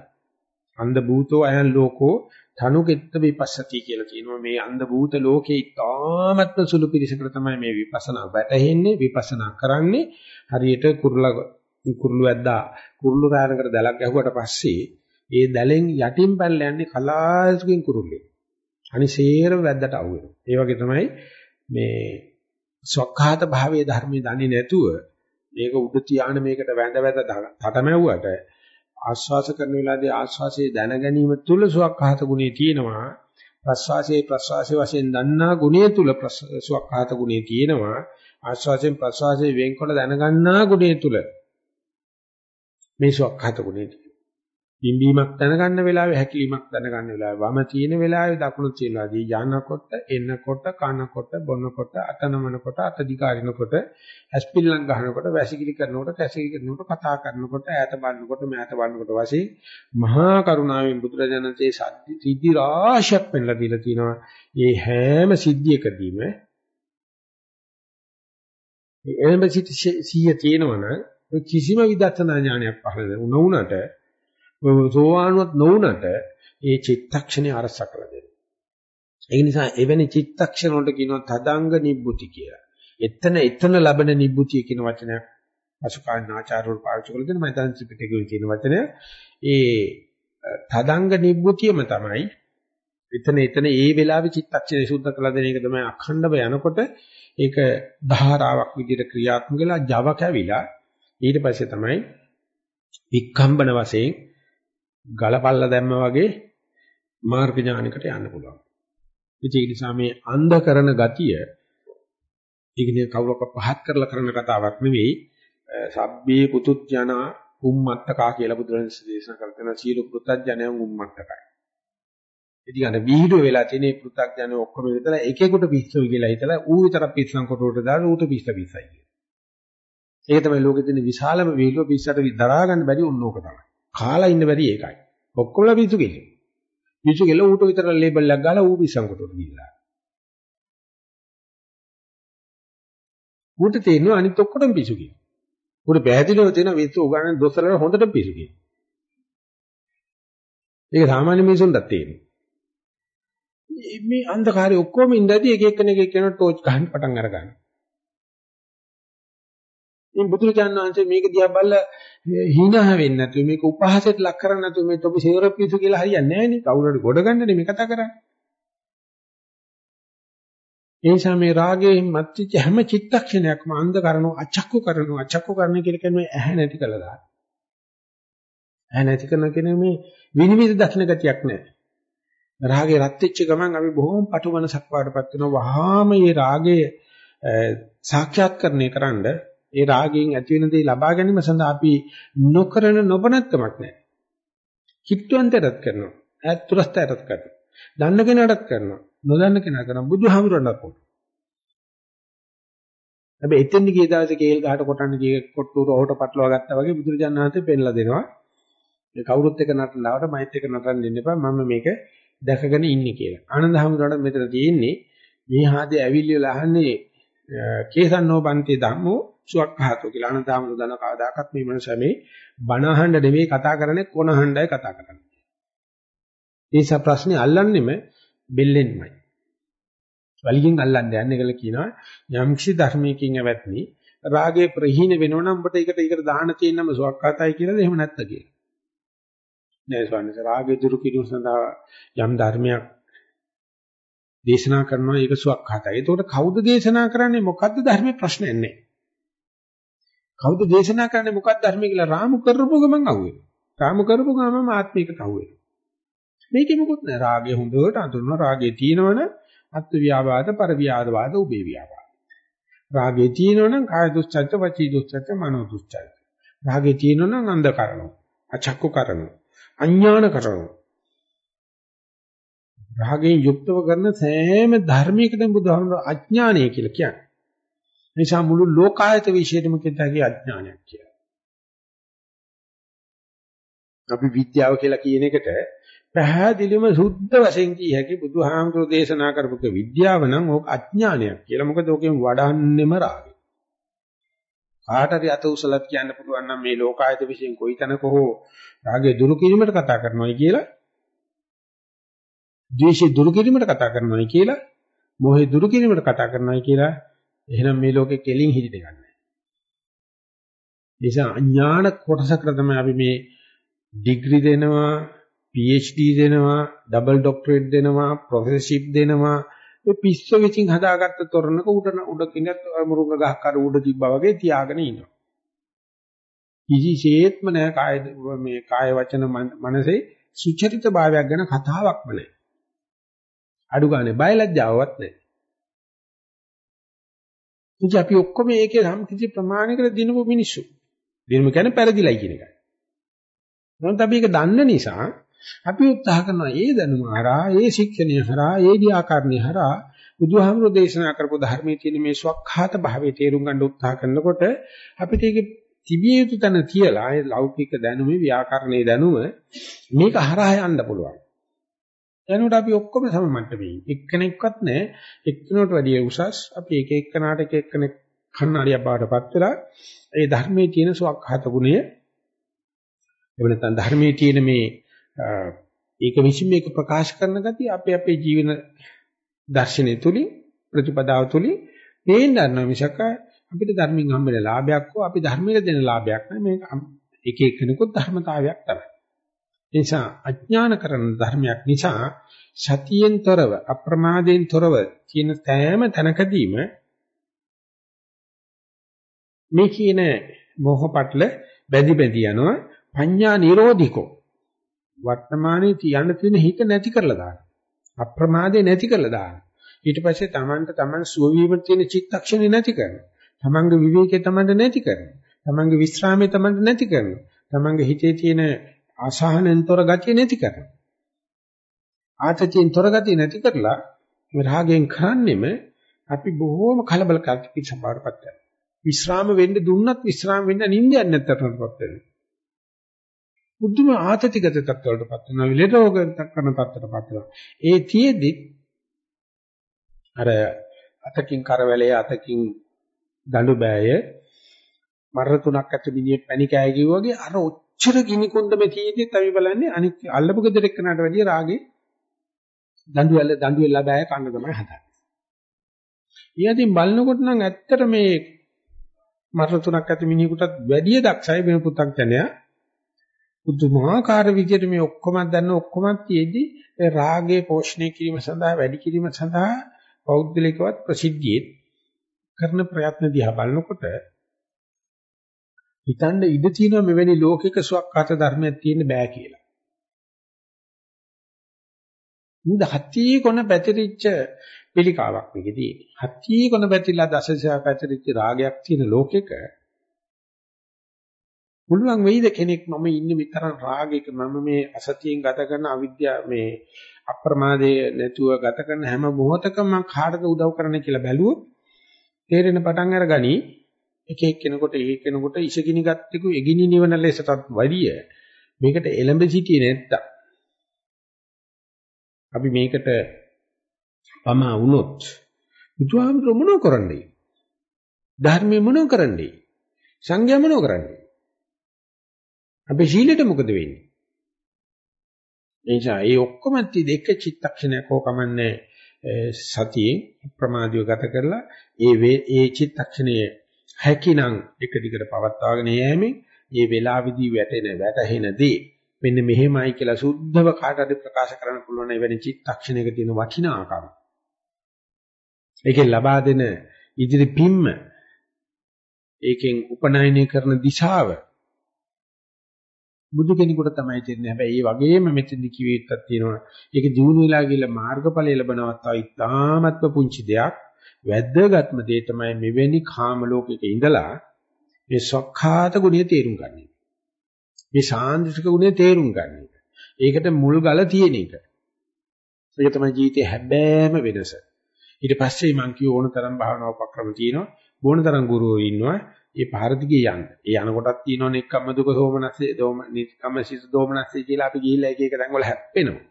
A: අන්ධ භූතෝ අයන් ලෝකෝ තනුකෙත්ත විපස්සති කියලා කියනවා. මේ අන්ධ භූත ලෝකේ ඉතාමත්ම සුළු පිළිසකට තමයි මේ විපස්සනා වැටහෙන්නේ විපස්සනා කරන්නේ. හරියට කුරුලා කුරුළු ඇද්දා කුරුළු රාරකට දැලක් ගැහුවට පස්සේ ඒ දැලෙන් යටින් පැනලා යන්නේ කලාතුරකින් කුරුල්ලේ. අනිසේර වැද්දට අහු වෙනවා. ඒ වගේ තමයි මේ සොක්ඛාත භාවයේ ධර්මයේ දන්නේ නැතුව මේක උඩ තියාන මේකට වැඳ වැඳ තටමැව්වට ආස්වාස කරන වෙලාවේදී ආස්වාසයේ දැන ගැනීම තුල සුවක්හත ගුණේ තියෙනවා. ප්‍රස්වාසයේ ප්‍රස්වාසයේ වශයෙන් දන්නා ගුණය තුල සුවක්හත ගුණේ තියෙනවා. ආස්වාසයෙන් ප්‍රස්වාසයේ වෙන්කොට දැනගන්නා ගුණය තුල මේ සුවක්හත ගුණේ පිම්බීමක් දැනගන්න වෙලාවේ හැකිලීමක් දැනගන්න වෙලාවේ වම තියෙන වෙලාවේ දකුණු තියෙනවාදී යනකොට එනකොට කනකොට බොනකොට අතනමනකොට අත දිගාරිනකොට ඇස්පිල්ලම් ගහනකොට වැසිකිලි කරනකොට කැසිකිලි කරනකොට කතා කරනකොට ඈත බලනකොට මෑත බලනකොට වශයෙන් මහා කරුණාවෙන් බුදුරජාණන්සේ සිද්ධි රාශියක් පෙන්ලා දීලා තිනවා. මේ හැම සිද්ධියකදීම එහෙම සිහිය තියෙනවනම් කිසිම විදර්ශනා ඥානයක් පහළ නොවුනට සෝවානුවත් නොවුනට ඒ චිත්තක්ෂණේ අරස කළ දෙනවා. ඒ නිසා එවැනි චිත්තක්ෂණ වලට කියනවා තදංග නිබ්බුති කියලා. එතන එතන ලබන නිබ්බුතිය කියන වචනයක් පසුකාලීන ආචාර්යවරු පාවිච්චි කරලා දෙන මම දැන් ත්‍රිපිටකයේ කියන වචනය ඒ තදංග නිබ්බුතියම තමයි එතන එතන ඒ වෙලාවේ චිත්තක්ෂණය සුද්ධ කළ දෙන එක තමයි අඛණ්ඩව යනකොට ඒක ධාරාවක් විදිහට ක්‍රියාත්මක වෙලා Java කැවිලා ඊට පස්සේ තමයි වික්ඛම්බන වශයෙන් ගලපල්ල දැම්ම වගේ මාර්ග ඥානයකට යන්න පුළුවන්. ඒ නිසා මේ අන්ධ කරන ගතිය ඒක නේ කවුරක් පහත් කරලා කරන කතාවක් නෙවෙයි. සබ්බේ පුතුත් ජනා උම්මත්තකා කියලා බුදුරජාණන් දේශනා කරලා තියෙනවා සීල පුතත්ජනයන් උම්මත්තකයි. ඉතින් අර විහිළුව වෙලා තියෙන පුතත්ජනය ඔක්කොම විතර එකෙකුට පිස්සුයි කියලා හිතලා ඌ විතරක් පිස්සන් කොටුවට දාලා ඌට පිස්ස පිස්සයි කියලා. ඒක තමයි ලෝකෙ තියෙන විශාලම විහිළුව පිස්සට දරා ගන්න බැරි උන්නෝක තමයි. කාලා ඉන්න බැරි ඒකයි. ඔක්කොමලා පිස්සු කෙලේ. පිස්සු කෙල ඌට විතර ලේබල් එකක් ගාලා ඌ පිස්සන් කොටුවට ගිහිල්ලා. ඌට තේරෙනවා අනිත් ඔක්කොටම පිස්සු කියලා. ඌට පැහැදිලිව තියෙන විස්සු උගන්න දොස්තරලා හොඳට පිස්සු කියලා. ඒක සාමාන්‍ය මිනිසුන්ටත් තේරෙනවා. මේ අන්ධකාරය ඔක්කොම ඉඳදී එක එක්කෙනෙක් එක්කෙනෙක් ටෝච් ගන්න පටන් අර ගන්නවා. ඉතින් බුදුරජාණන් වහන්සේ මේක දිහා බලලා hina වෙන්නේ නැතුව මේක උපහාසයට ලක් කරන්නේ නැතුව මේ තොපි සේවර පිසු කියලා හරියන්නේ නැහැ නේ. කවුරු හරි ගොඩ ගන්නනේ මේ කතා කරන්නේ. ඒ නිසා මේ රාගයෙන් මත්විච්ච හැම චිත්තක්ෂණයක්ම අන්ධ කරනවා අචක්කු කරනවා අචක්කු කරන කියලා කියන්නේ ඇහැ නැති කළා දාන. ඇහැ නැති කරන කියන්නේ මේ විනිවිද දක්ෂණ ගතියක් නැහැ. රාගේ රත් වෙච්ච ගමන් අපි බොහොම පටු මනසක් වඩපත් වෙනවා. වහාම මේ රාගය සාක්ෂාත්කරණය කරන්න ඒ රාගයෙන් ඇති වෙන දේ ලබා ගැනීම සඳහා අපි නොකරන නොබනත්කමක් නැහැ. කිට්ටුවන්තරත් කරනවා. ඈත් තුරස්තරත් කරනවා. දන්න කෙනාටත් කරනවා. නොදන්න කෙනා කරනවා. බුදුහාමුදුරන්වත් කරනවා. හැබැයි එතෙන් ගිය දවසේ කේල් ගහට කොටන්න ගිය කොට්ටුර ඔහුට පටලවා ගත්තා වගේ බුදුරජාණන් වහන්සේ පෙන්ලා දෙනවා. මේ කවුරුත් එක නටනවට මයිත් එක නටන්න දෙන්න එපා. මම මේක දැකගෙන ඉන්නේ කියලා. ආනන්ද හැමදාම මෙතන තියෙන්නේ මේ හාදේ ඇවිල්ලිලා අහන්නේ කේසන්නෝ බන්ති ධම්මෝ සුවක්ඛාතෝ කියලා අනන්තහම දන කවදාකවත් මේ මනස මේ බණ අහන්න නෙමෙයි කතා කරන්නේ කොන අහන්නයි කතා කරන්නේ. ඒ නිසා ප්‍රශ්නේ අල්ලන්නෙම බෙල්ලෙන්මයි. වලිගෙන් අල්ලන්න යන්නේ කියලා කියනවා යම්කිසි ධර්මයකින් ඇවැත්නි රාගේ ප්‍රහීන වෙනවනම් ඔබට ඒකට ඒකට දාන්න තියෙනම සුවක්ඛාතයි කියලාද එහෙම නැත්ද කියලා. නෑ ස්වාමීන් රාගේ දුරු කිරීම සඳහා යම් ධර්මයක් දේශනා කරනවා ඒක සුවක්ඛාතයි. ඒතකොට කවුද දේශනා කරන්නේ මොකද්ද ධර්මයේ ප්‍රශ්නයක් නැහැ. කවුද දේශනා කරන්නේ මොකක්ද ධර්මය කියලා රාමු කරපුව ගමන් අහුවෙනවා. රාමු කරපුව ගමන් ආත්මිකට අහුවෙනවා. මේකේ මොකුත් නැහැ. රාගය හොඳට අඳුරන රාගය තියෙනවනේ අත්ත්ව ව්‍යාපාද පර ව්‍යාදවාද උබේ ව්‍යාපාද. රාගය තියෙනවනම් කාය දුස්චර්ච වචී දුස්චර්ච මනෝ දුස්චර්ච. රාගය තියෙනවනම් අන්ධ කරනවා. අචක්කු කරනවා. අඥාන කරනවා. රාගයෙන් යුක්තව කරන සෑම ධර්මයකටම බුදුහාමුදුරුවෝ අඥානය කියලා කියන්නේ. නිසා මුළු ලෝකායත විශ්ේතම කියතයි අඥානයක් කියලා. අපි විද්‍යාව කියලා කියන එකට පැහැදිලිවම සුද්ධ වශයෙන් කිය හැකි බුදුහාමුදුරෝ දේශනා කරපුක විද්‍යාව නම් ඕක අඥානයක් කියලා. මොකද ඕකෙන් වඩන්නෙම රාගය. කාට හරි අත උසලත් කියන්න පුළුවන් නම් මේ ලෝකායත විශ්යෙන් කොයි තැනක හෝ රාගය දුරු කිරීමට කතා කරනවායි කියලා. ද්වේෂය දුරු කිරීමට කතා කරනවායි කියලා. මොහේ දුරු කිරීමට කතා කරනවායි කියලා එහෙනම් මේ ලෝකේ කෙලින් හිටිට ගන්නෑ. නිසා අඥාන කොටසකට තමයි අපි මේ ඩිග්‍රී දෙනවා, PhD දෙනවා, ඩබල් ડોක්ටරේට් දෙනවා, ප්‍රොෆෙසර්ෂිප් දෙනවා. මේ පිස්ස විසින් හදාගත්ත තොරණක උඩ උඩ කිනත් මුරුංග ගහක් අර උඩ තිබ්බා වගේ තියාගෙන ඉන්නවා. කිසිසේත්ම නෑ කාය මේ කාය වචන මනසේ සුචරිත භාවයක් ගැන කතාවක්ම නෑ. අඩු ගානේ බයලජ්ජාවවත් නෑ. ඉතින් අපි ඔක්කොම ඒකේ නම් කිසි ප්‍රමාණයකට දිනපු මිනිස්සු. දිනමු කියන්නේ පෙරදිලයි කියන එකයි. නමුත් අපි ඒක දන්න නිසා අපි උත්සාහ කරනවා ඒ දැනුම හරහා, ඒ ශික්ෂණය හරහා, ඒ ව්‍යාකරණය හරහා බුදුහාමුදුරෝ දේශනා කරපු ධර්මයේ තියෙන මේ ස්වකහාත භාවයේ තේරුම් ගන්න උත්සාහ කරනකොට අපිට ඒක තිබිය යුතු තැන තියලා ඒ ලෞකික දැනුම, ව්‍යාකරණයේ දැනුම මේක හරහා යන්න පුළුවන්. දැනුට අපි ඔක්කොම සම මට්ටමේ. එක්කෙනෙක්වත් නැහැ. එක්කෙනෙකුට වැඩිය උසස්. අපි එක එක්කනාට එක එක්කෙනෙක් කන්නඩියක් බාටපත් වෙලා ඒ ධර්මයේ තියෙන සුවක්හත ගුණය එහෙම නැත්නම් ධර්මයේ තියෙන මේ ඒක විසින් මේක ප්‍රකාශ කරන ගතිය අපේ අපේ ජීවන දර්ශනය තුලින් ප්‍රතිපදාව තුලින් තේින්න ගන්නවා මිසක අපිට ධර්මයෙන් හම්බෙන ලාභයක් හෝ අපි ධර්මයේ දෙන ලාභයක් නෙමෙයි මේක එක එක්කෙනෙකුත් ධර්මතාවයක් තමයි. ඒ නිසා අඥාන කරන ධර්මයක් නිසා සතියෙන් තොරව අප්‍රමාදයෙන් තොරව කියන තෑම තැනකදීම මේ කියන මොහපටල බැදි බැදි යනවා පඤ්ඤා නිරෝධිකෝ වර්තමානයේ තියන්න තියෙන හිත නැති කරලා දාන අප්‍රමාදේ නැති කරලා දාන ඊට පස්සේ Tamanට Taman සුව වීමට තියෙන චිත්තක්ෂණේ නැති කරනවා තමන්ගේ විවේකයේ තමන්ට නැති කරනවා. තමන්ගේ විස්රාමයේ තමන්ට නැති කරනවා. තමන්ගේ හිතේ තියෙන අසහනෙන්තර ගතිය නැති කරනවා. ආතතියෙන්තර ගතිය නැති කරලා රාගයෙන් කරන්නෙම අපි බොහෝම කලබලකාරී සම්පාරපත් කරනවා. විස්රාම වෙන්න දුන්නත් විස්රාම වෙන්න නිින්දයක් නැත්තටපත් වෙනවා. බුද්ධම ආතතිගත තත්ත්වවලටපත් වෙනවා. විලේ රෝගකට කරන තත්ත්වයටපත් වෙනවා. ඒ තියේදී අර අතකින් කරවැලේ අතකින් දඬු බෑය මරණ තුනක් ඇත මිනිහෙක් පැණි කෑ කිව්වාගේ අර ඔච්චර ගිනි කුණ්ඩමේ තියෙද්දිත් අපි බලන්නේ අනිත් අල්ලපු ගෙදර එක්කනට වැඩිය රාගේ දඬු වැල්ල දඬු වෙලා බෑය කන්න තමයි හදන්නේ. ඊයදින් බලනකොට නම් ඇත්තට මේ මරණ තුනක් ඇත මිනිහෙකුටත් වැඩිය දක්ෂයි වෙන පුතක් ජනයා. බුදුමාකාර විදියට මේ ඔක්කොම දන්න ඔක්කොම තියෙද්දි රාගේ පෝෂණය කිරීම සඳහා වැඩි කිරීම සඳහා පෞද්ගලිකවත් ප්‍රසිද්ධියේ කරන ප්‍රයත්න දිහා බලනකොට හිතන්න ඉඩ තියෙනවා මෙවැනි ලෝකික සුවක්කාත ධර්මයක් තියෙන්න බෑ කියලා. මුද හත්ී කොන පැතිරිච්ච පිළිකාවක් මේකේ තියෙන්නේ. හත්ී කොන පැතිලා දසසයා පැතිරිච්ච රාගයක් තියෙන ලෝකෙක පුළුවන් වෙයිද කෙනෙක් මම ඉන්නේ විතරක් රාගයක මම මේ අසතියෙන් ගත කරන අවිද්‍යාව මේ අප්‍රමාදයේ නැතුව ගත කරන හැම මොහොතකම මම කාටද උදව් කරන්න කියලා බැලුවොත් තේරෙන පටන් අරගනි එක එක්කෙනෙකුට එක කෙනෙකුට ඉෂගිනි ගත්තෙකු එගිනි නිවන ලෙසටත් වැඩිය මේකට එළඹ සිටියේ නැත්තම්. අපි මේකට පමා වුණොත් බුදුහාමුදුර මොනව කරන්නේ? ධර්මයේ මොනව කරන්නේ? සංඝයා මොනව කරන්නේ? අපේ ශීලෙට මොකද වෙන්නේ? එනිසා මේ ඔක්කොම දෙක චිත්තක්ෂණයක් හෝ කමන්නේ සතියෙන් ප්‍රමාදිව ගත කරලා ඒ ඒ චිත්තක්ෂණයේ හැකිනම් එක දිගට පවත්වාගෙන යෑමෙන් ඒ වේලාවේදී වැටෙන වැටහෙන දේ මෙන්න මෙහෙමයි කියලා සුද්ධව කාටද ප්‍රකාශ කරන්න පුළුවන් එවැනි චිත්තක්ෂණයක තියෙන වටිනාකම. ඒකෙන් ලබා දෙන ඉදිරි පිම්ම ඒකෙන් උපනයනය කරන දිශාව බුදු කෙනෙකුට තමයි තේරෙන්නේ. හැබැයි ඒ වගේම මෙතනදි කිවිත්තක් තියෙනවා. ඒක දිනු වෙලා ගිහලා මාර්ගඵලය ලැබනවත් තව ඉතාමත්ම පුංචි දෙයක්. වැද්දගත්ම දේ තමයි මෙවැනි කාම ලෝකයක ඉඳලා මේ සක්කාත ගුණය තේරුම් ගන්න එක. මේ සාන්දෘෂ්ටික ගුණය තේරුම් ගන්න එක. ඒකට මුල් ගල තියෙන එක. ඒක තමයි ජීවිතේ හැබෑම වෙනස. ඊට පස්සේ මම කිය ඕන තරම් භාවනා උපක්‍රම තියෙනවා. ඕන තරම් ගුරුවෝ ඉන්නවා. ඒ පාර දිගේ යන්න. ඒ යනකොටත් තියෙනවනේ එක්කම දුක සෝමනස්සේ දෝම නිකම්ම සිත දෝමනස්සේ කියලා අපි ගිහිල්ලා එක එක තැන් වල හැප්පෙනවා.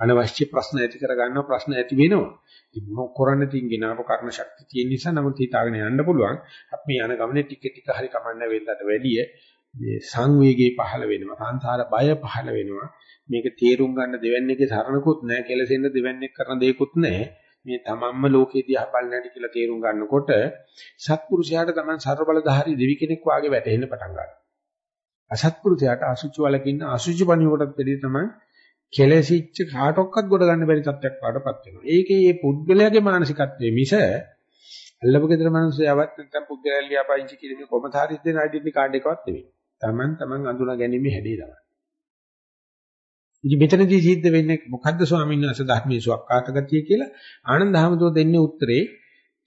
A: අනවශ්‍ය ප්‍රශ්න ඇති කර ගන්නවා ප්‍රශ්න ඇති වෙනවා. ඉතින් මොන කරන්න තින්ගෙන අප කර්ම ශක්තිය තියෙන නිසා නමුත් හිතාගෙන යන්න පුළුවන්. අපි යන ගමනේ ටික ටික හරි කමන්න වෙන්නට වැඩිය මේ සංවේගී පහළ වෙනවා. සංසාර බය පහළ වෙනවා. මේක තේරුම් ගන්න දෙවන්නේගේ සරණකුත් නැහැ. කෙලසෙන්න දෙවන්නේ කරන දෙයක්කුත් නැහැ. මේ තමන්ම ලෝකේ දිහා බලන්නේ නැති කියලා තේරුම් ගන්නකොට සත්පුරුෂයාට තමන් ਸਰබලධාරී දෙවි කෙනෙක් වාගේ වැටෙන්න පටන් ගන්නවා. අසත්පුරුෂයාට අසුචි වලක ඉන්න අසුචි පණිවටත් දෙවි තමයි කෙලෙසිච්ච කාටොක්කත් ගොඩ ගන්න බැරි තත්ත්වයක් වඩපත් වෙනවා. ඒකේ මේ පුද්ගලයාගේ මානසිකත්වයේ මිස අල්ලපු ගෙදර මිනිස්සුයවත් නැත්නම් පුද්ගලයා ලියාපදිංචි කිරීමේ කොමතාරිස් දෙන ඩෙන්ටිටි කාඩ් එකවත් නෙවෙයි. තමන් තමන් අඳුනා ගැනීම හැදී තමයි. ඉතින් මෙතනදී සිද්ධ වෙන්නේ මොකද්ද ස්වාමීන් වහන්සේ ධර්මයේ සුවක්කාත ගතිය කියලා ආනන්ද හැමදෝ දෙන්නේ උත්තරේ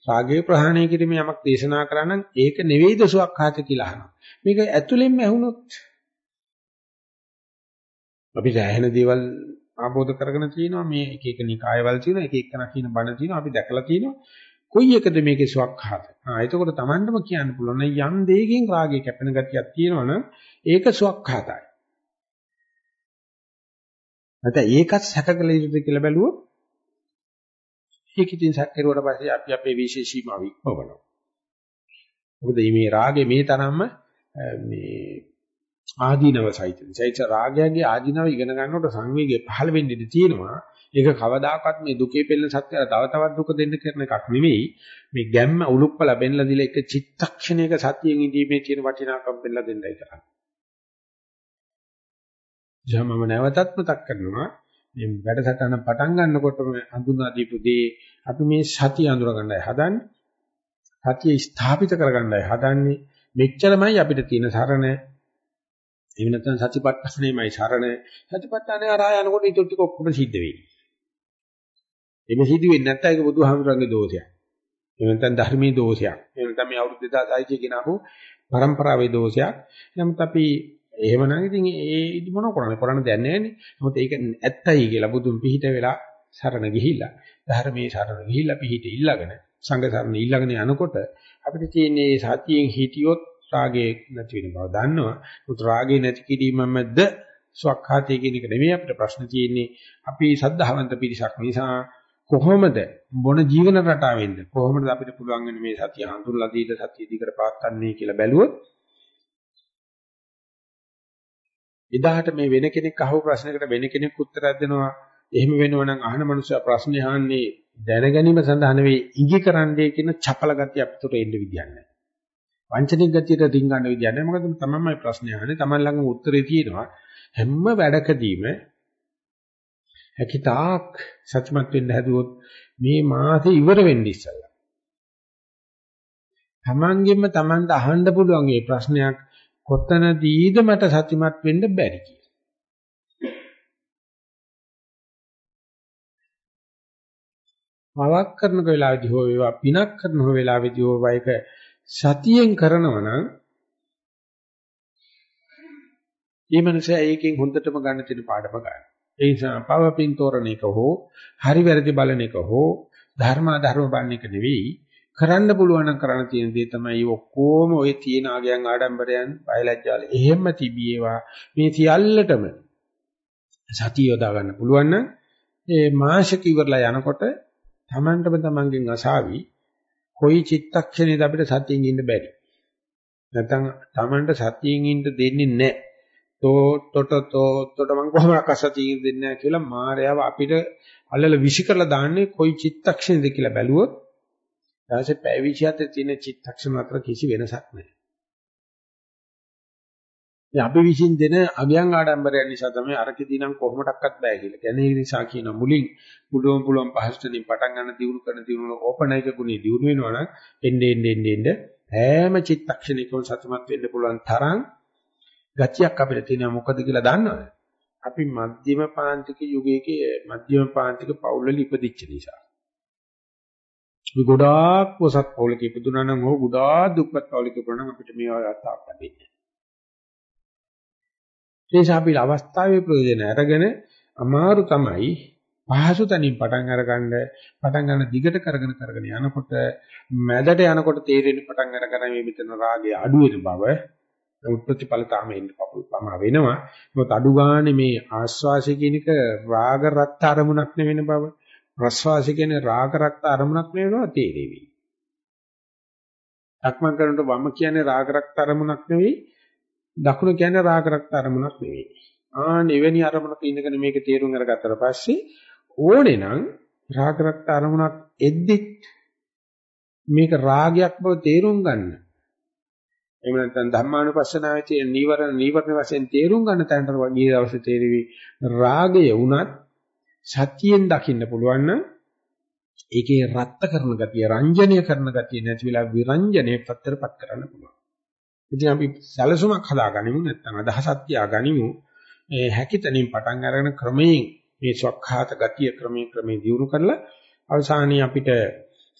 A: රාගය ප්‍රහාණය කිරීමේ යමක් දේශනා කරා නම් ඒක නෙවෙයිද සුවක්කාත කියලා අහනවා. මේක ඇතුළෙන්ම ඇහුනොත් අපි සෑහෙන දේවල් ආબોධ කරගෙන තියෙනවා මේ එක එක නිකායවල තියෙනවා එක එකන කියන බණ තියෙනවා අපි දැකලා තියෙනවා කොයි එකද මේකේ සුවක්ඛාත? ආ එතකොට Tamandම කියන්න පුළුවන් යම් දෙයකින් රාගය කැපෙන ගතියක් තියෙනවනම් ඒක සුවක්ඛාතයි. නැත්නම් ඒකත් සැකකල යුතුද කියලා බැලුවොත් ඒක ඉතින් සැකකරුවට පස්සේ අපි අපේ විශේෂීමාව ඉක්මවනවා. මොකද මේ රාගේ මේ තරම්ම මේ ආදීනව සහිත. චෛත්‍ය රාගයගේ ආදීනව ඉගෙන ගන්නකොට සංවේගය පහළ වෙන්න ඉඩ තියෙනවා. ඒක කවදාකවත් මේ දුකේ පෙළෙන සත්‍යය තව තවත් දුක දෙන්න කරන එකක් නෙවෙයි. මේ ගැම්ම උලුප්පල බෙන්ලා දීලා එක චිත්තක්ෂණයක සතියෙන් ඉඳීමේ තියෙන වටිනාකම් බෙන්ලා දෙන්නයි කරන්නේ. ජමම නැවතත් මතක් කරනවා මේ වැඩසටහන පටන් ගන්නකොටම හඳුනා දීපු දේ අපි මේ සතිය අඳුර ගන්නයි හදන්නේ. සතිය ස්ථාපිත කරගන්නයි හදන්නේ. මෙච්චරමයි අපිට තියෙන සරණ. එහෙම නැත්නම් සතිපට්ඨානෙමයි සරණ. සතිපට්ඨානේ අරහා යනකොට ඊට ටික ඔක්කොම සිද්ධ වෙයි. එimhe සිද්ධ වෙන්නේ නැත්නම් ඒක බුදුහාමුදුරන්ගේ දෝෂයක්. එහෙම නැත්නම් ධර්මයේ දෝෂයක්. එහෙම නැත්නම් මේ අවුරුදු 2600 කියන අපු પરම්පරාවේ දෝෂයක්. නමුත් අපි එහෙමනම් ඉතින් ඒ මොන කරන්නේ කරන්න දෙයක් නැහැ නේ. නමුත් ඒක ඇත්තයි කියලා බුදුන් පිහිට වෙලා සරණ ගිහිල්ලා ධර්මයේ සරණ ගිහිල්ලා පිහිට ඉල්ලගෙන සංඝ සරණ ඊළඟන යනකොට අපිට තියෙන්නේ සතියෙන් හිටියොත් රාගේ නැති වෙන බව දන්නවා. මුත් රාගේ නැති කිරීමමද ස්වකහාතය කියන එක නෙමෙයි අපිට ප්‍රශ්න තියෙන්නේ. අපි සද්ධාවන්ත පිරිසක් නිසා කොහොමද මොන ජීවන රටාවෙන්ද කොහොමද අපිට පුළුවන් වෙන්නේ මේ සතිය හඳුන්ලා දීලා සතිය දිගට පාත්තන්නේ කියලා බැලුවොත් එදාට මේ වෙන කෙනෙක් අහපු ප්‍රශ්නයකට වෙන කෙනෙක් උත්තරයක් දෙනවා එහෙම වෙනවා නම් අහන මනුස්සයා ප්‍රශ්නේ අහන්නේ දැන ගැනීම සඳහා නෙවෙයි ඉඟි කරන්නේ කියන චපල ගතිය අපිට එන්න විදියක් නැහැ. වංචනික ගතියට රින්ගන්න විදියක් නැහැ. මොකද තමන්මයි ප්‍රශ්නේ අහන්නේ. තමන් ළඟම උත්තරේ තියෙනවා. හැම වැඩකදීම හැකිතාක් සත්‍යමත් වෙන්න හැදුවොත් මේ මාසේ ඉවර වෙන්න ඉස්සෙල්ලා. තමන්ගෙම තමන්ට අහන්න පුළුවන් මේ ප්‍රශ්නයක් කොතනදීද මට සත්‍යමත් වෙන්න බැරි කියලා. පවක් කරන වෙලාවේදී හෝ වේවා පිනක් කරන වෙලාවේදී හෝ වයික සතියෙන් කරනවා නම් මේ මනසේ ඒකෙන් හොඳටම ගන්න තියෙන පාඩම ගන්න. ඒ නිසා පව පින් තෝරන එක හෝ හරි වැරදි බලන එක හෝ ධර්ම අධර්ම බලන එක නෙවෙයි කරන්න පුළුවන් නම් කරන්න තියෙන දේ තමයි ඔක්කොම ওই තියෙන ආගයන් ආඩම්බරයන් බයලජ්ජාල එහෙම තිබීවා මේ සියල්ලටම සතිය යොදා ගන්න පුළුවන් නම් ඒ මාසික ඉවරලා යනකොට Tamanටම Tamanගෙන් අසාවි කොයි චිත්තක්ෂණයද අපිට සතියෙන් ඉන්න බැරි. නැත්නම් Tamanට සතියෙන් ඉන්න දෙන්නේ නැහැ. තෝ තොට තෝ තොට මං කොහොමද සතියෙන් දෙන්නේ නැහැ කියලා මායාව අපිට අල්ලල විසි කරලා දාන්නේ කොයි චිත්තක්ෂණයද කියලා බැලුවොත් ඊට පස්සේ පැය 27 තියෙන චිත්තක්ෂණ අතර කිසි වෙනසක් නැහැ. අපි විශ්ින් දෙන අගයන් ආඩම්බරයන් නිසා තමයි අරකෙදී නම් කොහොමඩක්වත් බෑ කියලා. කියන්නේ ඒ නිසා කියන මුලින් පුළුවන් පුළුවන් පහසුතනින් පටන් ගන්න දිනු කරන දිනු ඕපනයික ගුණي දිනු වෙනවා නම් එන්නේ එන්නේ එන්නේ හැම චිත්තක්ෂණයකම සතුටුමත් වෙන්න පුළුවන් තරම් ගතියක් අපිට තියෙනවා මොකද කියලා දන්නවද? අපි මධ්‍යම පාන්තික යුගයක මධ්‍යම පාන්තික පවුල්වල ඉපදිච්ච නිසා. අපි ගොඩාක් පොසත් පවුලක ඉපදුනා නම් ඕ ගොඩාක් දුක්පත් පවුලක ඉපදුනා නම් අපිට මේ අවස්ථාවක් ලැබෙන්නේ. ඒ නිසා අපි අවස්ථාවේ ප්‍රයෝජන අරගෙන අමාරු තමයි පහසු තැනින් පටන් අරගන්න පටන් ගන්න දිගට කරගෙන කරගෙන යනකොට මැදට යනකොට තේරෙන පටන් අරගෙන මේ මෙතන රාගය අඩු වෙන බව උත්පත්තිඵල තාම එන්න පම වෙනවා මොකද අඩු ගානේ මේ ආස්වාසය කියන එක රාග රත් අරමුණක් නෙවෙන බව ප්‍රස්වාසය කියන්නේ රාග රත් අරමුණක් නෙවෙනවා තේරෙවි. අක්මන් කරනකොට වම කියන්නේ රාග රත් අරමුණක් නෙවෙයි දකුණ කියන්නේ රාග රක්ත අරමුණක් නෙවෙයි. ආ එවැනි අරමුණක ඉඳගෙන මේක තේරුම් අරගත්තට පස්සේ ඕනේ නම් රාග රක්ත අරමුණක් එද්දි මේක රාගයක් බව තේරුම් ගන්න. එහෙම නැත්නම් ධම්මානුපස්සනාවේ තියෙන නීවරණ නීවරණ වශයෙන් තේරුම් ගන්න තැනට වගේ දවසේ තේරෙවි රාගය වුණත් සතියෙන් දකින්න පුළුවන් නම් ඒකේ රත්ත කරන ගතිය රංජනීය කරන ගතිය නැති වෙලා විරංජනයේ පැත්තටපත් කරන්න පුළුවන්. ඉතින් අපි සැලසුමක් හදාගනිමු නැත්නම් අදහසක් තියාගනිමු. මේ හැකිතනින් පටන් අරගෙන ක්‍රමයෙන් මේ ස්වකහාත ගතිය ක්‍රමයෙන් ක්‍රමයෙන් දියුණු කරලා අවසානයේ අපිට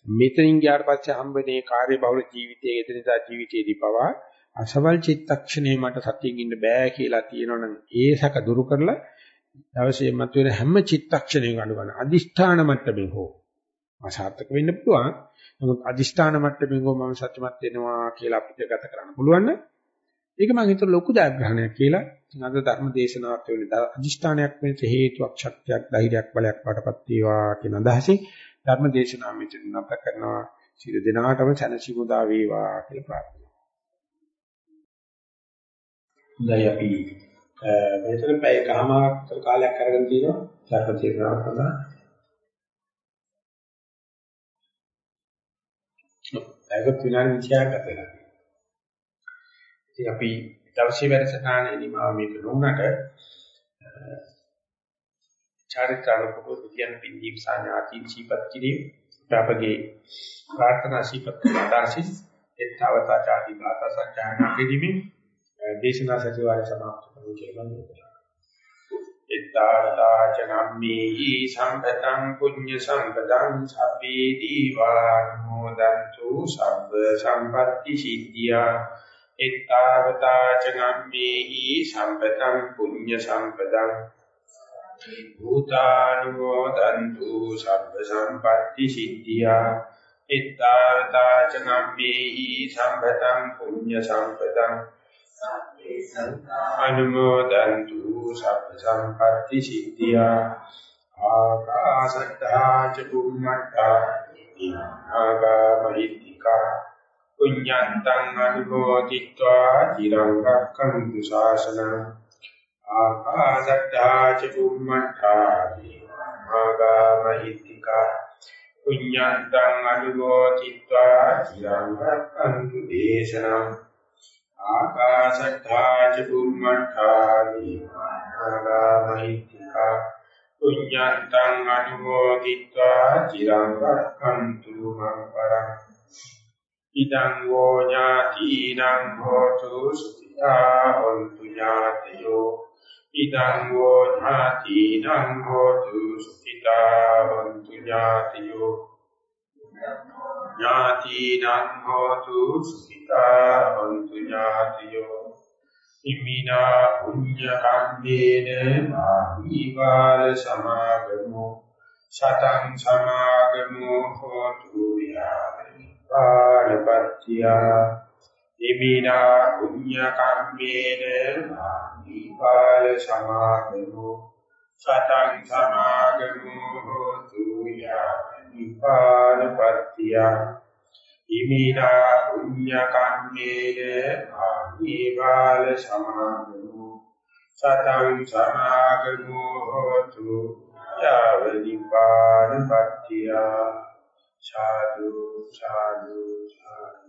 A: මෙතනින් ගියාට පස්සේ හම්බෙන්නේ කාර්ය බහුල ජීවිතයේ එදිනදා ජීවිතයේදී පවා අසවල් චිත්තක්ෂණේ මට සතියෙන් ඉන්න බෑ කියලා තියෙනවනම් ඒ සැක දුරු කරලා දවසේ මතුවෙන හැම චිත්තක්ෂණයක අඩු ගන්න අදිෂ්ඨාන මට්ටමින් හෝ අසාර්ථක වෙන්න පුළුවන් නමුත් අදිෂ්ඨාන මට්ටමින් ගෝ මම සත්‍යමත් වෙනවා කියලා අපිට ගත කරන්න පුළුවන් නම් ඒක මම හිතුව ලොකු ජයග්‍රහණයක් කියලා. ඉතින් අද ධර්ම දේශනාවත් වෙන්නේ අදිෂ්ඨානයක් වෙන්න හේතුවක් ශක්තියක් ධෛර්යයක් බලයක් වඩපත් වේවා කියන අදහසින් ධර්ම දේශනාව මෙතන නැත කරනවා. සියලු දෙනාටම සැනසීම උදා වේවා කියලා ප්‍රාර්ථනා හොඳයි අපි මෙතන පැය කමාර කාලයක් අරගෙන තියෙනවා ධර්ම තීරණාවක් සඳහා. ඒකත් විනාඩි 20ක් ගත වෙනවා. ඉතින් අපි දවසේ වැඩසටහනේ නිමාව මේක නොවුනට චාරිත්‍රානුකූල කියන පින්දීප සාඥාති ජීපත් කිරීම අපගේ ප්‍රාර්ථනා සීපත් දාසි එත්තවතා ചാටි ගාථා සත්‍යයනා කිරීමෙන් දේශනා සතිවාරය සමාප්ත කරමු කියලා මම හිතනවා. එත්තවතා චනම්මේහි සම්පතං පුඤ්ඤ සම්පතං සබ්බේ දීවානුමෝදන්තු සබ්බ සම්පatti සිද්ධියා. එත්තවතා චනම්මේහි සම්පතං පුඤ්ඤ සම්පතං භූතානුමෝදන්තු සබ්බ සම්පatti සිද්ධියා. ඉත්තාවතා චනම්මේහි සම්පතං පුඤ්ඤ සම්පතං අනුමෝදන්තු සබ්බ සම්පatti සිද්ධියා. ආකාශත්තා ච බුම්මත්තා. ආගාමහිත්‍තිකා පුඤ්ඤන්තං අනුභෝතිत्वा চিරං රක්ඛන්තු ශාසන ආකාශට්ඨා ච බුම්මඨා ආගාමහිත්‍තිකා පුඤ්ඤන්තං අනුභෝතිत्वा চিරං රක්ඛන්තු දේශනම් ආකාශට්ඨා ච බුම්මඨා ආගාමහිත්‍තිකා පුඤ්ඤන්තං අනුමෝදිत्वा চিරං රක්ඛන්තු මං පරං. ඉදං වෝ ඥාතිනං හෝතු සුඛිතා හොන්තු ඥාතයෝ. ඉදං වෝ ඥාතිනං හෝතු සුඛිතා හොන්තු ඥාතයෝ. ඥාතිනං හෝතු සුඛිතා හොන්තු ඥාතයෝ. ඉමිනා පුඤ්ඤ කම්මේන මාහිවාල සමාගමෝ සතං සමාගමෝ හෝතු යාමි පාණපත්තියා ඉමිනා පුඤ්ඤ කම්මේන මාහිවාල සමාගමෝ සතං සමාගමෝ හෝතු යාමි පාණපත්තියා ඉමිනා පුඤ්ඤ කම්මේන ආදීවාල සමාගමු සතං සමාගමු හෝතු යාවනිපාන පත්‍තිය සාදු සාදු සාදු